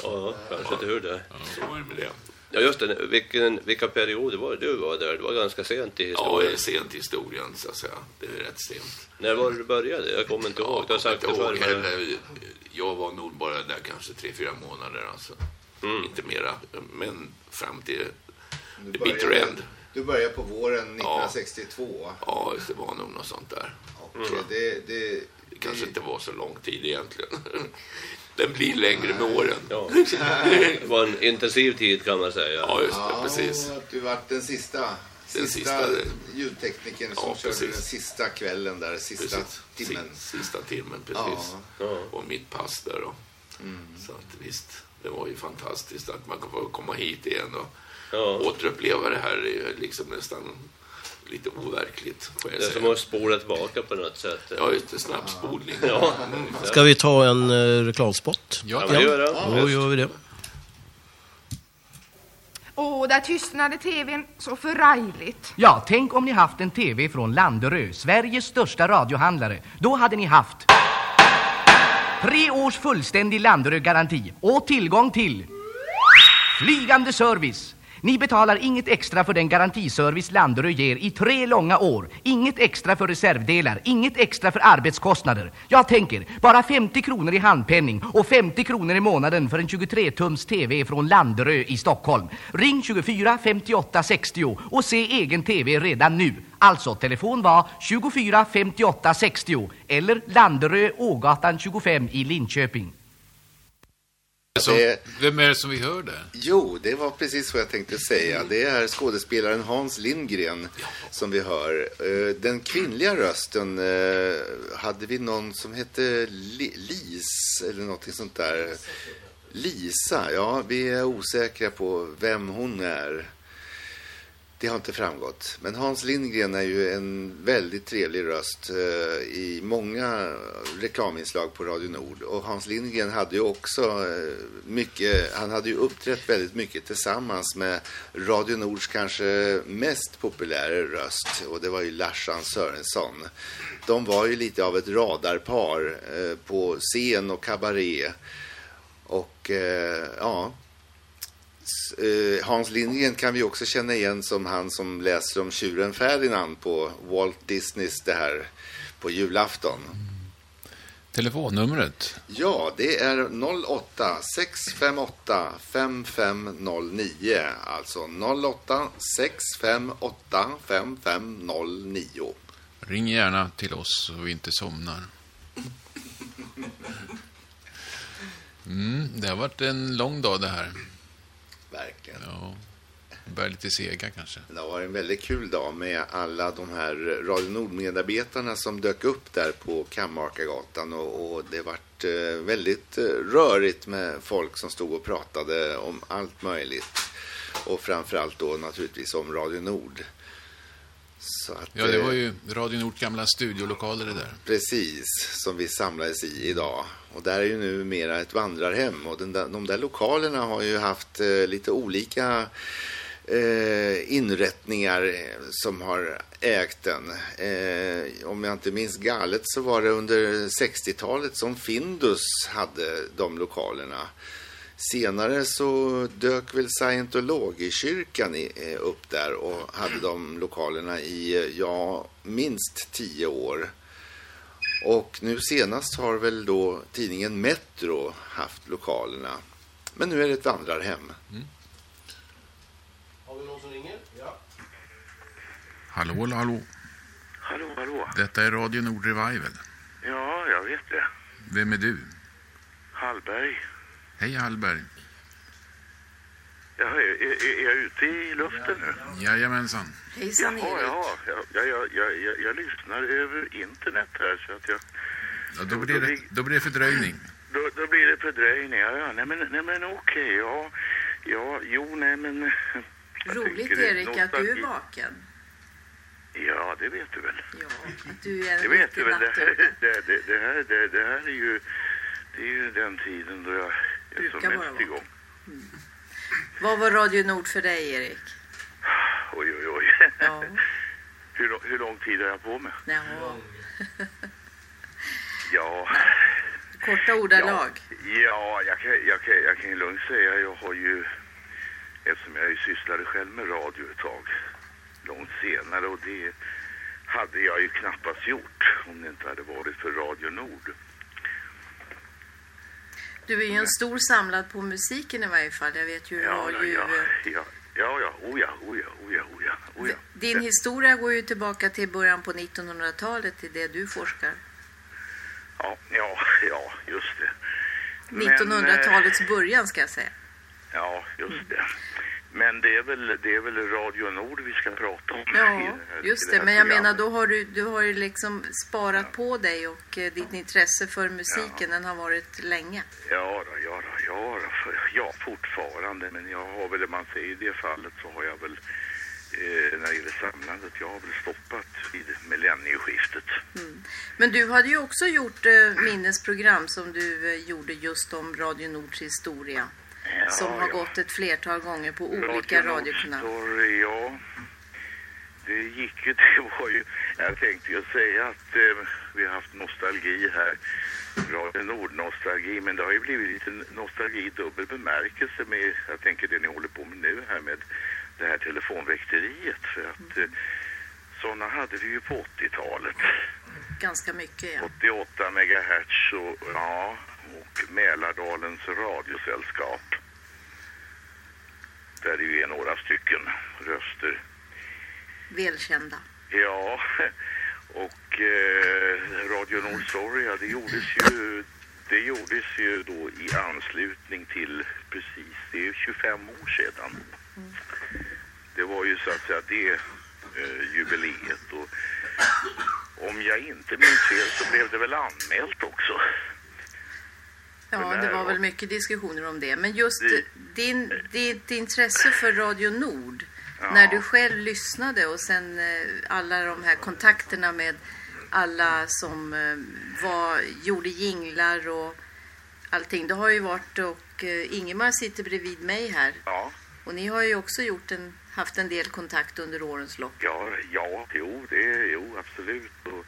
F: Ja, kanske inte hur det.
B: Så var det med det.
F: Ja, just det. Vilken, vilka perioder var det du var där? Det var ganska sent i
B: Ja,
F: historien.
B: det är sent i historien, så att säga. Det är rätt sent.
F: När var det du började? Jag kommer inte ihåg. Du har sagt det
B: Jag,
F: förr.
B: ihåg
F: men-
B: heller. jag var nog bara där kanske tre, fyra månader. Alltså.
F: Mm.
B: Inte mera, men fram till the bitter end.
C: Du började på våren 1962.
B: Ja, det var nog något sånt där.
C: Och det, det,
B: det kanske inte var så lång tid egentligen. Den blir längre med åren.
F: Ja. Det var en intensiv tid kan man säga.
B: Ja, just det. Precis.
C: och att du var den sista,
B: Den
C: sista,
B: sista-
C: ljudteknikern som
B: Ja,
C: körde
B: precis.
C: den sista kvällen där, sista
B: Precis.
C: timmen.
B: Si- Sista timmen, precis.
C: Ja.
B: Och mitt pass där då.
C: Mm.
B: Så att visst, det var ju fantastiskt att man kan få komma hit igen och
F: Ja.
B: återuppleva det här. är liksom nästan lite overkligt, får jag
F: Det är
B: säga.
F: som att spola tillbaka på något sätt.
B: Ja, just det. Snabbspolning.
F: Ja.
G: Ska vi ta en eh, reklamspot?
F: Ja, det gör det.
G: Då gör vi det.
O: Åh, där tystnade tvn så förargligt.
H: Ja, tänk om ni haft en TV från Landerö, Sveriges största radiohandlare. Då hade ni haft tre års fullständig Landerö-garanti och tillgång till flygande service. Ni betalar inget extra för den garantiservice Landerö ger i tre långa år. Inget extra för reservdelar, inget extra för arbetskostnader. Jag tänker, bara 50 kronor i handpenning och 50 kronor i månaden för en 23-tums TV från Landerö i Stockholm. Ring 24 58 60 och se egen TV redan nu. Alltså, telefon var 24 58 60 eller Landerö, Ågatan 25 i Linköping.
A: Så, vem är det som vi hör där?
C: Jo, det var precis vad jag tänkte säga. Det är skådespelaren Hans Lindgren som vi hör. Eh, Den kvinnliga rösten eh, hade vi någon som hette Li- Lis eller något sånt där. Lisa, ja, vi är osäkra på vem hon är. Det har inte framgått. Men Hans Lindgren är ju en väldigt trevlig röst eh, i många reklaminslag på Radio Nord. Och Hans Lindgren hade ju också eh, mycket, han hade ju uppträtt väldigt mycket tillsammans med Radio Nords kanske mest populära röst. Och det var ju Larsan Sörensson. De var ju lite av ett radarpar eh, på scen och kabaré. Och eh, ja, eh, Hans Lindgren kan vi också känna igen som han som läser om tjuren Ferdinand på Walt Disneys det här på julafton.
A: Telefonnumret?
C: Ja, det är 08 658 5509. Alltså 08 658 5509.
A: Ring gärna till oss så vi inte somnar. Mm, det har varit en lång dag det här.
C: Verkligen.
A: Ja, börjar lite sega kanske.
C: Det varit en väldigt kul dag med alla de här Radio Nord-medarbetarna som dök upp där på Kammakargatan och, och det vart eh, väldigt eh, rörigt med folk som stod och pratade om allt möjligt. Och framförallt då naturligtvis om Radio Nord. Att,
A: Ja, det
C: eh,
A: var ju Radio Nord gamla studiolokaler det där.
C: Precis, som vi samlades i idag. Och där är ju nu mera ett vandrarhem. Och den där, de där lokalerna har ju haft eh, lite olika eh, inrättningar eh, som har ägt den. Eh, om jag inte minns galet så var det under 60-talet som Findus hade de lokalerna. Senare så dök väl scientologikyrkan i, eh, upp där och hade de lokalerna i, eh, ja, minst tio år. Och nu senast har väl då tidningen Metro haft lokalerna. Men nu är det ett vandrarhem.
G: Har vi någon som ringer? Ja.
A: Hallå, hallå.
P: Hallå, hallå.
A: Detta är Radio Nord Revival.
P: Ja, jag vet det.
A: Vem är du?
P: Hallberg.
A: Hej Hallberg.
P: Jaha, är, är, jag ute i luften nu?
A: Jajamensan.
D: Hejsan Erik.
P: jaha. Jag, jag, jag, jag, jag, jag lyssnar över internet här så att jag...
A: Ja, då, blir det, då blir det fördröjning.
P: Då, då blir det fördröjning. Ja, ja. Nej men, nej, men okej, ja. Ja, jo, nej men...
D: Roligt Erik att du är vaken.
P: Ja, det vet du väl.
D: Ja, att du är
P: Det vet du väl. Det,
D: nattuggla.
P: det, det, det, här, det, det här är ju... Det är ju den tiden då jag är som
D: Brukar vara
P: igång.
D: Vad var Radio Nord för dig Erik?
P: Oj, oj, oj.
D: Ja.
S: Hur, hur lång tid har jag på mig?
D: Jaha.
S: Ja,
D: Korta ordalag.
S: ja jag, kan, jag, kan, jag kan ju lugnt säga jag har ju, eftersom jag ju sysslade själv med radio ett tag, långt senare och det hade jag ju knappast gjort om det inte hade varit för Radio Nord.
D: Du är ju en stor samlad på musiken i varje fall. Jag vet ju,
S: ja, ja,
D: eh,
S: ja, ja, ja, oh ja, oh ja, oh ja, oh ja, oh ja.
D: Din historia går ju tillbaka till början på 1900-talet, till det du forskar.
S: Ja, ja, ja, just det. Men,
D: 1900-talets början ska jag säga.
S: eh, Ja, just det. Men det är väl, det är väl Radio Nord vi ska prata om.
D: Ja,
S: det här-
D: just
S: det
D: det. Men jag
S: programmet.
D: menar, då har du, du har ju liksom sparat på dig och eh, ditt intresse för musiken, den har varit länge.
S: Ja, då, ja, då, ja, då, ja, fortfarande. Men jag har väl, man säger i det fallet så har jag väl, eh, när det gäller samlandet, jag har väl stoppat vid millennieskiftet.
D: Mm. Men du hade ju också gjort eh, minnesprogram som du eh, gjorde just om Radio Nords historia.
S: Ja,
D: som har
S: ja.
D: gått ett flertal gånger på olika radiokanaler.
S: Ja. Det gick ju, det var ju, jag tänkte ju säga att eh, vi har haft nostalgi här. Radio Nord-nostalgi, men det har ju blivit lite nostalgi i dubbel bemärkelse med, jag tänker det ni håller på med nu här med det här telefonväkteriet. För att eh, sådana hade vi ju på 80-talet.
D: Ganska mycket, ja.
S: 88 megahertz och, ja, och Mälardalens radiosällskap. Där det ju är några stycken röster.
D: Välkända.
S: Ja, och eh, Radio Nord Story, ja, det gjordes ju det gjordes ju då i anslutning till precis, det är ju 25 år sedan. Det var ju så att säga det eh, jubileet och om jag inte minns fel så blev det väl anmält också.
D: Ja, det var väl mycket diskussioner om det. Men just
S: Det-
D: din, ditt intresse för Radio Nord,
S: Ja.
D: när du själv lyssnade och sen eh, alla de här kontakterna med alla som eh, var, gjorde jinglar och allting. Det har ju varit och eh, Ingemar sitter bredvid mig här.
S: Ja.
D: Och ni har ju också gjort en, haft en del kontakt under årens lopp.
S: Ja, ja, jo, det jo, absolut. Och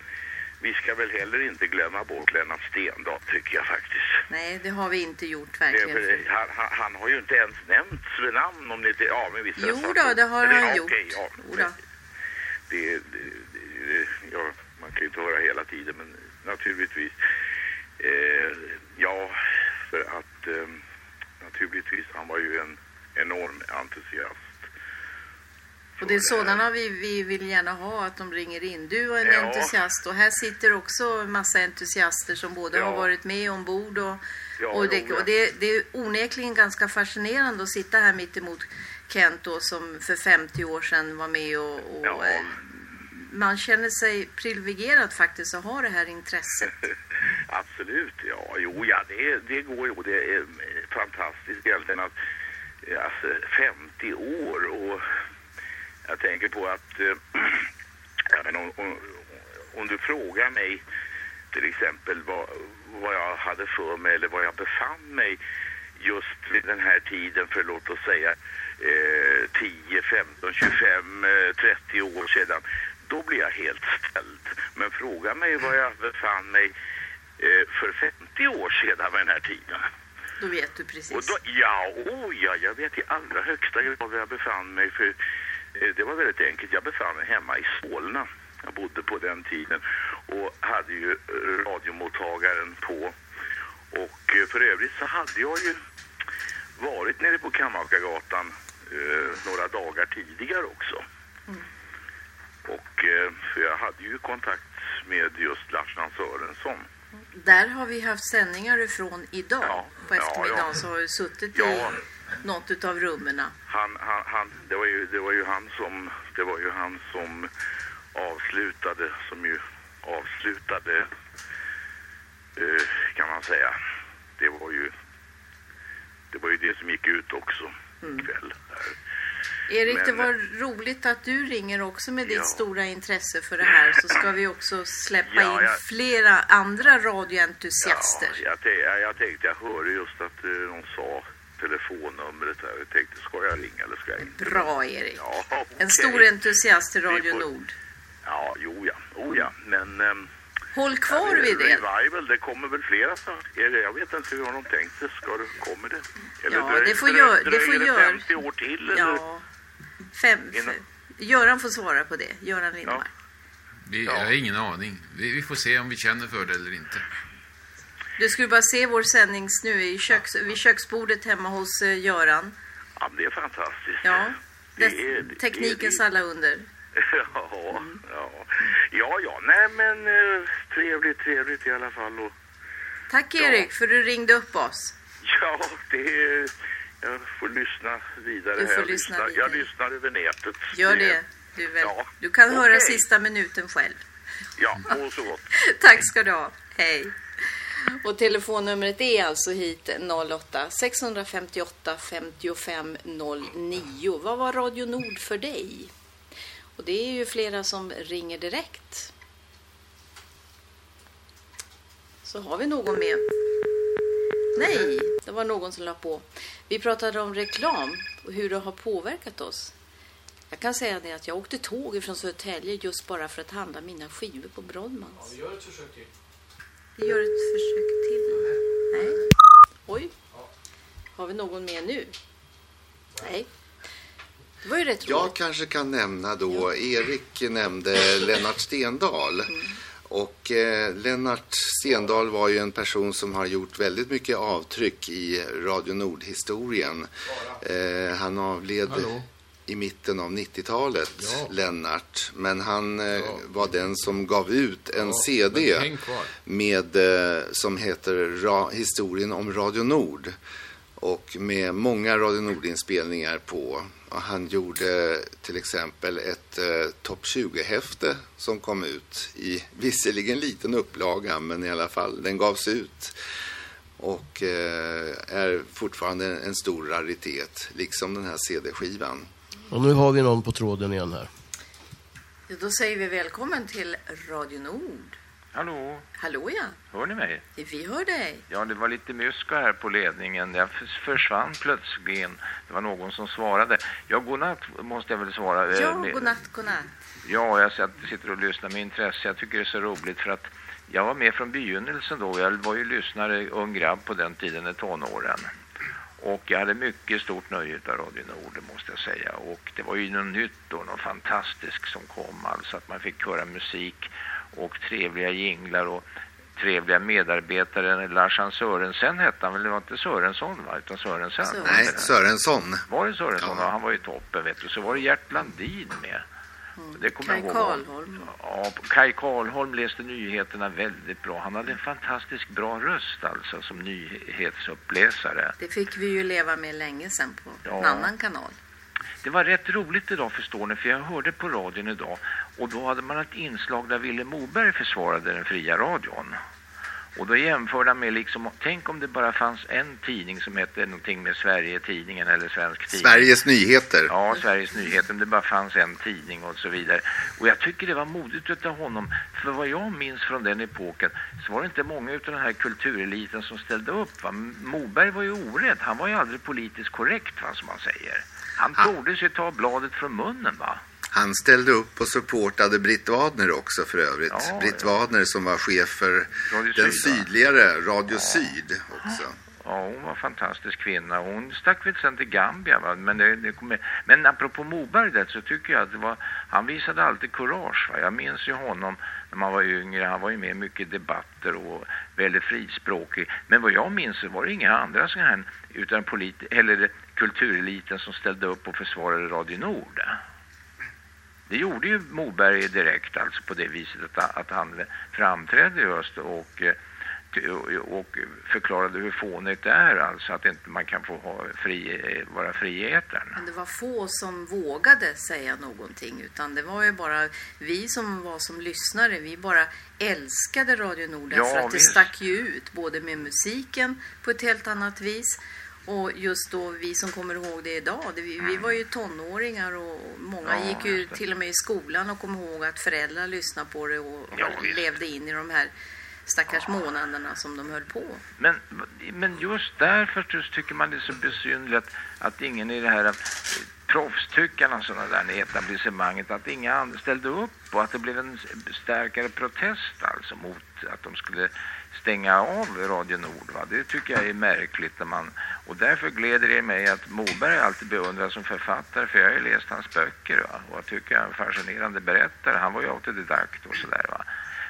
S: vi ska väl heller inte glömma bort Lennart Stendahl tycker jag faktiskt.
D: Nej, det har vi inte gjort
S: Det
D: verkligen.
S: väl- han, han, han har ju inte ens nämnts vid namn om det inte... Ja, men visst
D: Jo då, det har han
S: ja,
D: gjort.
S: okej, ja.
D: Då.
S: Det, det, det, ja, man kan ju inte höra hela tiden, men naturligtvis. Eh, ja, för att eh, naturligtvis, han var ju en enorm entusiast.
D: Och det är sådana vi, vi vill gärna ha, att de ringer in. Du är en
S: Ja.
D: entusiast och här sitter också en massa entusiaster som både
S: Ja.
D: har varit med ombord och,
S: Ja,
D: och, det, och det, det är onekligen ganska fascinerande att sitta här mitt emot Kent då, som för 50 år sedan var med och, och eh, man känner sig privilegierad faktiskt att ha det här intresset.
S: Absolut, ja. Jo, ja, det, det går ju. Det är eh, fantastiskt egentligen att eh, alltså, 50 år och jag tänker på att eh, ja, men om, om, om du frågar mig till exempel vad, vad jag hade för mig eller var jag befann mig just vid den här tiden för låt oss säga eh, 10, 15, 25, eh, 30 år sedan då blir jag helt ställd. Men fråga mig var jag befann mig eh, för 50 år sedan vid den här tiden.
D: Då vet du precis.
S: Och då, ja, oh ja, jag vet i allra högsta grad var jag befann mig för det var väldigt enkelt. Jag befann mig hemma i Solna. Jag bodde på den tiden och hade ju eh, radiomottagaren på. Och eh, för övrigt så hade jag ju varit nere på Kammakargatan eh, några dagar tidigare också. Och eh, för jag hade ju kontakt med just Lars-Nan Sörensson.
D: Där har vi haft sändningar ifrån idag. På
S: ja,
D: eftermiddagen
S: ja.
D: så har du suttit
S: Ja.
D: i något utav rummen.
S: han, han, han, det, var ju, det var ju han som det var ju han som avslutade som ju avslutade eh, kan man säga det var ju det var ju det som gick ut också ikväll här.
D: Erik, det
S: Men-
D: var roligt att du ringer också med ditt
S: Ja.
D: stora intresse för det här. Så ska vi också släppa
S: Ja,
D: in
S: jag-
D: flera andra radioentusiaster.
S: Ja, jag, tänkte, jag, jag tänkte jag hörde just att de sa telefonnumret här. Jag tänkte ska jag ringa eller ska jag inte?
D: Bra, Erik.
S: Ja,
D: En
S: okej.
D: stor entusiast till Radio
S: får-
D: Nord.
S: Ja, jo ja, oh ja, men... ehm,
D: Håll kvar
S: ja,
D: vid det.
S: Revival, det kommer väl flera snart. Det, jag vet inte hur har de tänkt sig. Ska det, kommer det? Eller
D: Ja,
S: dröjer-
D: det får
S: dröjer-
D: gör- det
S: dröjer
D: får
S: det
D: gör-
S: 50 år till eller?
D: Ja. Fem,
S: Innan-
D: Göran får svara på det. Göran Lindmark.
A: Vi, Jag har ingen aning. Vi, vi får se om vi känner för det eller inte.
D: Du skulle bara se vår sändning nu i köks, vid köksbordet hemma hos eh, Göran.
S: Ja, det är fantastiskt.
D: Ja,
S: Det
D: det,
S: är- det-
D: teknikens
S: det-
D: alla under.
S: ja, ja. Ja, ja, nej men eh, trevligt, trevligt i alla fall. Och,
D: Tack Erik för du ringde upp oss.
S: ja, det är... Jag får lyssna vidare
D: Du får
S: här. Jag
D: lyssna
S: lyssnar-
D: vidare.
S: Jag lyssnar över nätet.
D: Gör det. Du, väl.
S: Ja.
D: du kan höra
S: Okej.
D: sista minuten själv.
S: Ja, må så gott.
D: Tack ska du ha. Hej. Och telefonnumret är alltså hit 08 658 55 09. Vad var Radio Nord för dig? Och det är ju flera som ringer direkt. Så har vi någon med. Nej, det var någon som la på. Vi pratade om reklam och hur det har påverkat oss. Jag kan säga det att jag åkte tåg från Södertälje just bara för att handla mina skivor på Brodmans.
G: Gör ett försök till.
D: Vi gör ett försök till. Nej. Oj. Har vi någon med nu? Nej. Det var ju rätt roligt.
C: Jag kanske kan nämna då, Erik nämnde Lennart Stendahl. Och eh, Lennart Stendahl var ju en person som har gjort väldigt mycket avtryck i Radio Nord-historien. Eh, han avled
A: Hallå?
C: I mitten av 90-talet,
A: Ja.
C: Lennart. Men han eh, var den som gav ut en
A: Ja,
C: CD med, eh, som heter Ra Historien om Radio Nord. Och med många Radio Nord-inspelningar på. Och han gjorde till exempel ett eh, topp 20-häfte som kom ut i visserligen liten upplaga, men i alla fall, den gavs ut. Och eh, är fortfarande en stor raritet, liksom den här CD-skivan.
G: Och nu har vi någon på tråden igen här.
D: Ja, Då säger vi välkommen till Radio Nord.
T: Hallå,
D: Hallå ja,
T: hör ni mig?
D: vi hör dig.
T: Ja, det var lite myska här på ledningen. Jag förs- försvann plötsligen. Det var någon som svarade. Ja, godnatt måste jag väl svara. Eh,
D: Ja, godnatt, godnatt.
T: Ja, jag sitter och lyssnar med intresse. Jag tycker det är så roligt för att jag var med från begynnelsen då. Jag var ju lyssnare, ung grabb på den tiden i tonåren. Och jag hade mycket stort nöje av Radio Nord, måste jag säga. Och det var ju något nytt och något fantastiskt som kom. Alltså att man fick höra musik och trevliga jinglar och trevliga medarbetare. Lars Sörensen hette han väl, det var inte Sörensson va? Utan Sörensen.
C: Nej, Sörensson.
T: Var det Sörensson? Ja. Han var ju toppen vet du. Så var det Gert Landin med. Det kommer
D: Mm. Kaj
T: jag ihåg.
D: Karlholm.
T: Ja, Kaj Karlholm läste nyheterna väldigt bra. Han hade en fantastiskt bra röst alltså som nyhetsuppläsare.
D: Det fick vi ju leva med länge sedan på en
T: Ja.
D: annan kanal.
T: Det var rätt roligt idag förstår ni, för jag hörde på radion idag och då hade man ett inslag där Ville Moberg försvarade den fria radion. Och då jämförde han med liksom, tänk om det bara fanns en tidning som hette någonting med Sverige-tidningen eller Svensk tidning.
C: Sveriges Nyheter.
T: Ja, Sveriges Nyheter, om det bara fanns en tidning och så vidare. Och jag tycker det var modigt av honom, för vad jag minns från den epoken så var det inte många utav den här kultureliten som ställde upp. Va? Moberg var ju orädd, han var ju aldrig politiskt korrekt va, som man säger. Han tordes ju ta bladet från munnen va.
C: Han ställde upp och supportade Britt Wadner också för övrigt.
T: Ja,
C: Britt Wadner som var chef för
T: Radio
C: den
T: Syd,
C: sydligare Radio Syd också.
T: Ja, hon var en fantastisk kvinna. Hon stack väl sen till Gambia, va? Men, det, det kommer... Men apropå Moberg där, så tycker jag att det var... Han visade alltid kurage. Va? Jag minns ju honom när man var yngre. Han var ju med i mycket debatter och väldigt frispråkig. Men vad jag minns så var det inga andra sådana här utan polit... eller kultureliten som ställde upp och försvarade Radio Nord. Det gjorde ju Moberg direkt alltså på det viset att, att han framträdde just och, eh, och, förklarade hur fånigt det är alltså att inte man kan få ha fri, vara fri i etern.
D: Men det var få som vågade säga någonting utan det var ju bara vi som var som lyssnare. Vi bara älskade Radio Nord
T: Ja,
D: därför att det
T: visst.
D: stack ju ut både med musiken på ett helt annat vis och just då vi som kommer ihåg det idag. Det, vi, vi var ju tonåringar och många
T: Ja,
D: gick ju till och med i skolan och kom ihåg att föräldrar lyssnade på det och,
T: Ja,
D: levde in i de här stackars månaderna som de höll på.
T: Men, men just därför tycker man det är så besynnerligt att, att ingen i det här eh, proffstyckarna sådana där i etablissemanget att inga ställde upp och att det blev en starkare protest alltså mot att de skulle stänga av Radio Nord. Va? Det tycker jag är märkligt. När man, och därför gläder det mig att Moberg alltid beundras som författare för jag har ju läst hans böcker va? och jag tycker han är en fascinerande berättare. Han var ju autodidakt och sådär va.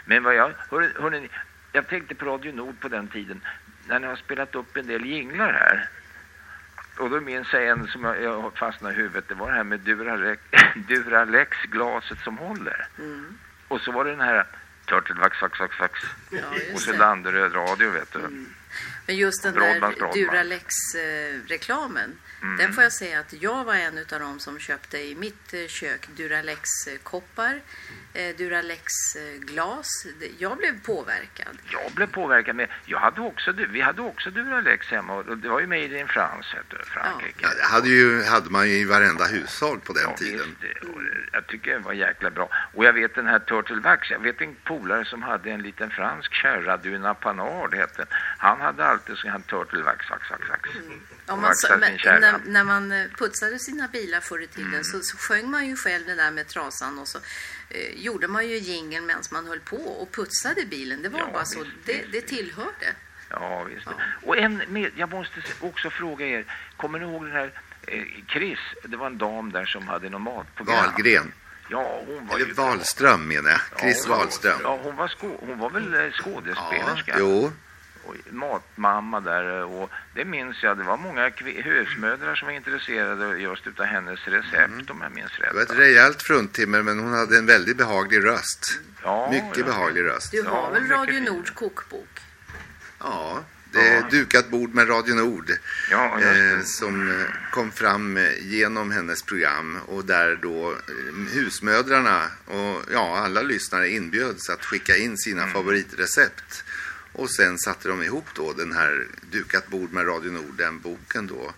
T: Men vad jag, hör, hörni, jag tänkte på Radio Nord på den tiden när ni har spelat upp en del jinglar här. Och då minns jag en som jag, jag fastnade i huvudet. Det var det här med Duralex, Duralex glaset som håller.
D: Mm.
T: Och så var det den här Turtle vax, vax, vax.
D: Ja,
T: och så. Landeröd radio vet du.
D: Men just den där. Duralex-reklamen,
T: Mm.
D: den får jag säga att jag var en av dem som köpte i mitt eh, kök Duralex-koppar, eh, Duralex-glas. Jag blev påverkad.
T: Jag blev påverkad med, jag hade också, vi hade också Duralex hemma och det var ju made in France, du, Frankrike.
C: Ja, det hade, ju, hade man ju i varenda hushåll på den tiden.
T: Det- och det- Jag tycker det var jäkla bra. Och jag vet den här Turtle Wax, jag vet en polare som hade en liten fransk kärra, Duna Panard hette. Han hade alltid så han Turtle Wax, wax, wax, wax.
D: Om
T: Och
D: man,
T: vaxade
D: men,
T: sin kärra.
D: När, när man eh, putsade sina bilar förr i tiden
T: Mm.
D: så, så sjöng man ju själv det där med trasan och så eh, gjorde man ju jingeln medan man höll på och putsade bilen. Det var
T: Ja,
D: bara så.
T: visst,
D: det, det tillhörde.
T: Ja, visst. Och en med, jag måste också fråga er, kommer ni ihåg den här eh, Chris? Det var en dam där som hade något matprogram.
C: Wahlgren.
T: Ja, hon var
C: Eller
T: ju...
C: Wahlström menar jag. Chris
T: Ja,
C: Wahlström.
T: Ja, hon var, skå, hon var väl eh, skådespelerska?
C: Jo.
T: Och matmamma där och det minns jag, det var många husmödrar som var intresserade just utav hennes recept om jag minns rätt.
C: Det var ett rejält fruntimmer men hon hade en väldigt behaglig röst.
T: Ja,
C: Mycket
T: ja.
C: behaglig röst.
D: Du har väl Radio Nords kokbok?
C: Ja, det är dukat bord med Radio Nord.
T: Ja,
C: eh, som eh, kom fram eh, genom hennes program och där då eh, husmödrarna och ja, alla lyssnare inbjöds att skicka in sina
T: Mm.
C: favoritrecept. Och sen satte de ihop då den här Dukat bord med Radio Nord, den boken då.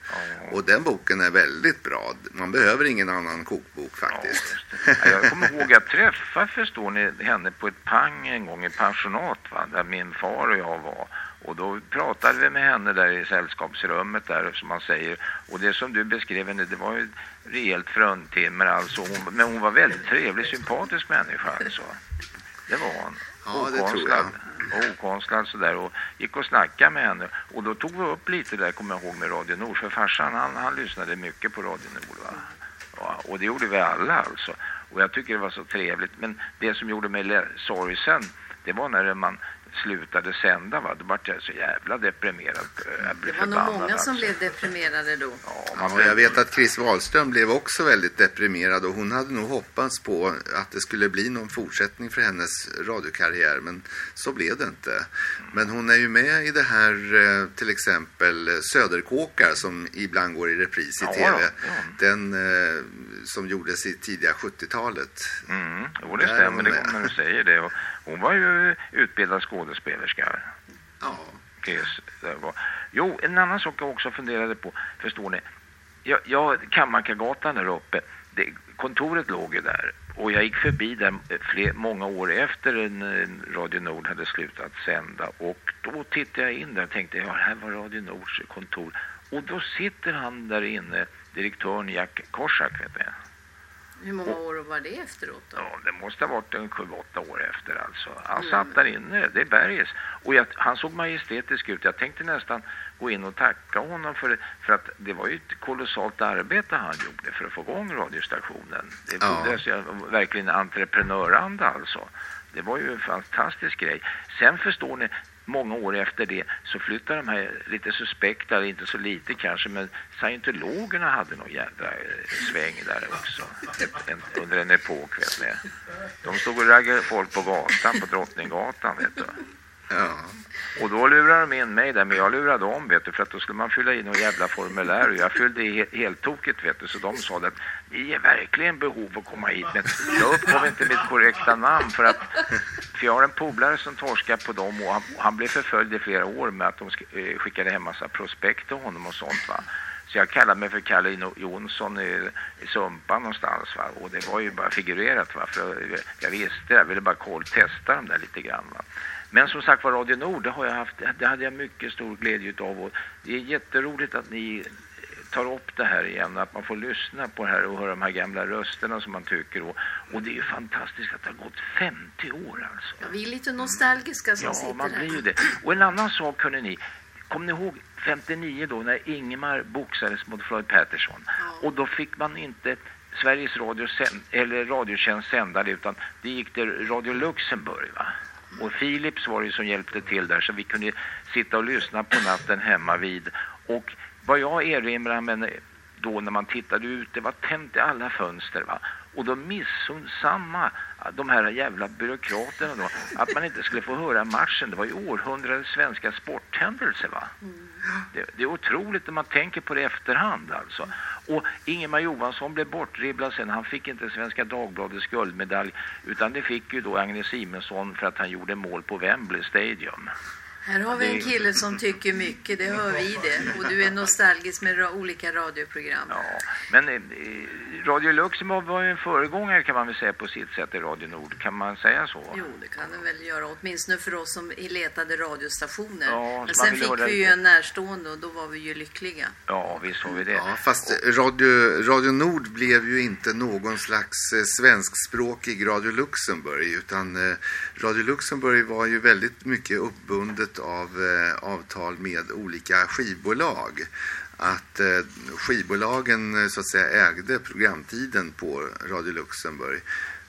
C: Och den boken är väldigt bra. Man behöver ingen annan kokbok faktiskt.
T: Ja, jag kommer ihåg att träffa förstår ni henne på ett pang en gång i pensionat va, där min far och jag var. Och då pratade vi med henne där i sällskapsrummet där som man säger. Och det som du beskrev henne, det var ju rejält fruntimmer alltså. Hon, men hon var väldigt trevlig, sympatisk människa alltså. Det var hon.
C: Ja, det tror
T: Okonstlad. Och okonstlad sådär och gick och snackade med henne. Och då tog vi upp lite där, kommer jag ihåg, med Radio Nord. För farsan, han, han lyssnade mycket på Radio Nord va. Ja, och det gjorde vi alla alltså. Och jag tycker det var så trevligt. Men det som gjorde mig sorgsen, det var när man slutade sända va. Då vart jag så jävla deprimerad. Jag blev
D: Det var nog många som
T: alltså.
D: blev deprimerade då.
C: Ja, jag vet att Chris Wahlström blev också väldigt deprimerad och hon hade nog hoppats på att det skulle bli någon fortsättning för hennes radiokarriär men så blev det inte. Men hon är ju med i det här eh, till exempel eh, Söderkåkar som ibland går i repris i
T: Ja,
C: tv.
T: ja.
C: Den eh, som gjordes i tidiga 70-talet.
T: Mm, jo, det
C: Där är
T: stämmer det
C: med.
T: går när du säger det. Och hon var ju utbildad skådespelerska.
C: Ja.
T: Jo, en annan sak jag också funderade på, förstår ni? Jag, jag Kammarkagatan där uppe, det, kontoret låg ju där. Och jag gick förbi där fler, många år efter en, Radio Nord hade slutat sända. Och då tittade jag in där och tänkte, ja, här var Radio Nords kontor. Och då sitter han där inne, direktören Jack Korsak, vet ni.
D: Hur många år var det efteråt då?
T: Ja, det måste ha varit en sju, åtta år efter alltså. Han
D: Mm.
T: satt där inne, det är berges. Och jag, han såg majestätisk ut. Jag tänkte nästan gå in och tacka honom för, för att det var ju ett kolossalt arbete han gjorde för att få igång radiostationen. Det
C: Ja.
T: fordras ju verkligen entreprenöranda alltså. Det var ju en fantastisk grej. Sen förstår ni, många år efter det så flyttade de här lite suspekta, inte så lite kanske, men scientologerna hade någon jävla eh, sväng där också. En, under en epok, vet ni. De stod och raggade folk på gatan, på Drottninggatan, vet du.
C: Ja.
T: Och då lurade de in mig där, men jag lurade om, vet du, för att då skulle man fylla i någon jävla formulär och jag fyllde i he helt tokigt, vet du, så de sa att ni är verkligen behov av att komma hit, men jag uppgav inte mitt korrekta namn för att, för jag har en polare som torskar på dem och han, han blev förföljd i flera år med att de sk- eh, skickade hem massa prospekt till honom och sånt va. Så jag kallade mig för Kalle Jonsson i, i Sumpan någonstans va. Och det var ju bara figurerat va. För jag, jag visste, jag ville bara koll testa dem där lite grann va. Men som sagt var Radio Nord, det, har jag haft, det hade jag mycket stor glädje utav och det är jätteroligt att ni tar upp det här igen, att man får lyssna på det här och höra de här gamla rösterna som man tycker. Och, och det är ju fantastiskt att det har gått 50 år alltså.
D: Ja, vi är lite nostalgiska som
T: Ja,
D: sitter
T: man
D: här.
T: blir ju det. Och en annan sak, hörni ni. Kommer ni ihåg 59 då när Ingemar boxades mot Floyd Patterson? Och då fick man inte Sveriges Radio sänd, eller Radiotjänst sända det utan det gick till Radio Luxemburg va? Och Philips var det som hjälpte till där så vi kunde sitta och lyssna på natten hemma vid. Och vad jag erinrar mig då när man tittade ut, det var tänt i alla fönster va. Och de missunnsamma, de här jävla byråkraterna då, att man inte skulle få höra matchen. Det var ju århundradets svenska sporthändelse va. Det, det är otroligt när man tänker på det i efterhand alltså. Och Ingemar Johansson blev bortdribblad sen. Han fick inte Svenska Dagbladets guldmedalj utan det fick ju då Agnes Simonsson för att han gjorde mål på Wembley Stadium.
D: Här har vi en kille som tycker mycket, det hör vi det. Och du är nostalgisk med ra- olika radioprogram.
T: Men eh, Radio Luxemburg var ju en föregångare kan man väl säga på sitt sätt i Radio Nord. Kan man säga så?
D: Jo, det kan den väl göra, åtminstone för oss som letade radiostationer.
T: Ja, så
D: Men sen fick vi ju en närstående och då var vi ju lyckliga.
T: Ja, visst har vi det.
C: Ja, fast Radio, Radio Nord blev ju inte någon slags eh, svenskspråkig Radio Luxemburg utan eh, Radio Luxemburg var ju väldigt mycket uppbundet av eh, avtal med olika skivbolag. Att eh, skivbolagen eh, så att säga ägde programtiden på Radio Luxemburg.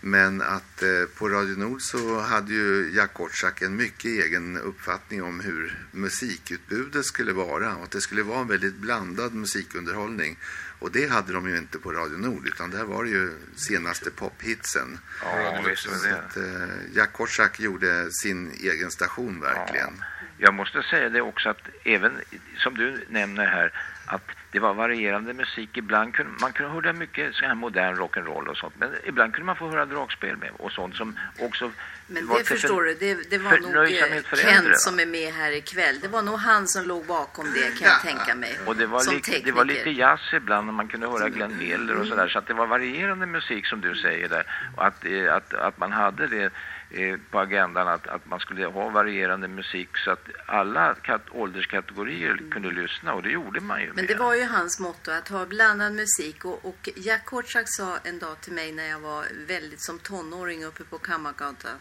C: Men att på Radio Nord så hade ju Jack Kortsak en mycket egen uppfattning om hur musikutbudet skulle vara och att det skulle vara en väldigt blandad musikunderhållning. Och det hade de ju inte på Radio Nord utan där var det ju senaste pophitsen.
T: Ja, visst var det.
C: att, eh, Jack Kortsak gjorde sin egen station verkligen.
T: Jag måste säga det också att även som du nämner här att det var varierande musik. Ibland kunde man kunde höra mycket så här modern rock'n'roll och sånt. Men ibland kunde man få höra dragspel med och sånt som också
D: Men det förstår
T: för-
D: du, det, det var nog eh,
T: äldre?
D: Kent som är med här ikväll. Det var nog han som låg bakom det kan jag tänka mig.
T: Och det var,
D: som
T: li- det var lite jazz ibland och man kunde höra Glenn Miller och sådär. Så att det var varierande musik som du säger där. Och att, eh, att, att man hade det på agendan att, att man skulle ha varierande musik så att alla kat- ålderskategorier kunde lyssna och det gjorde man ju.
D: Men det var ju hans motto att ha blandad musik och, och Jack Kortsak sa en dag till mig när jag var väldigt som tonåring uppe på Kammargatan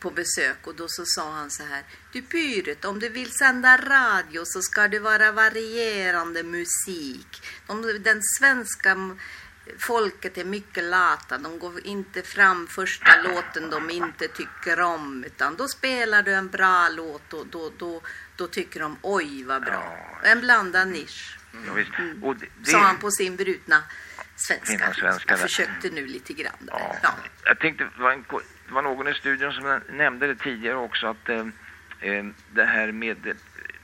D: på besök och då så sa han så här Du Pyret, om du vill sända radio så ska det vara varierande musik. De, den svenska folket är mycket lata. De går inte fram första låten de inte tycker om utan då spelar du en bra låt och då, då, då tycker de oj vad bra. En blandad nisch.
T: Ja, visst. Och det,
D: Sa han på sin brutna svenska.
T: Svenska
D: Jag försökte nu lite grann. Där. Ja.
T: Jag tänkte, det var, en, det var någon i studion som nämnde det tidigare också att eh, eh, det här med,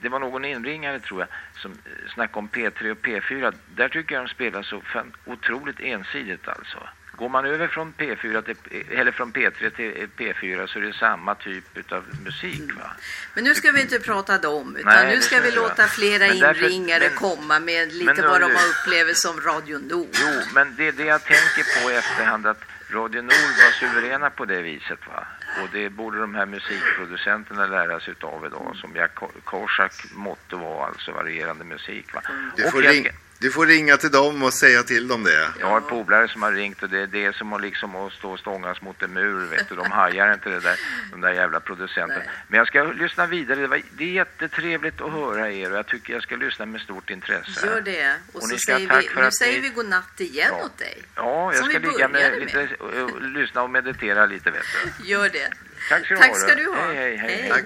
T: det var någon inringare tror jag som eh, snackade om P3 och P4. Där tycker jag de spelar så fan, otroligt ensidigt alltså. Går man över från P4 till, eller från P3 till eh, P4 så är det samma typ av musik va?
D: Men nu ska vi inte prata dem utan
T: Nej,
D: nu ska vi låta flera
T: Men därför-
D: inringare
T: men-
D: komma med lite vad de har upplevt som Radio Nord.
T: Jo, men det är det jag tänker på i efterhand att Radio Nord var suveräna på det viset va. Och det borde de här musikproducenterna lära sig utav idag som Jack Ko- Korsak motto var alltså varierande musik va.
C: Du får,
T: jag
C: ring, du får ringa till dem och säga till dem det.
T: Jag har polare som har ringt och det är det som att liksom att stå och stångas mot en mur vet du. De hajar inte det där, de där jävla producenterna. Men jag ska lyssna vidare. Det, var, det är jättetrevligt att höra er och jag tycker jag ska lyssna med stort intresse.
D: Gör det. Och,
T: Och
D: så
T: ska ha
D: säger
T: tack
D: vi,
T: för
D: nu säger vi godnatt igen
T: Ja.
D: åt dig.
T: Ja, jag
D: Som
T: ska ligga med
D: började
T: lite och, och lyssna och meditera lite vet du.
D: Gör det.
T: Tack ska du
D: Tack
T: ha.
D: ska
T: då.
D: du ha.
T: Hej, hej, hej.
D: Hej.
T: Tack.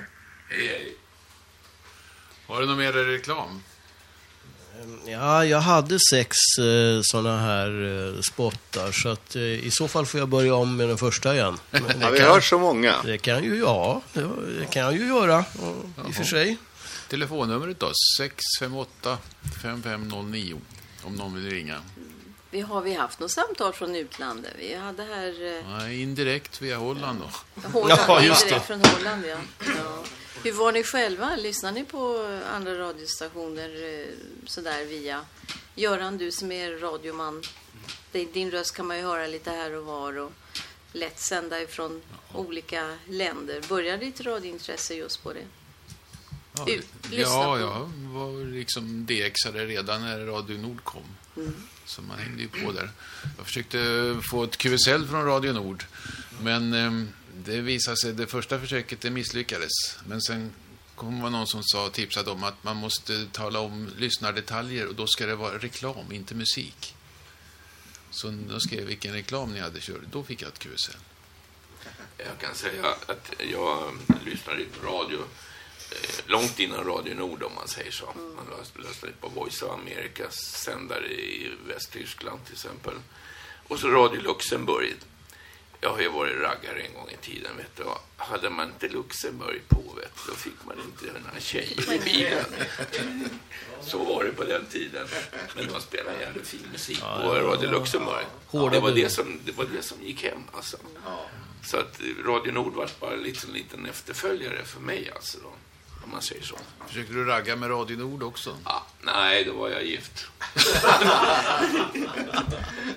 A: Har du någon mer reklam?
G: Ja, jag hade sex eh, sådana här eh, spottar så att eh, i så fall får jag börja om med den första igen. Men det
C: Har vi
G: kan-
C: hört så många?
G: Det kan ju, ja, det, det kan jag ju göra och, i och för sig.
A: Telefonnumret då? 658 5509 om någon vill ringa.
D: Vi har vi haft något samtal från utlandet? Vi hade här eh,
A: Nej, indirekt via Holland då.
D: Holland,
A: Ja, just det.
D: från Holland. Ja. Ja. Hur var ni själva? Lyssnar ni på andra radiostationer eh, sådär via Göran, du som är radioman? Din röst kan man ju höra lite här och var och lätt sända ifrån olika länder. Började ditt radiointresse just på det?
A: Ja,
D: U-
A: ja, jag var liksom DXare redan när Radio Nord kom.
D: Mm.
A: Så man hängde ju på där. Jag försökte få ett QSL från Radio Nord. Men ehm, det visade sig, det första försöket det misslyckades. Men sen kom det någon som sa, tipsade om att man måste tala om lyssnardetaljer och då ska det vara reklam, inte musik. Så då skrev jag vilken reklam ni hade kört. Då fick jag ett QSL.
B: Jag kan säga att jag lyssnade på radio eh, långt innan Radio Nord om man säger så. Man lyssnade på Voice of Americas sändare i Västtyskland till exempel. Och så Radio Luxemburg. Jag har ju varit raggare en gång i tiden, vet du. Hade man inte Luxemburg på, vet du, då fick man inte några tjejer i bilen. Så var det på den tiden. Men de spelade jävligt fin musik på Radio. Luxemburg. Det var det, som, det var det som gick hem, alltså. Så att Radio Nord var bara lite en liten efterföljare för mig, alltså då. Om man säger så.
A: Försökte du ragga med Radio Nord också?
B: Ja, nej, då var jag gift.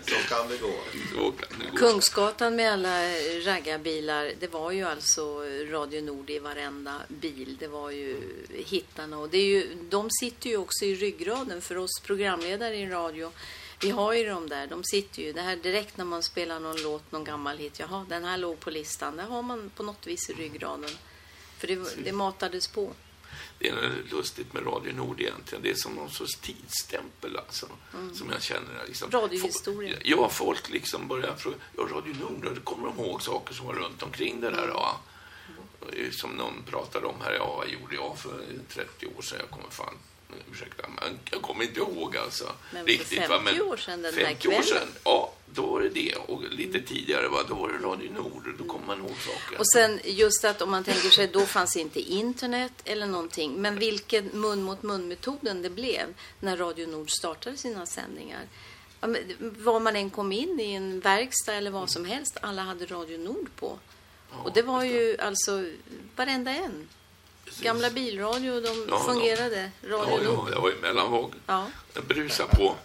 C: Så kan det gå.
B: Så kan det gå.
D: Kungsgatan med alla raggarbilar, det var ju alltså Radio Nord i varenda bil. Det var ju hittarna och det är ju, de sitter ju också i ryggraden för oss programledare i radio. Vi har ju dem där, de sitter ju, det här direkt när man spelar någon låt, någon gammal hit, jaha, den här låg på listan, där har man på något vis i ryggraden. För det, det matades på.
B: Det är lustigt med Radio Nord egentligen. Det är som någon sorts tidsstämpel alltså.
D: Mm.
B: Som jag känner. Liksom.
D: Radiohistoria.
B: Ja, folk liksom börjar fråga. Ja, Radio Nord, då kommer de ihåg saker som var runt omkring det där. Ja. Är Som någon pratade om här. Ja, vad gjorde jag för 30 år sedan? Jag kommer fan... Ursäkta, men jag kommer inte ihåg alltså.
D: Men för 50 år sedan den här
B: 50 år
D: kvällen.
B: sedan, ja, då var det det. Och lite tidigare, va, då var det Radio Nord. Då kommer man ihåg saker.
D: Och sen just att om man tänker sig, då fanns inte internet eller någonting. Men vilken mun mot mun-metoden det blev när Radio Nord startade sina sändningar. Ja, men Var man än kom in i en verkstad eller vad som helst, alla hade Radio Nord på. Och det var ju alltså varenda en. Gamla bilradio, de
B: Ja,
D: fungerade.
B: Ja,
D: Radio
B: ja,
D: Nord.
B: det var ju mellanvåg.
D: Ja.
B: Den brusar på.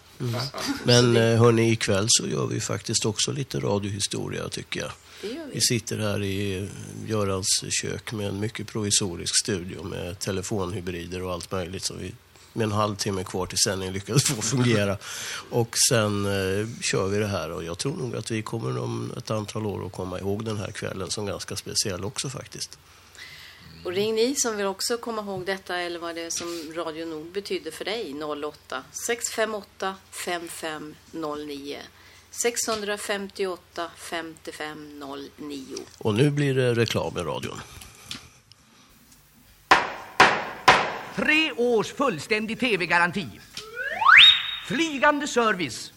G: Men eh, hörni, ikväll så gör vi faktiskt också lite radiohistoria tycker jag.
D: Vi.
G: Vi sitter här i eh, Görans kök med en mycket provisorisk studio med telefonhybrider och allt möjligt som vi med en halvtimme kvar till sändningen lyckades få fungera. Och sen eh, kör vi det här och jag tror nog att vi kommer om ett antal år att komma ihåg den här kvällen som ganska speciell också faktiskt.
D: Och ring ni som vill också komma ihåg detta eller vad det är som Radio Nord betyder för dig. 08 658 5509 658 5509.
G: Och nu blir det reklam i radion.
H: Tre års fullständig tv-garanti. Flygande service.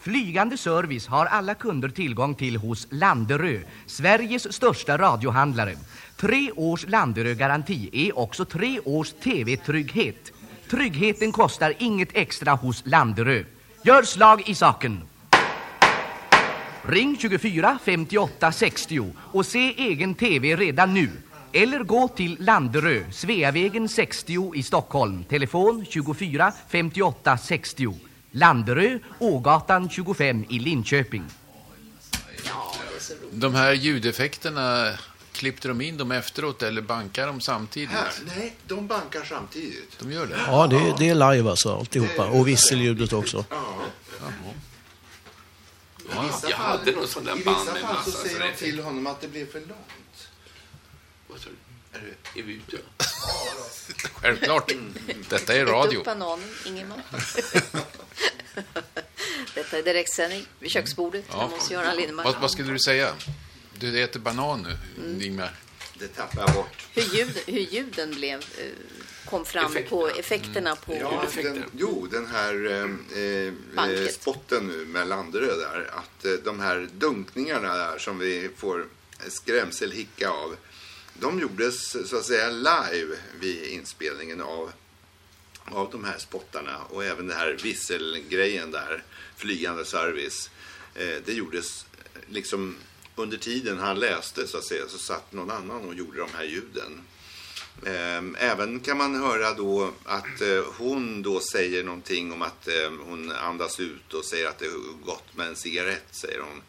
H: Flygande service har alla kunder tillgång till hos Landerö, Sveriges största radiohandlare. Tre års Landerö-garanti är också tre års tv-trygghet. Tryggheten kostar inget extra hos Landerö. Gör slag i saken. Ring 24 58 60 och se egen tv redan nu. Eller gå till Landerö, Sveavägen 60 i Stockholm. Telefon 24 58 60. Landerö, Ågatan 25 i Linköping.
A: De här ljudeffekterna, klippte de in dem efteråt eller bankar de samtidigt?
C: Här, nej, de bankar samtidigt.
A: De gör det?
G: Ja, det, det är live alltså alltihopa. Och visselljudet också.
C: Ja.
B: Ja,
C: vissa
B: jag
C: fall-
B: hade någon sån där
C: I
B: band
C: vissa
B: med
C: fall så
B: massa
C: säger de till honom att det blir för långt.
B: Vad sa du? Är, vi ute?
A: Självklart. Detta är radio.
D: upp bananen, Ingemar. Detta är direktsändning vid köksbordet
A: Ja.
D: Lindmark.
A: Vad, vad skulle du säga? Du äter banan nu,
D: Mm.
A: Ingmar.
C: Det tappar jag bort.
D: Hur, ljud, hur ljuden blev, eh, kom fram på effekterna på...
C: Ja, den, jo, den här eh, eh, spotten nu med Landerö där, att eh, de här dunkningarna där som vi får skrämselhicka av, de gjordes så att säga live vid inspelningen av, av de här spottarna och även den här visselgrejen där, flygande service. Eh, det gjordes liksom under tiden han läste så att säga så satt någon annan och gjorde de här ljuden. Ehm, även kan man höra då att eh, hon då säger någonting om att eh, hon andas ut och säger att det är gott med en cigarett, säger hon.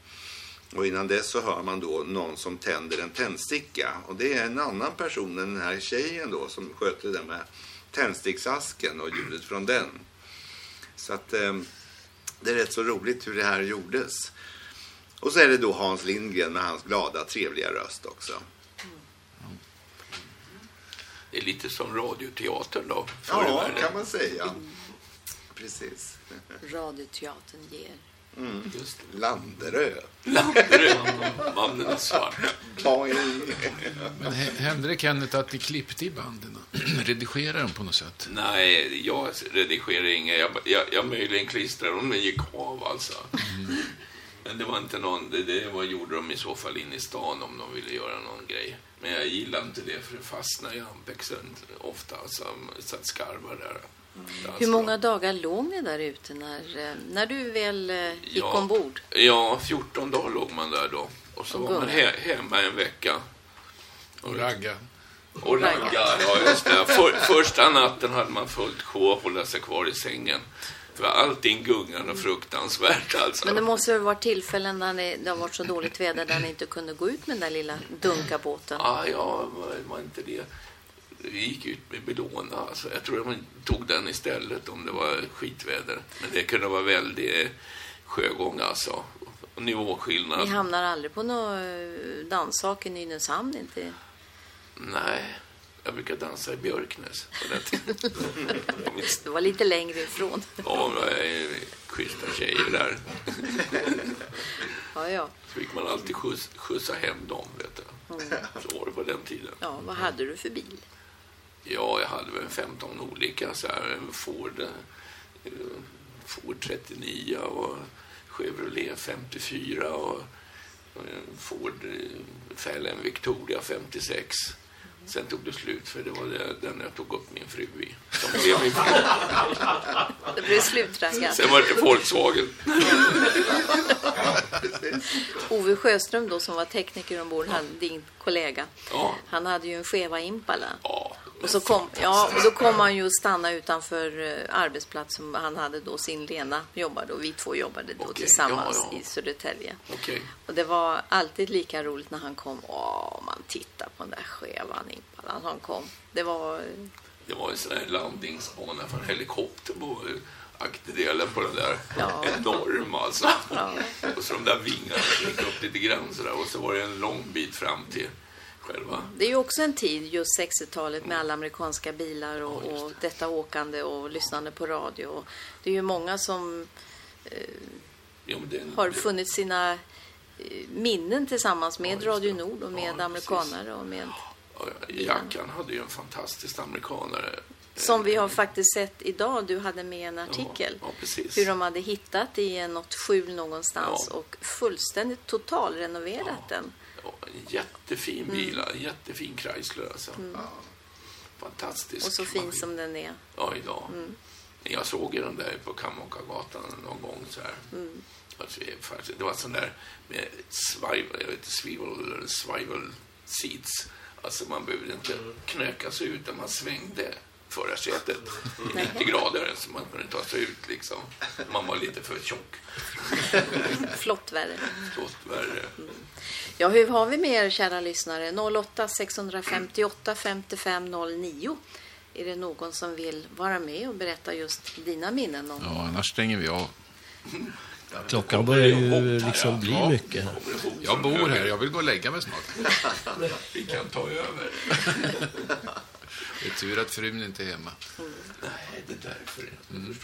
C: Och innan dess så hör man då någon som tänder en tändsticka. Och det är en annan person än den här tjejen då som sköter det med tändsticksasken och ljudet från den. Så att ehm, det är rätt så roligt hur det här gjordes. Och så är det då Hans Lindgren med hans glada, trevliga röst också.
B: Det är lite som radioteatern då.
C: Ja,
B: världen.
C: kan man säga. Precis.
D: Radioteatern ger.
C: Mm. Landerö.
B: Landerö. Mannen är svart.
A: Men hä- hände det Kenneth att ni klippte i banden? Redigerade dem på något sätt?
B: Nej, jag redigerar inga. Jag, jag, jag möjligen klistrar om den gick av alltså. Men det var inte någon, det, det var, gjorde de i så fall in i stan om de ville göra någon grej. Men jag gillar inte det för det fastnar i ampexen ofta. Alltså, satt skarvar där.
D: Hur många dagar låg ni där ute när, eh, när du väl eh, gick
B: Ja.
D: ombord?
B: Ja, 14 dagar låg man där då. Och så
D: Och
B: var man he hemma en vecka.
A: Och ragga.
B: Och ragga, ja just det. För, första natten hade man fullt sjå att hålla sig kvar i sängen. För allting gungar och fruktansvärt alltså.
D: Men det måste väl vara tillfällen när det, har varit så dåligt väder där ni inte kunde gå ut med den där lilla dunkabåten?
B: Ja, ja, var, inte det. Vi gick ut med Bellona. Alltså, jag tror man tog den istället om det var skitväder. Men det kunde vara väldigt sjögång alltså. Och nivåskillnad.
D: Ni hamnar aldrig på någon eh, danssak i Nynäshamn? Inte?
B: Nej, jag brukar dansa i Björknäs på den tiden.
D: Det var lite längre ifrån.
B: Ja, var schyssta tjejer där.
D: Ja, ja.
B: Så fick man alltid skjuts, skjutsa hem dem, vet du.
D: Mm.
B: Så var det på den tiden.
D: Ja, vad hade du för bil?
B: Ja, jag hade väl 15 olika så här. En Ford, eh, Ford 39 och Chevrolet 54 och Ford eh, Fällen Victoria 56. Sen tog det slut för det var det, den jag tog upp min fru i. Som blev min fru.
D: Det blev slutraggat.
B: Sen var det Volkswagen.
D: Ove Sjöström då som var tekniker ombord, han, din kollega.
B: Ja.
D: Han hade ju en Cheva Impala. Och, så kom, ja, och då kom han ju att stanna utanför eh, arbetsplats som han hade då sin Lena jobbade och vi två jobbade då tillsammans
B: ja, ja.
D: i Södertälje.
B: Okej.
D: Och det var alltid lika roligt när han kom. Åh, man tittar på den där Chevan Impalan han kom. Det var...
B: Det var en sån där landningsbana för en helikopter på akterdelen på den där.
D: Ja.
B: Enorm alltså.
D: Ja.
B: Och så de där vingarna gick upp lite grann sådär. Och så var det en lång bit fram till själva.
D: Det är ju också en tid, just 60-talet, med alla amerikanska bilar och, och detta åkande och lyssnande på radio. Det är ju många som eh,
B: Ja, det,
D: har funnit sina eh, minnen tillsammans med Radio Nord och med amerikanare och med
B: Ja, Jackan hade ju en fantastisk amerikanare.
D: som vi har faktiskt sett idag. Du hade med en artikel.
B: Ja, precis.
D: Hur de hade hittat i en- något skjul någonstans
B: Ja.
D: och fullständigt totalrenoverat den.
B: Ja, en jättefin bil, en jättefin Chrysler alltså.
D: Mm.
B: Fantastisk.
D: Och så fin som den är.
B: Ja, idag.
D: Mm.
B: Jag såg ju den där på Kammonkagatan någon gång så här.
D: Mm.
B: Alltså, det var sån där med swivel, jag vet inte, swivel, eller swivel seats. Alltså man behövde inte knöka sig ut när man svängde förarsätet i 90 grader så man kunde ta sig ut liksom. Man var lite för tjock.
D: Flott värre.
B: Flott värre.
D: Ja, hur har vi med er kära lyssnare? 08 658 55 09. Är det någon som vill vara med och berätta just dina minnen om?
A: Ja, annars stänger vi av.
G: Klockan börjar ju liksom bli
A: Ja.
G: mycket.
A: Jag bor här, jag vill gå och lägga mig snart.
B: Vi kan ta över.
A: Det är tur att frun inte är hemma.
B: Nej, det är därför.
A: Mm.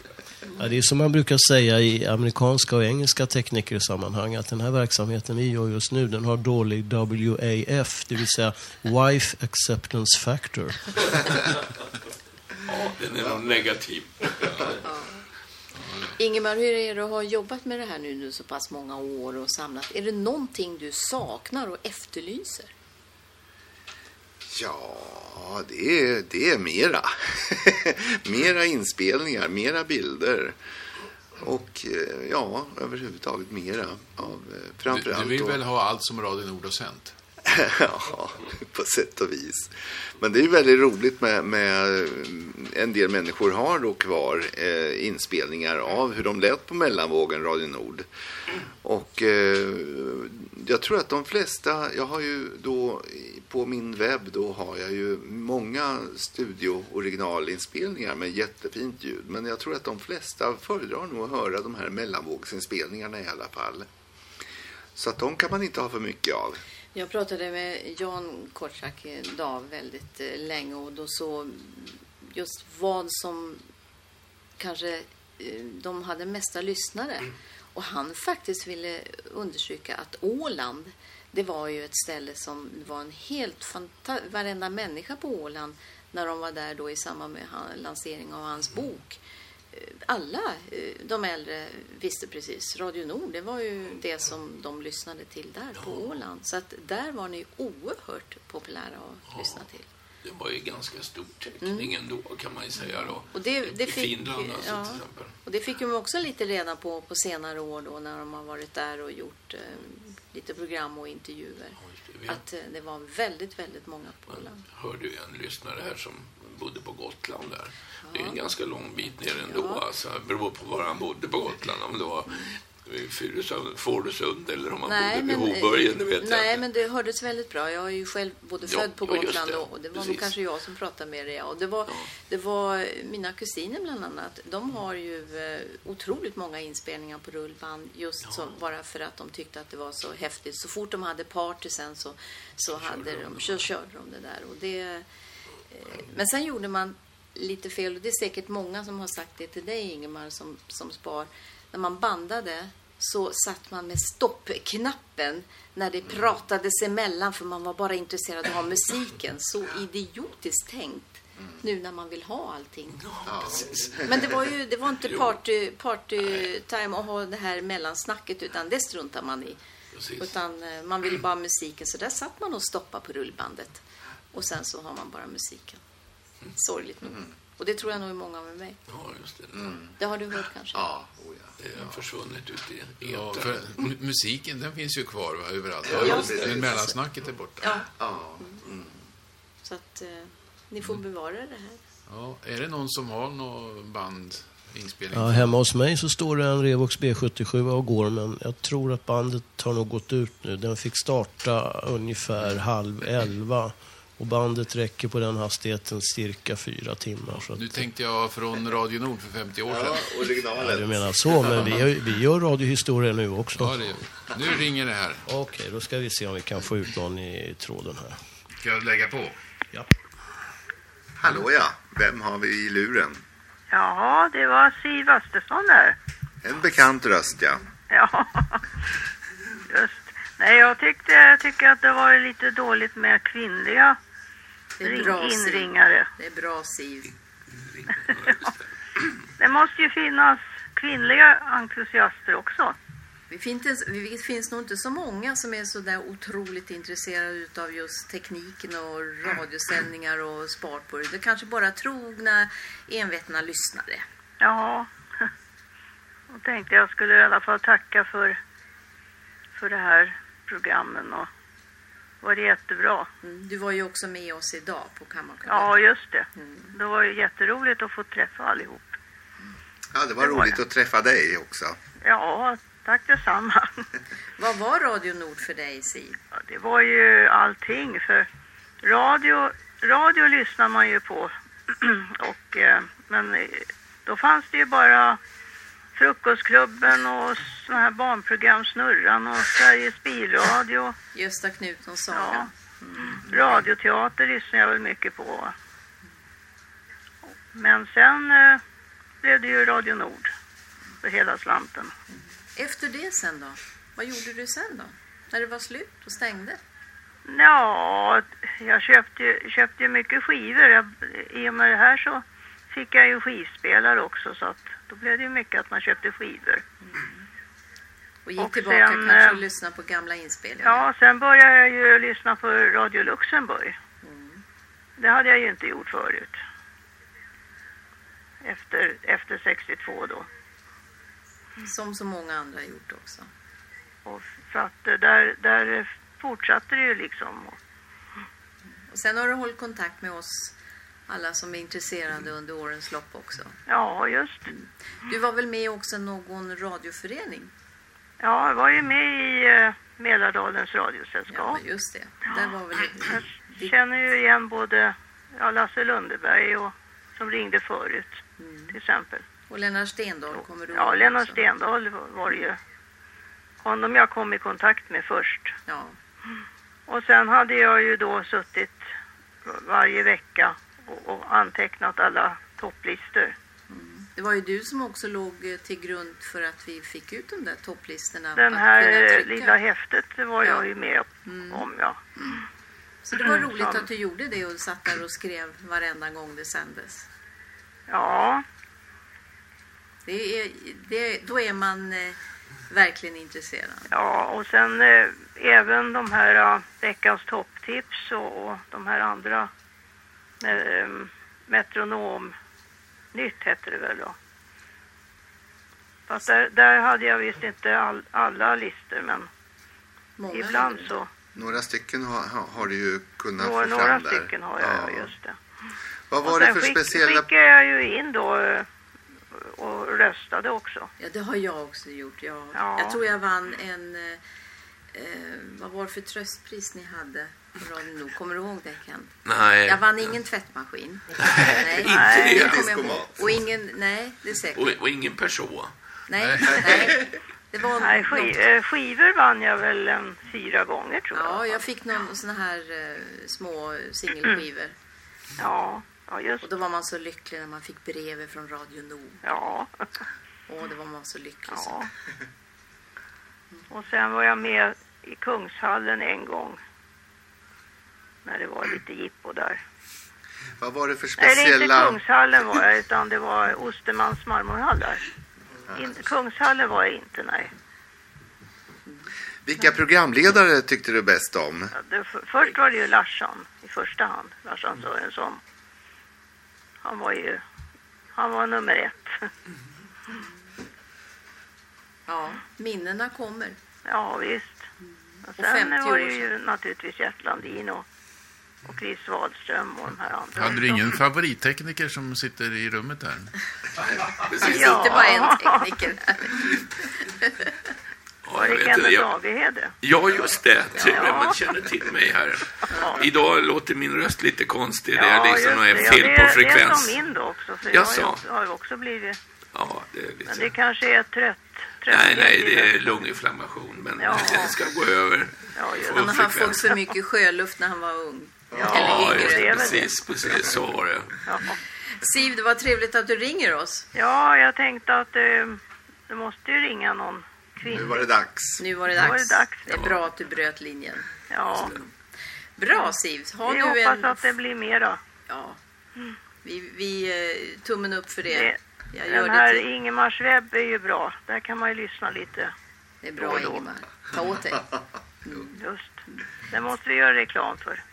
G: Ja, det är som man brukar säga i amerikanska och engelska teknikersammanhang att den här verksamheten vi gör just nu den har dålig WAF, det vill säga Wife Acceptance Factor.
B: Ja, den är nog negativ.
D: Ingemar, hur är det att ha jobbat med det här nu, nu så pass många år och samlat? Är det någonting du saknar och efterlyser?
C: Ja, det är, det är mera. mera inspelningar, mera bilder. Och eh, ja, överhuvudtaget mera av eh,
A: Du,
C: framförallt
A: du vill väl ha allt som Radio Nord har sänt?
C: ja, på sätt och vis. Men det är ju väldigt roligt med, med en del människor har då kvar eh, inspelningar av hur de lät på mellanvågen Radio Nord. Och eh, jag tror att de flesta, jag har ju då på min webb då har jag ju många studio originalinspelningar med jättefint ljud. Men jag tror att de flesta föredrar nog att höra de här mellanvågsinspelningarna i alla fall. Så att de kan man inte ha för mycket av.
D: Jag pratade med Jan Kortsak idag väldigt eh, länge och då så just vad som kanske eh, de hade mesta lyssnare. Och han faktiskt ville understryka att Åland, det var ju ett ställe som var en helt fantastisk, varenda människa på Åland när de var där då i samband med han, lansering av hans bok. Alla eh, de äldre visste precis, Radio Nord, det var ju det som de lyssnade till där på Åland. Så att där var ni oerhört populära att lyssna till.
B: Det var ju ganska stor täckning ändå kan man ju säga då.
D: Och det, det
B: I
D: fick,
B: Finland alltså
D: ja,
B: till exempel.
D: och det fick de också lite reda på på senare år då när de har varit där och gjort eh, lite program och intervjuer.
B: vet.
D: Att eh, det var väldigt, väldigt många på Åland.
B: hörde ju en lyssnare här som bodde på Gotland där. Det är en ganska lång bit ner ändå. Alltså, det beror på var han bodde på Gotland. Om det var vid Furusund, Fårösund eller om han bodde vid Hoburgen, det vet jag
D: nej,
B: inte.
D: men det hördes väldigt bra. Jag är ju själv både
B: Ja,
D: född på
B: ja,
D: Gotland
B: det.
D: och det var nog
B: Precis.
D: kanske jag som pratade med dig. Ja. Och det, var, det var mina kusiner bland annat. De har ju eh, otroligt många inspelningar på rullband just så, bara för att de tyckte att det var så häftigt. Så fort de hade party sen så, så, hade de, så körde de det där. Och det, eh, men sen gjorde man lite fel och det är säkert många som har sagt det till dig Ingemar som, som spar. När man bandade så satt man med stoppknappen när det pratades emellan för man var bara intresserad av musiken. Så idiotiskt tänkt nu när man vill ha allting. Men det var ju det var inte party, party time att ha det här mellansnacket utan det struntar man i.
B: Precis.
D: Utan eh, man ville bara ha musiken så där satt man och stoppade på rullbandet. Och sen så har man bara musiken. Sorgligt nog. Och det tror jag nog är många med mig.
B: Ja, just det.
D: Det har du hört kanske?
C: Ja,
B: Det har försvunnit ut i
A: Ja, för mu- musiken den finns ju kvar va, överallt.
D: Ja,
A: Ja,
D: det.
A: Men mellansnacket är borta.
D: Ja.
C: Ja.
D: Så att eh, ni får bevara det här.
A: Ja, är det någon som har något band inspelning?
G: Ja, hemma hos mig så står det en Revox B77 och går, men jag tror att bandet har nog gått ut nu. Den fick starta ungefär halv elva och bandet räcker på den hastigheten cirka fyra timmar. Så att,
A: Nu tänkte jag från Radio Nord för 50 år sedan.
G: ja, du menar så, men vi, gör- vi gör radiohistoria nu också.
A: Ja, det gör vi. Nu ringer det här.
G: Okej, då ska vi se om vi kan få ut någon i tråden här.
A: Ska jag lägga på?
G: Ja.
C: Hallå ja, vem har vi i luren?
U: Ja, det var Siv Östersson där.
C: En bekant röst ja.
U: Ja, just. Nej, jag tyckte, tycker att det var lite dåligt med kvinnliga
D: Det bra, Siv.
U: inringare.
D: Det är bra Siv.
U: Det måste ju finnas kvinnliga entusiaster också.
D: Det finns, det finns nog inte så många som är så där otroligt intresserade av just tekniken och radiosändningar och sparpor. Det är kanske bara trogna, envetna lyssnare.
U: Ja, och tänkte jag skulle i alla fall tacka för, för det här programmen och var det jättebra.
D: Mm, Du var ju också med oss idag på Kammarkollen.
U: Ja, just det. Det var ju jätteroligt att få träffa allihop.
C: Ja, det var
U: Det var
C: roligt att träffa dig också.
U: Ja, tack detsamma.
D: Vad var Radio Nord för dig, Siv?
U: Ja, det var ju allting för radio, radio lyssnar man ju på och eh, men eh, då fanns det ju bara Frukostklubben och såna här barnprogram Snurran och Sveriges bilradio.
D: Gösta Knutssons
U: Ja.
D: saga.
U: Radioteater lyssnar jag väl mycket på. Men sen eh, blev det ju Radio Nord för hela slanten.
D: Efter det sen då? Vad gjorde du sen då? När det var slut och stängde?
U: Ja, jag köpte, köpte mycket skivor. Jag, I och med det här så fick jag ju skivspelare också så att då blev det ju mycket att man köpte skivor.
D: Och gick
U: Och
D: tillbaka
U: sen,
D: kanske
U: eh,
D: och lyssnade på gamla inspelningar?
U: Ja, sen började jag ju lyssna på Radio Luxemburg. Det hade jag ju inte gjort förut. Efter, efter 62 då.
D: Som så många andra gjort också.
U: Och så att eh, där, där fortsatte det ju liksom.
D: Och sen har du hållit kontakt med oss alla som är intresserade under årens lopp också.
U: Ja, just.
D: Du var väl med också i någon radioförening?
U: Ja, jag var ju med i eh, Mälardalens radiosällskap.
D: Ja, just det. Där var väl
U: Jag känner ju igen både ja, Lasse Lundeberg och som ringde förut till exempel.
D: Och Lennart Stendahl kommer du
U: Ja,
D: ihåg
U: Lennart
D: också?
U: Stendahl var- var det ju honom jag kom i kontakt med först.
D: Ja.
U: Och sen hade jag ju då suttit varje vecka och, och antecknat alla topplistor.
D: Det var ju du som också låg till grund för att vi fick ut de där topplistorna.
U: Den här eh, lilla häftet var
D: Ja.
U: jag ju med
D: Mm.
U: om, ja.
D: Så det var
U: Mm,
D: roligt att du gjorde det och satt där och skrev varenda gång det sändes.
U: Ja,
D: Det är, det, då är man eh, verkligen intresserad.
U: ja och sen eh, även de här uh, veckans topptips och, och de här andra metronom nytt hette det väl då. Fast där, där hade jag visst inte all, alla listor men
D: Många
U: ibland så.
C: Några stycken har, har- du ju kunnat
U: Några,
C: få
U: några
C: fram där.
U: stycken har jag, ja. just det.
C: Vad
U: Och
C: var det för
U: skick,
C: speciella...
U: skickade jag ju in då eh, och röstade också.
D: Ja, det har jag också gjort. Jag,
U: Ja.
D: jag tror jag vann en... Eh, eh, vad var det för tröstpris ni hade Nord? Kommer du ihåg det, Kent?
B: Nej.
D: Jag vann ingen tvättmaskin. nej,
B: Inte det.
D: kommer jag. Och ingen... Nej, det är säkert.
B: Och, och ingen person.
D: Nej, nej. Det var
U: Nej, sk
D: något-
U: eh, skivor vann jag väl en fyra gånger tror jag.
D: Ja, jag fick någon sån här eh, små singelskivor.
U: Ja, ja just
D: Och då var man så lycklig när man fick brev från Radio Nord.
U: Ja.
D: Och då var man så lycklig.
U: Ja.
D: Så.
U: Och sen var jag med i Kungshallen en gång. När det var lite jippo där.
C: Vad var det för
U: Nej, det är inte
C: speciella...
U: Kungshallen var jag, utan det var Ostermans marmorhall där. In, Kungshallen var jag inte, nej.
C: Vilka programledare tyckte du bäst om?
U: Det, f- först var det ju Larsson i första hand. Larsson Sörensson. Han var ju, han var nummer ett.
D: Ja, minnena kommer.
U: Ja, visst. Och
D: Och
U: sen
D: 50
U: var det ju naturligtvis Gert Landin och, och Chris Wahlström och de här andra.
A: Hade du ingen favorittekniker som sitter i rummet där?
D: Det sitter bara en tekniker här.
U: Det
B: jag vet inte, jag-? Ja, just det. Trevligt
U: Ja.
B: man känner till mig här. Idag låter min röst lite konstig. det är
U: Ja,
B: liksom något
U: det. Ja,
B: fel
U: det
B: på frekvens.
U: Det är som min då också. För
B: Jag
U: jag har ju också, har ju också blivit...
B: Ja, det är lite...
U: Men det kanske är trött. trött
B: Nej, nej, det är lunginflammation. Men
U: Ja.
B: det ska gå över.
U: Ja,
D: Han har fått för mycket sjöluft när han var ung.
B: Ja,
D: Eller yngre.
B: precis, precis. Så var det.
U: Ja.
D: Siv, det var trevligt att du ringer oss.
U: ja, jag tänkte att eh, det måste ju ringa någon kvinna.
C: Nu var det dags.
D: Nu var det dags.
U: var det dags.
D: Det är bra att du bröt linjen.
U: Ja.
D: Bra Siv. Har
U: Vi
D: du
U: hoppas
D: en...
U: att det blir mera.
D: Ja. Vi, vi eh, tummen upp för det.
U: Det-
D: Jag gör
U: Den här
D: det till.
U: Ingemars webb är ju bra. Där kan man ju lyssna lite.
D: Det är
U: då
D: bra
U: då.
D: Ingemar. Ta åt dig.
U: Just. Det måste vi göra reklam för.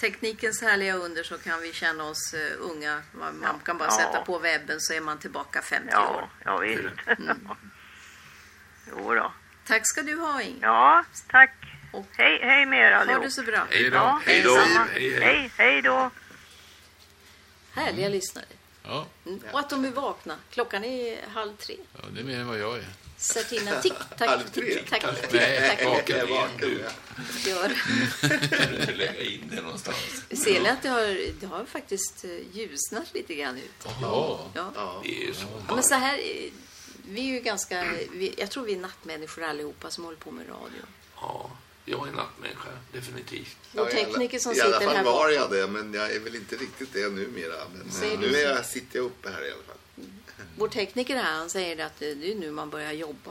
D: Teknikens härliga under så kan vi känna oss eh, unga. Man man kan bara
U: Ja.
D: sätta på webben så är man tillbaka 50
U: Ja,
D: år.
U: ja visst.
D: Mm.
U: Jo då.
D: Tack ska du ha Inge.
U: Ja, tack. hej, hej med er allihop.
D: Ha det så bra.
B: Hej då.
U: Ja,
B: Hej då. Hej, hej.
U: hej, hej då.
D: Härliga lyssnare.
A: Ja,
D: Mm. Och att de är vakna. Klockan är halv tre.
A: ja, det är mer än vad jag är.
D: Sätt in en tick, tack,
C: Halv tre?
D: tick, tack,
A: Nej,
D: tack.
A: vaken.
C: Jag är vaken.
D: Gör.
B: Kan du inte lägga in det någonstans?
D: Ser ni att det har, det har faktiskt eh, ljusnat lite grann ut?
A: Ja.
D: Ja.
B: Det är så.
D: Ja, men så här, eh, vi är ju ganska, vi, jag tror vi är nattmänniskor allihopa som håller på med radio.
B: Ja, jag är nattmänniska, definitivt.
D: Vår tekniker som
C: I alla
D: sitter
C: fall
D: här
C: var jag det, men jag är väl inte riktigt det numera. Men
D: Säger
C: nu är jag, sitter jag uppe här i alla fall.
D: Vår tekniker här, han säger att det är nu man börjar jobba.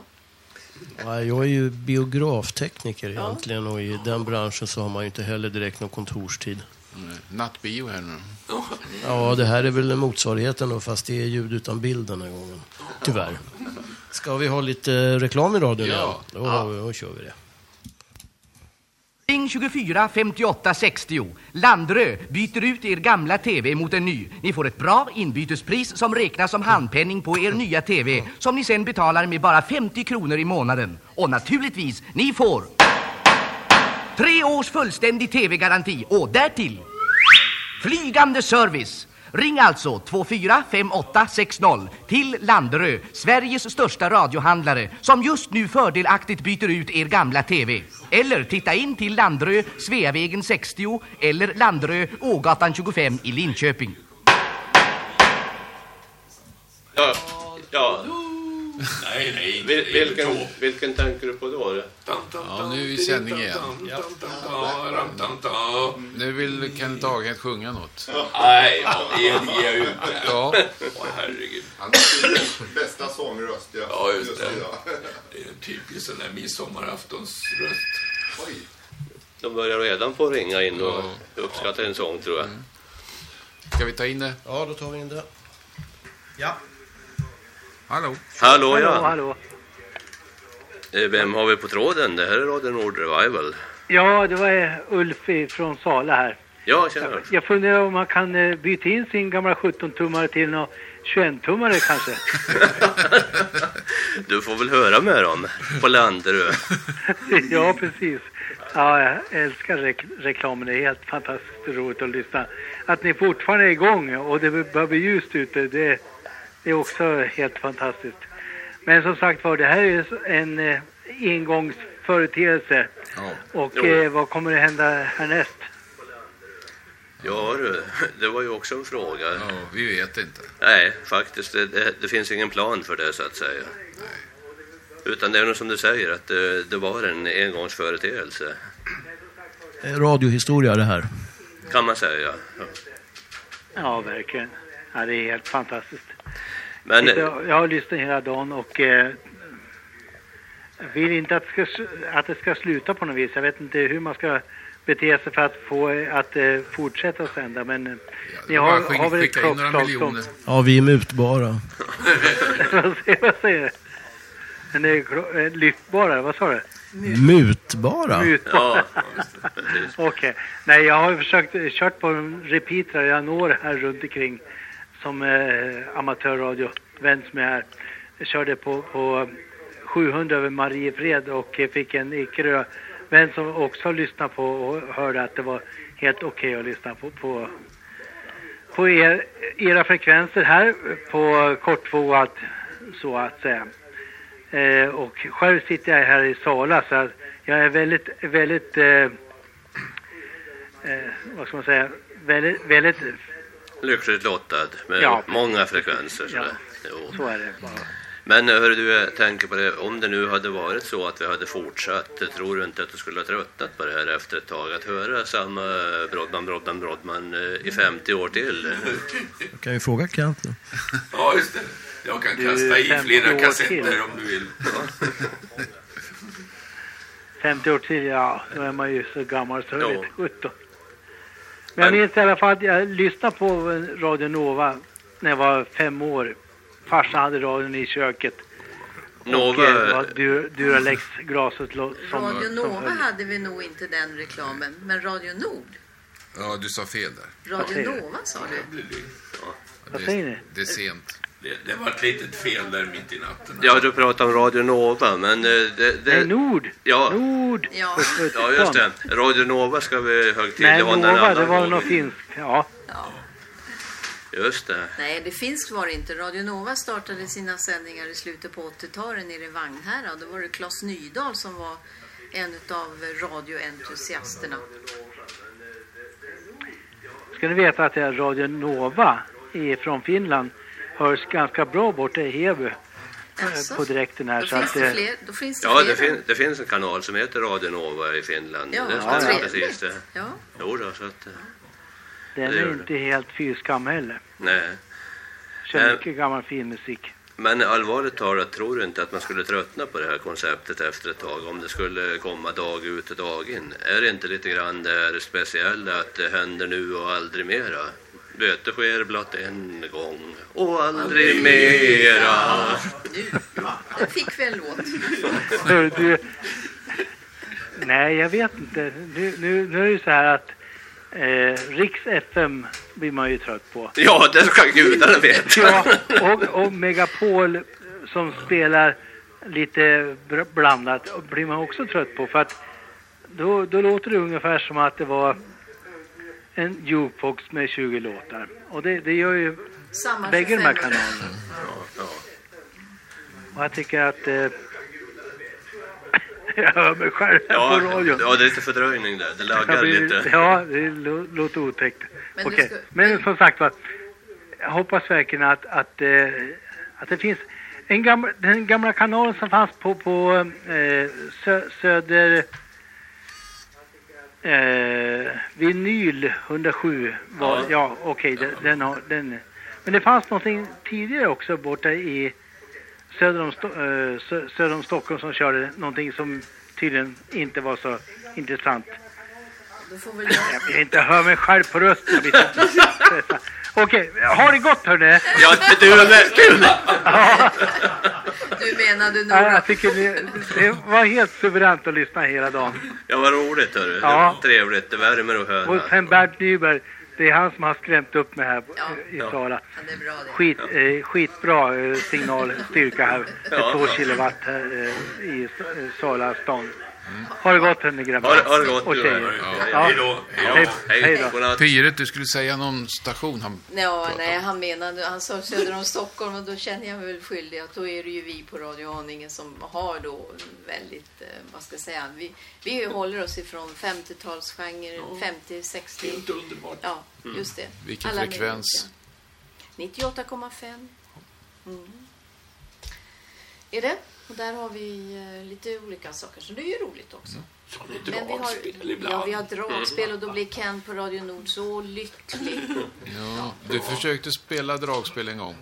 G: Ja, jag är ju biograftekniker egentligen och i den branschen så har man ju inte heller direkt någon kontorstid.
A: Mm, Nattbio här nu.
G: Ja, det här är väl motsvarigheten då, fast det är ljud utan bild den här gången. Tyvärr. Ska vi ha lite reklam i radion
A: Ja.
G: Då, vi, då kör vi det.
H: Ring 24 58 60. Landrö byter ut er gamla TV mot en ny. Ni får ett bra inbytespris som räknas som handpenning på er nya TV som ni sen betalar med bara 50 kronor i månaden. Och naturligtvis, ni får Tre års fullständig tv-garanti och därtill flygande service. Ring alltså 245860 till Landerö, Sveriges största radiohandlare som just nu fördelaktigt byter ut er gamla tv. Eller titta in till Landerö, Sveavägen 60 eller Landerö, Ågatan 25 i Linköping.
F: Ja, ja.
B: Nej, nej.
F: Vil, vilken, vilken tänker du på då?
A: Ja, nu är vi i sändning igen. Nu vill Kenneth Aghed sjunga något.
B: Nej, ja, det ger jag ut.
A: Ja.
B: Åh, herregud.
C: Han har bästa sångröst. Ja,
B: Ja, just det. Det är en typisk sån där midsommaraftonsröst.
C: Oj.
F: De börjar redan få ringa in och uppskatta en sång tror jag.
A: Ska vi ta in det?
G: Ja, då tar vi in det. Ja.
A: Hallå?
F: Hallå ja.
R: hallå.
F: Eh, Vem har vi på tråden? Det här är Radio Nord Revival.
R: Ja, det var eh, Ulf från Sala här.
F: Ja, tjena.
R: Jag funderar om man kan eh, byta in sin gamla 17-tummare till någon 21-tummare kanske.
F: Du får väl höra med dem på Landerö.
R: ja, precis. Ja, jag älskar rek reklamen. Det är helt fantastiskt roligt att lyssna. Att ni fortfarande är igång och det börjar bli ljust ute, det, det är också helt fantastiskt. Men som sagt var, det här är en eh, engångsföreteelse. Och
F: Jo.
R: eh, vad kommer det hända härnäst?
F: Ja du, det var ju också en fråga.
A: Ja, vi vet inte.
F: Nej, faktiskt. Det, det, det finns ingen plan för det så att säga. Utan det är nog som du säger att det, det var en engångsföreteelse.
G: Radiohistoria det här.
F: Kan man säga. Ja.
R: Ja, verkligen. Ja, det är helt fantastiskt.
F: Men
R: jag, jag har lyssnat hela dagen och eh, vill inte att det, ska, att det ska sluta på något vis. Jag vet inte hur man ska bete sig för att få att eh, fortsätta sända. Men eh, ni
A: bara
R: har, har väl ett klockslag.
G: Ja, vi är mutbara.
R: vad säger- du? Men är eh, lyftbara, vad sa du?
G: Mutbara?
R: Mutbara. Okej. Nej, jag har ju försökt eh, kört på en repeater jag når här runt omkring som eh, amatörradiovän som jag är. Jag körde på, på 700 över Mariefred och fick en Ekerö vän som också lyssnade på och hörde att det var helt okej att lyssna på, på, på er, era frekvenser här på kortvågat så att säga. Eh, och själv sitter jag här i Sala så att jag är väldigt, väldigt, eh, eh, vad ska man säga, väldigt, väldigt,
F: lyckligt lottad med
R: Ja.
F: många frekvenser.
R: Ja.
F: sådär. Jo.
R: så är det bara.
F: Men hör du, jag tänker på det, om det nu hade varit så att vi hade fortsatt, tror du inte att du skulle ha tröttnat på det här efter ett tag? Att höra samma Brodman, Brodman, Brodman eh, i 50 år till?
G: Jag kan ju fråga Kent nu.
B: Ja, just det. Jag kan kasta i
R: 50
B: flera kassetter om du vill.
R: 50 år till, ja, då är man ju så gammal så
F: Ja.
R: vet 17. Men jag minns i alla fall att jag lyssnade på Radio Nova när jag var fem år. Farsan hade radion i köket. Och
F: Nova-
R: eh, det var Dur- Duralex-glaset som...
D: Radio
R: som
D: Nova
R: höll.
D: hade vi nog inte den reklamen, men Radio Nord.
A: Ja, du sa fel där.
D: Radio? Nova sa du.
R: Vad säger ni?
A: Det är sent.
B: Det, det var ett litet fel där mitt i natten.
F: Ja, du pratar om Radio Nova, men eh, det... det
R: Nej, Nord!
F: Ja.
R: Nord!
D: Ja.
F: Ja, just det. Radio Nova ska vi
R: Nej,
F: högtidlighålla en
R: Nova, det var något finskt. Ja.
F: Just det.
D: Nej, det finskt var det inte. Radio Nova startade sina sändningar i slutet på 80-talet nere i Vagnhärad. Då var det Claes Nydahl som var en av radioentusiasterna.
R: Ska ni veta att det är Radio Nova från Finland hörs ganska bra borta i Heby.
D: Jaså?
R: På direkten här.
D: Då
R: så
D: finns
R: att,
D: det
R: eh,
D: fler. Då finns det
F: Ja,
D: fler.
F: det, fin det finns en kanal som heter Radio Nova i Finland.
D: Ja,
F: det stämmer
D: trevligt.
F: precis det.
D: Ja.
F: Jo då, så att... eh,
R: Den
F: det
R: är inte helt fy skam heller.
F: Nej.
R: Kör
F: Eh.
R: mycket gammal fin musik.
F: Men allvarligt talat, tror du inte att man skulle tröttna på det här konceptet efter ett tag om det skulle komma dag ut och dag in? Är det inte lite grann det här speciella att det händer nu och aldrig mera? Böte sker blott en gång och aldrig mera.
D: Där fick vi en låt.
R: Du, nej, jag vet inte. Nu, nu, nu är det så här att eh, Riks FM blir man ju trött på.
F: Ja, det ska gudarna veta.
R: Ja, och, och Megapol som spelar lite blandat blir man också trött på för att då, då låter det ungefär som att det var en jukebox med 20 låtar. Och det, det gör ju
D: Samma
R: bägge de här
D: 25.
R: kanalerna. Och jag tycker att... Eh, jag hör mig själv
F: Ja,
R: på radion.
F: ja, det är lite fördröjning där. Det laggar
R: blir-
F: lite.
R: Ja, det lå- låter otäckt.
F: Men du ska-
R: Men som sagt var, jag hoppas verkligen att, att, eh, att det finns en gamla, den gamla kanalen som fanns på, på eh, sö, Söder eh, Vinyl 107 var, ja,
B: Ja.
R: okej, den, den, har, den men det fanns någonting tidigare också borta i söder om, eh, sö, söder om Stockholm som körde någonting som tydligen inte var så intressant.
D: Jag...
R: Jag vill inte höra mig själv på rösten. Okej, ha det gott hörni!
F: Ja, du är Du
D: menade nog...
R: Ja, jag tycker det, det var helt suveränt att lyssna hela dagen.
F: Ja, vad roligt hörru.
R: Ja.
F: Trevligt, det värmer att höra.
R: Och sen Bernt Nyberg, det är han som har skrämt upp mig här i
F: Ja.
R: Sala.
D: Ja, det är bra det.
R: Skit, eh, skitbra eh, signalstyrka här med
F: Ja.
R: två kilowatt här eh, i Sala stan. Ha det gott hörni grabbar.
A: Ha det- ha det gott,
R: Och tjejer.
A: Ja.
R: Ja.
A: Hej då.
R: Hej, hej då.
A: Piret, du skulle säga någon station han...
D: Ja, nej, han menade, han sa söder om Stockholm och då känner jag mig väl skyldig att då är det ju vi på Radio Haninge som har då väldigt, eh, vad ska jag säga, vi, vi håller oss ifrån 50-talsgenren, 50, 60.
B: Helt underbart.
D: Ja,
B: Mm.
D: just det.
A: Vilken
D: Alla
A: frekvens?
D: medier. 98,5. Mm. Är det? Och där har vi eh, lite olika saker, så det är ju roligt också.
B: lite
D: Men vi har,
B: dragspel ibland.
D: ja, vi har dragspel och då blir Ken på Radio Nord så lycklig.
A: Ja, du försökte spela dragspel en gång.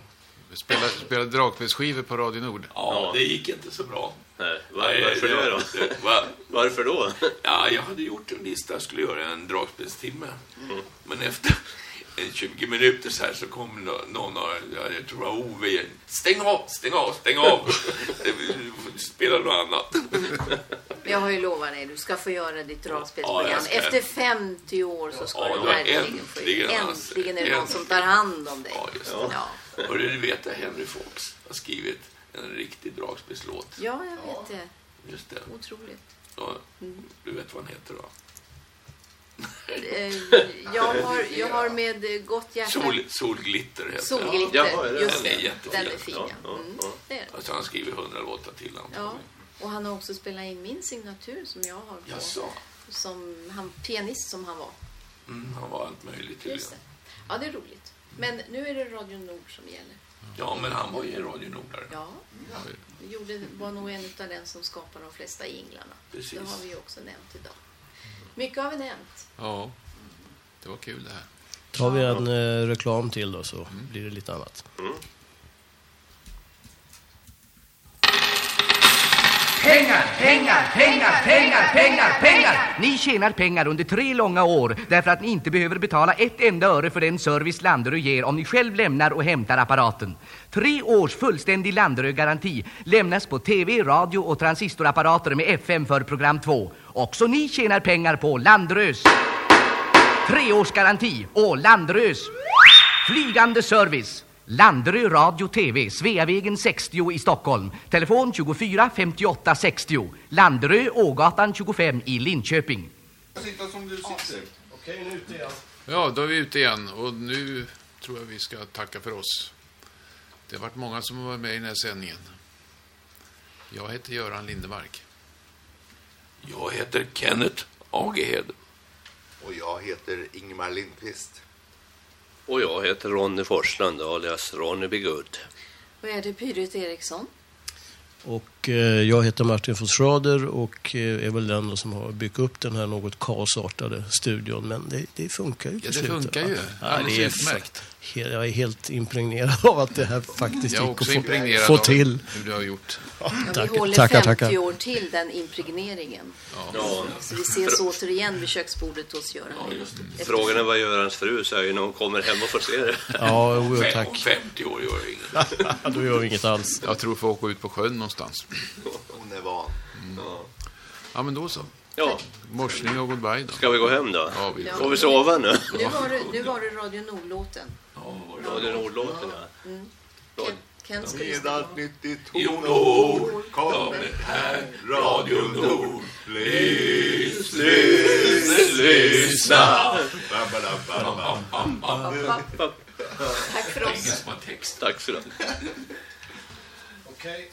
A: Spela, spela dragspelsskivor på Radio Nord.
B: Ja, det gick inte så bra.
F: Nej,
B: var,
F: varför det då?
B: Va?
F: Varför då?
B: Ja, jag hade gjort en lista, jag skulle göra en dragspelstimme. Men efter 20 minuter så här så kom nå- någon ja, jag tror det var Ove igen. Stäng av, stäng av, stäng av! Spela något annat.
D: Jag har ju lovat dig, du ska få göra ditt
B: Ja,
D: dragspelsprogram.
B: ska.
D: Efter 50 år så ska
B: Ja,
D: du verkligen få
B: äntligen,
D: Äntligen är det
B: alltså.
D: någon som tar hand om dig.
B: Ja, just det.
D: Ja.
B: Hörru, du vet att Henry Fox har skrivit en riktig dragspelslåt.
D: Ja, jag vet det.
B: Just det.
D: Otroligt.
B: Ja, du vet vad han heter då?
D: Eh, Jag har, jag har med gott hjärta...
B: Sol, solglitter heter
D: Solglitter.
B: Ja,
D: just
B: den är
D: det.
B: jättefin.
D: Den är fin, ja. Mm, det är.
B: Alltså, han skriver hundra låtar till han.
D: Ja, och han har också spelat in min signatur som jag har på.
B: Jaså?
D: Som han, pianist som han var.
B: Mm, han var allt möjligt tydligen.
D: Det. Ja, det är roligt. Men nu är det Radio Nord som gäller.
B: Ja, men han var ju en Radio Nordare.
D: Ja, det gjorde, var nog en av den som skapade de flesta jinglarna.
B: Precis.
D: Det har vi ju också nämnt idag. Mycket har vi nämnt.
A: Ja, det var kul det här.
G: Tar vi en eh, reklam till då så blir det lite annat.
H: Pengar, pengar, pengar, pengar, pengar, pengar! Ni tjänar pengar under tre långa år därför att ni inte behöver betala ett enda öre för den service Landerö ger om ni själv lämnar och hämtar apparaten. Tre års fullständig Landerö-garanti lämnas på tv, radio och transistorapparater med FM för program 2. Också ni tjänar pengar på Landerös treårsgaranti och Landerös flygande service. Landerö Radio TV, Sveavägen 60 i Stockholm. Telefon 24 58 60. Landerö, Ågatan 25 i Linköping.
V: Sitta som du sitter.
G: Okej, nu ute igen.
A: Ja, då är vi ute igen och nu tror jag vi ska tacka för oss. Det har varit många som har varit med i den här sändningen. Jag heter Göran Lindemark.
B: Jag heter Kenneth Agehed.
C: Och jag heter Ingmar Lindqvist.
F: Och jag heter Ronny Forsland, alias Ronny Be Good.
D: Och är det Pyret Eriksson?
G: Och eh, jag heter Martin von Schrader och eh, är väl den som har byggt upp den här något kaosartade studion. Men det, det funkar ju
A: Ja,
G: till
A: det
G: slut.
A: funkar
G: va?
A: ju.
G: Ja,
A: Alldeles
G: det är
A: utmärkt.
G: Jag är helt impregnerad av att det här faktiskt
A: Jag är
G: gick
A: också
G: att få, få till.
A: hur du har gjort.
D: Ja, vi
G: Tack-
D: håller
G: tackar,
D: 50
G: tackar.
D: år till den impregneringen.
F: Ja.
D: Så vi ses återigen vid köksbordet hos Göran. Efter-
F: Frågan är vad gör hans fru säger när hon kommer hem och får se det.
G: Ja, jo, tack.
B: Om 50 år gör inget.
G: Då gör vi inget alls.
A: Jag tror får åka ut på sjön någonstans.
C: Hon är van.
A: Ja, men då så.
F: Ja.
A: Morsning och goodbye då.
F: Ska vi gå hem då?
A: Ja, vi
D: Ja.
F: Får vi sova nu?
D: Nu var det, nu var det Radio Nord-låten.
F: Radio Nord-låten, ja.
D: Mm. Ken, Ken
C: Med allt nytt i
B: Jo,
C: tonår
B: Nord
C: kommer
B: här Radio Nord. Lyssna lyssna.
D: Tack för oss.
B: Tack för det.
W: Okej.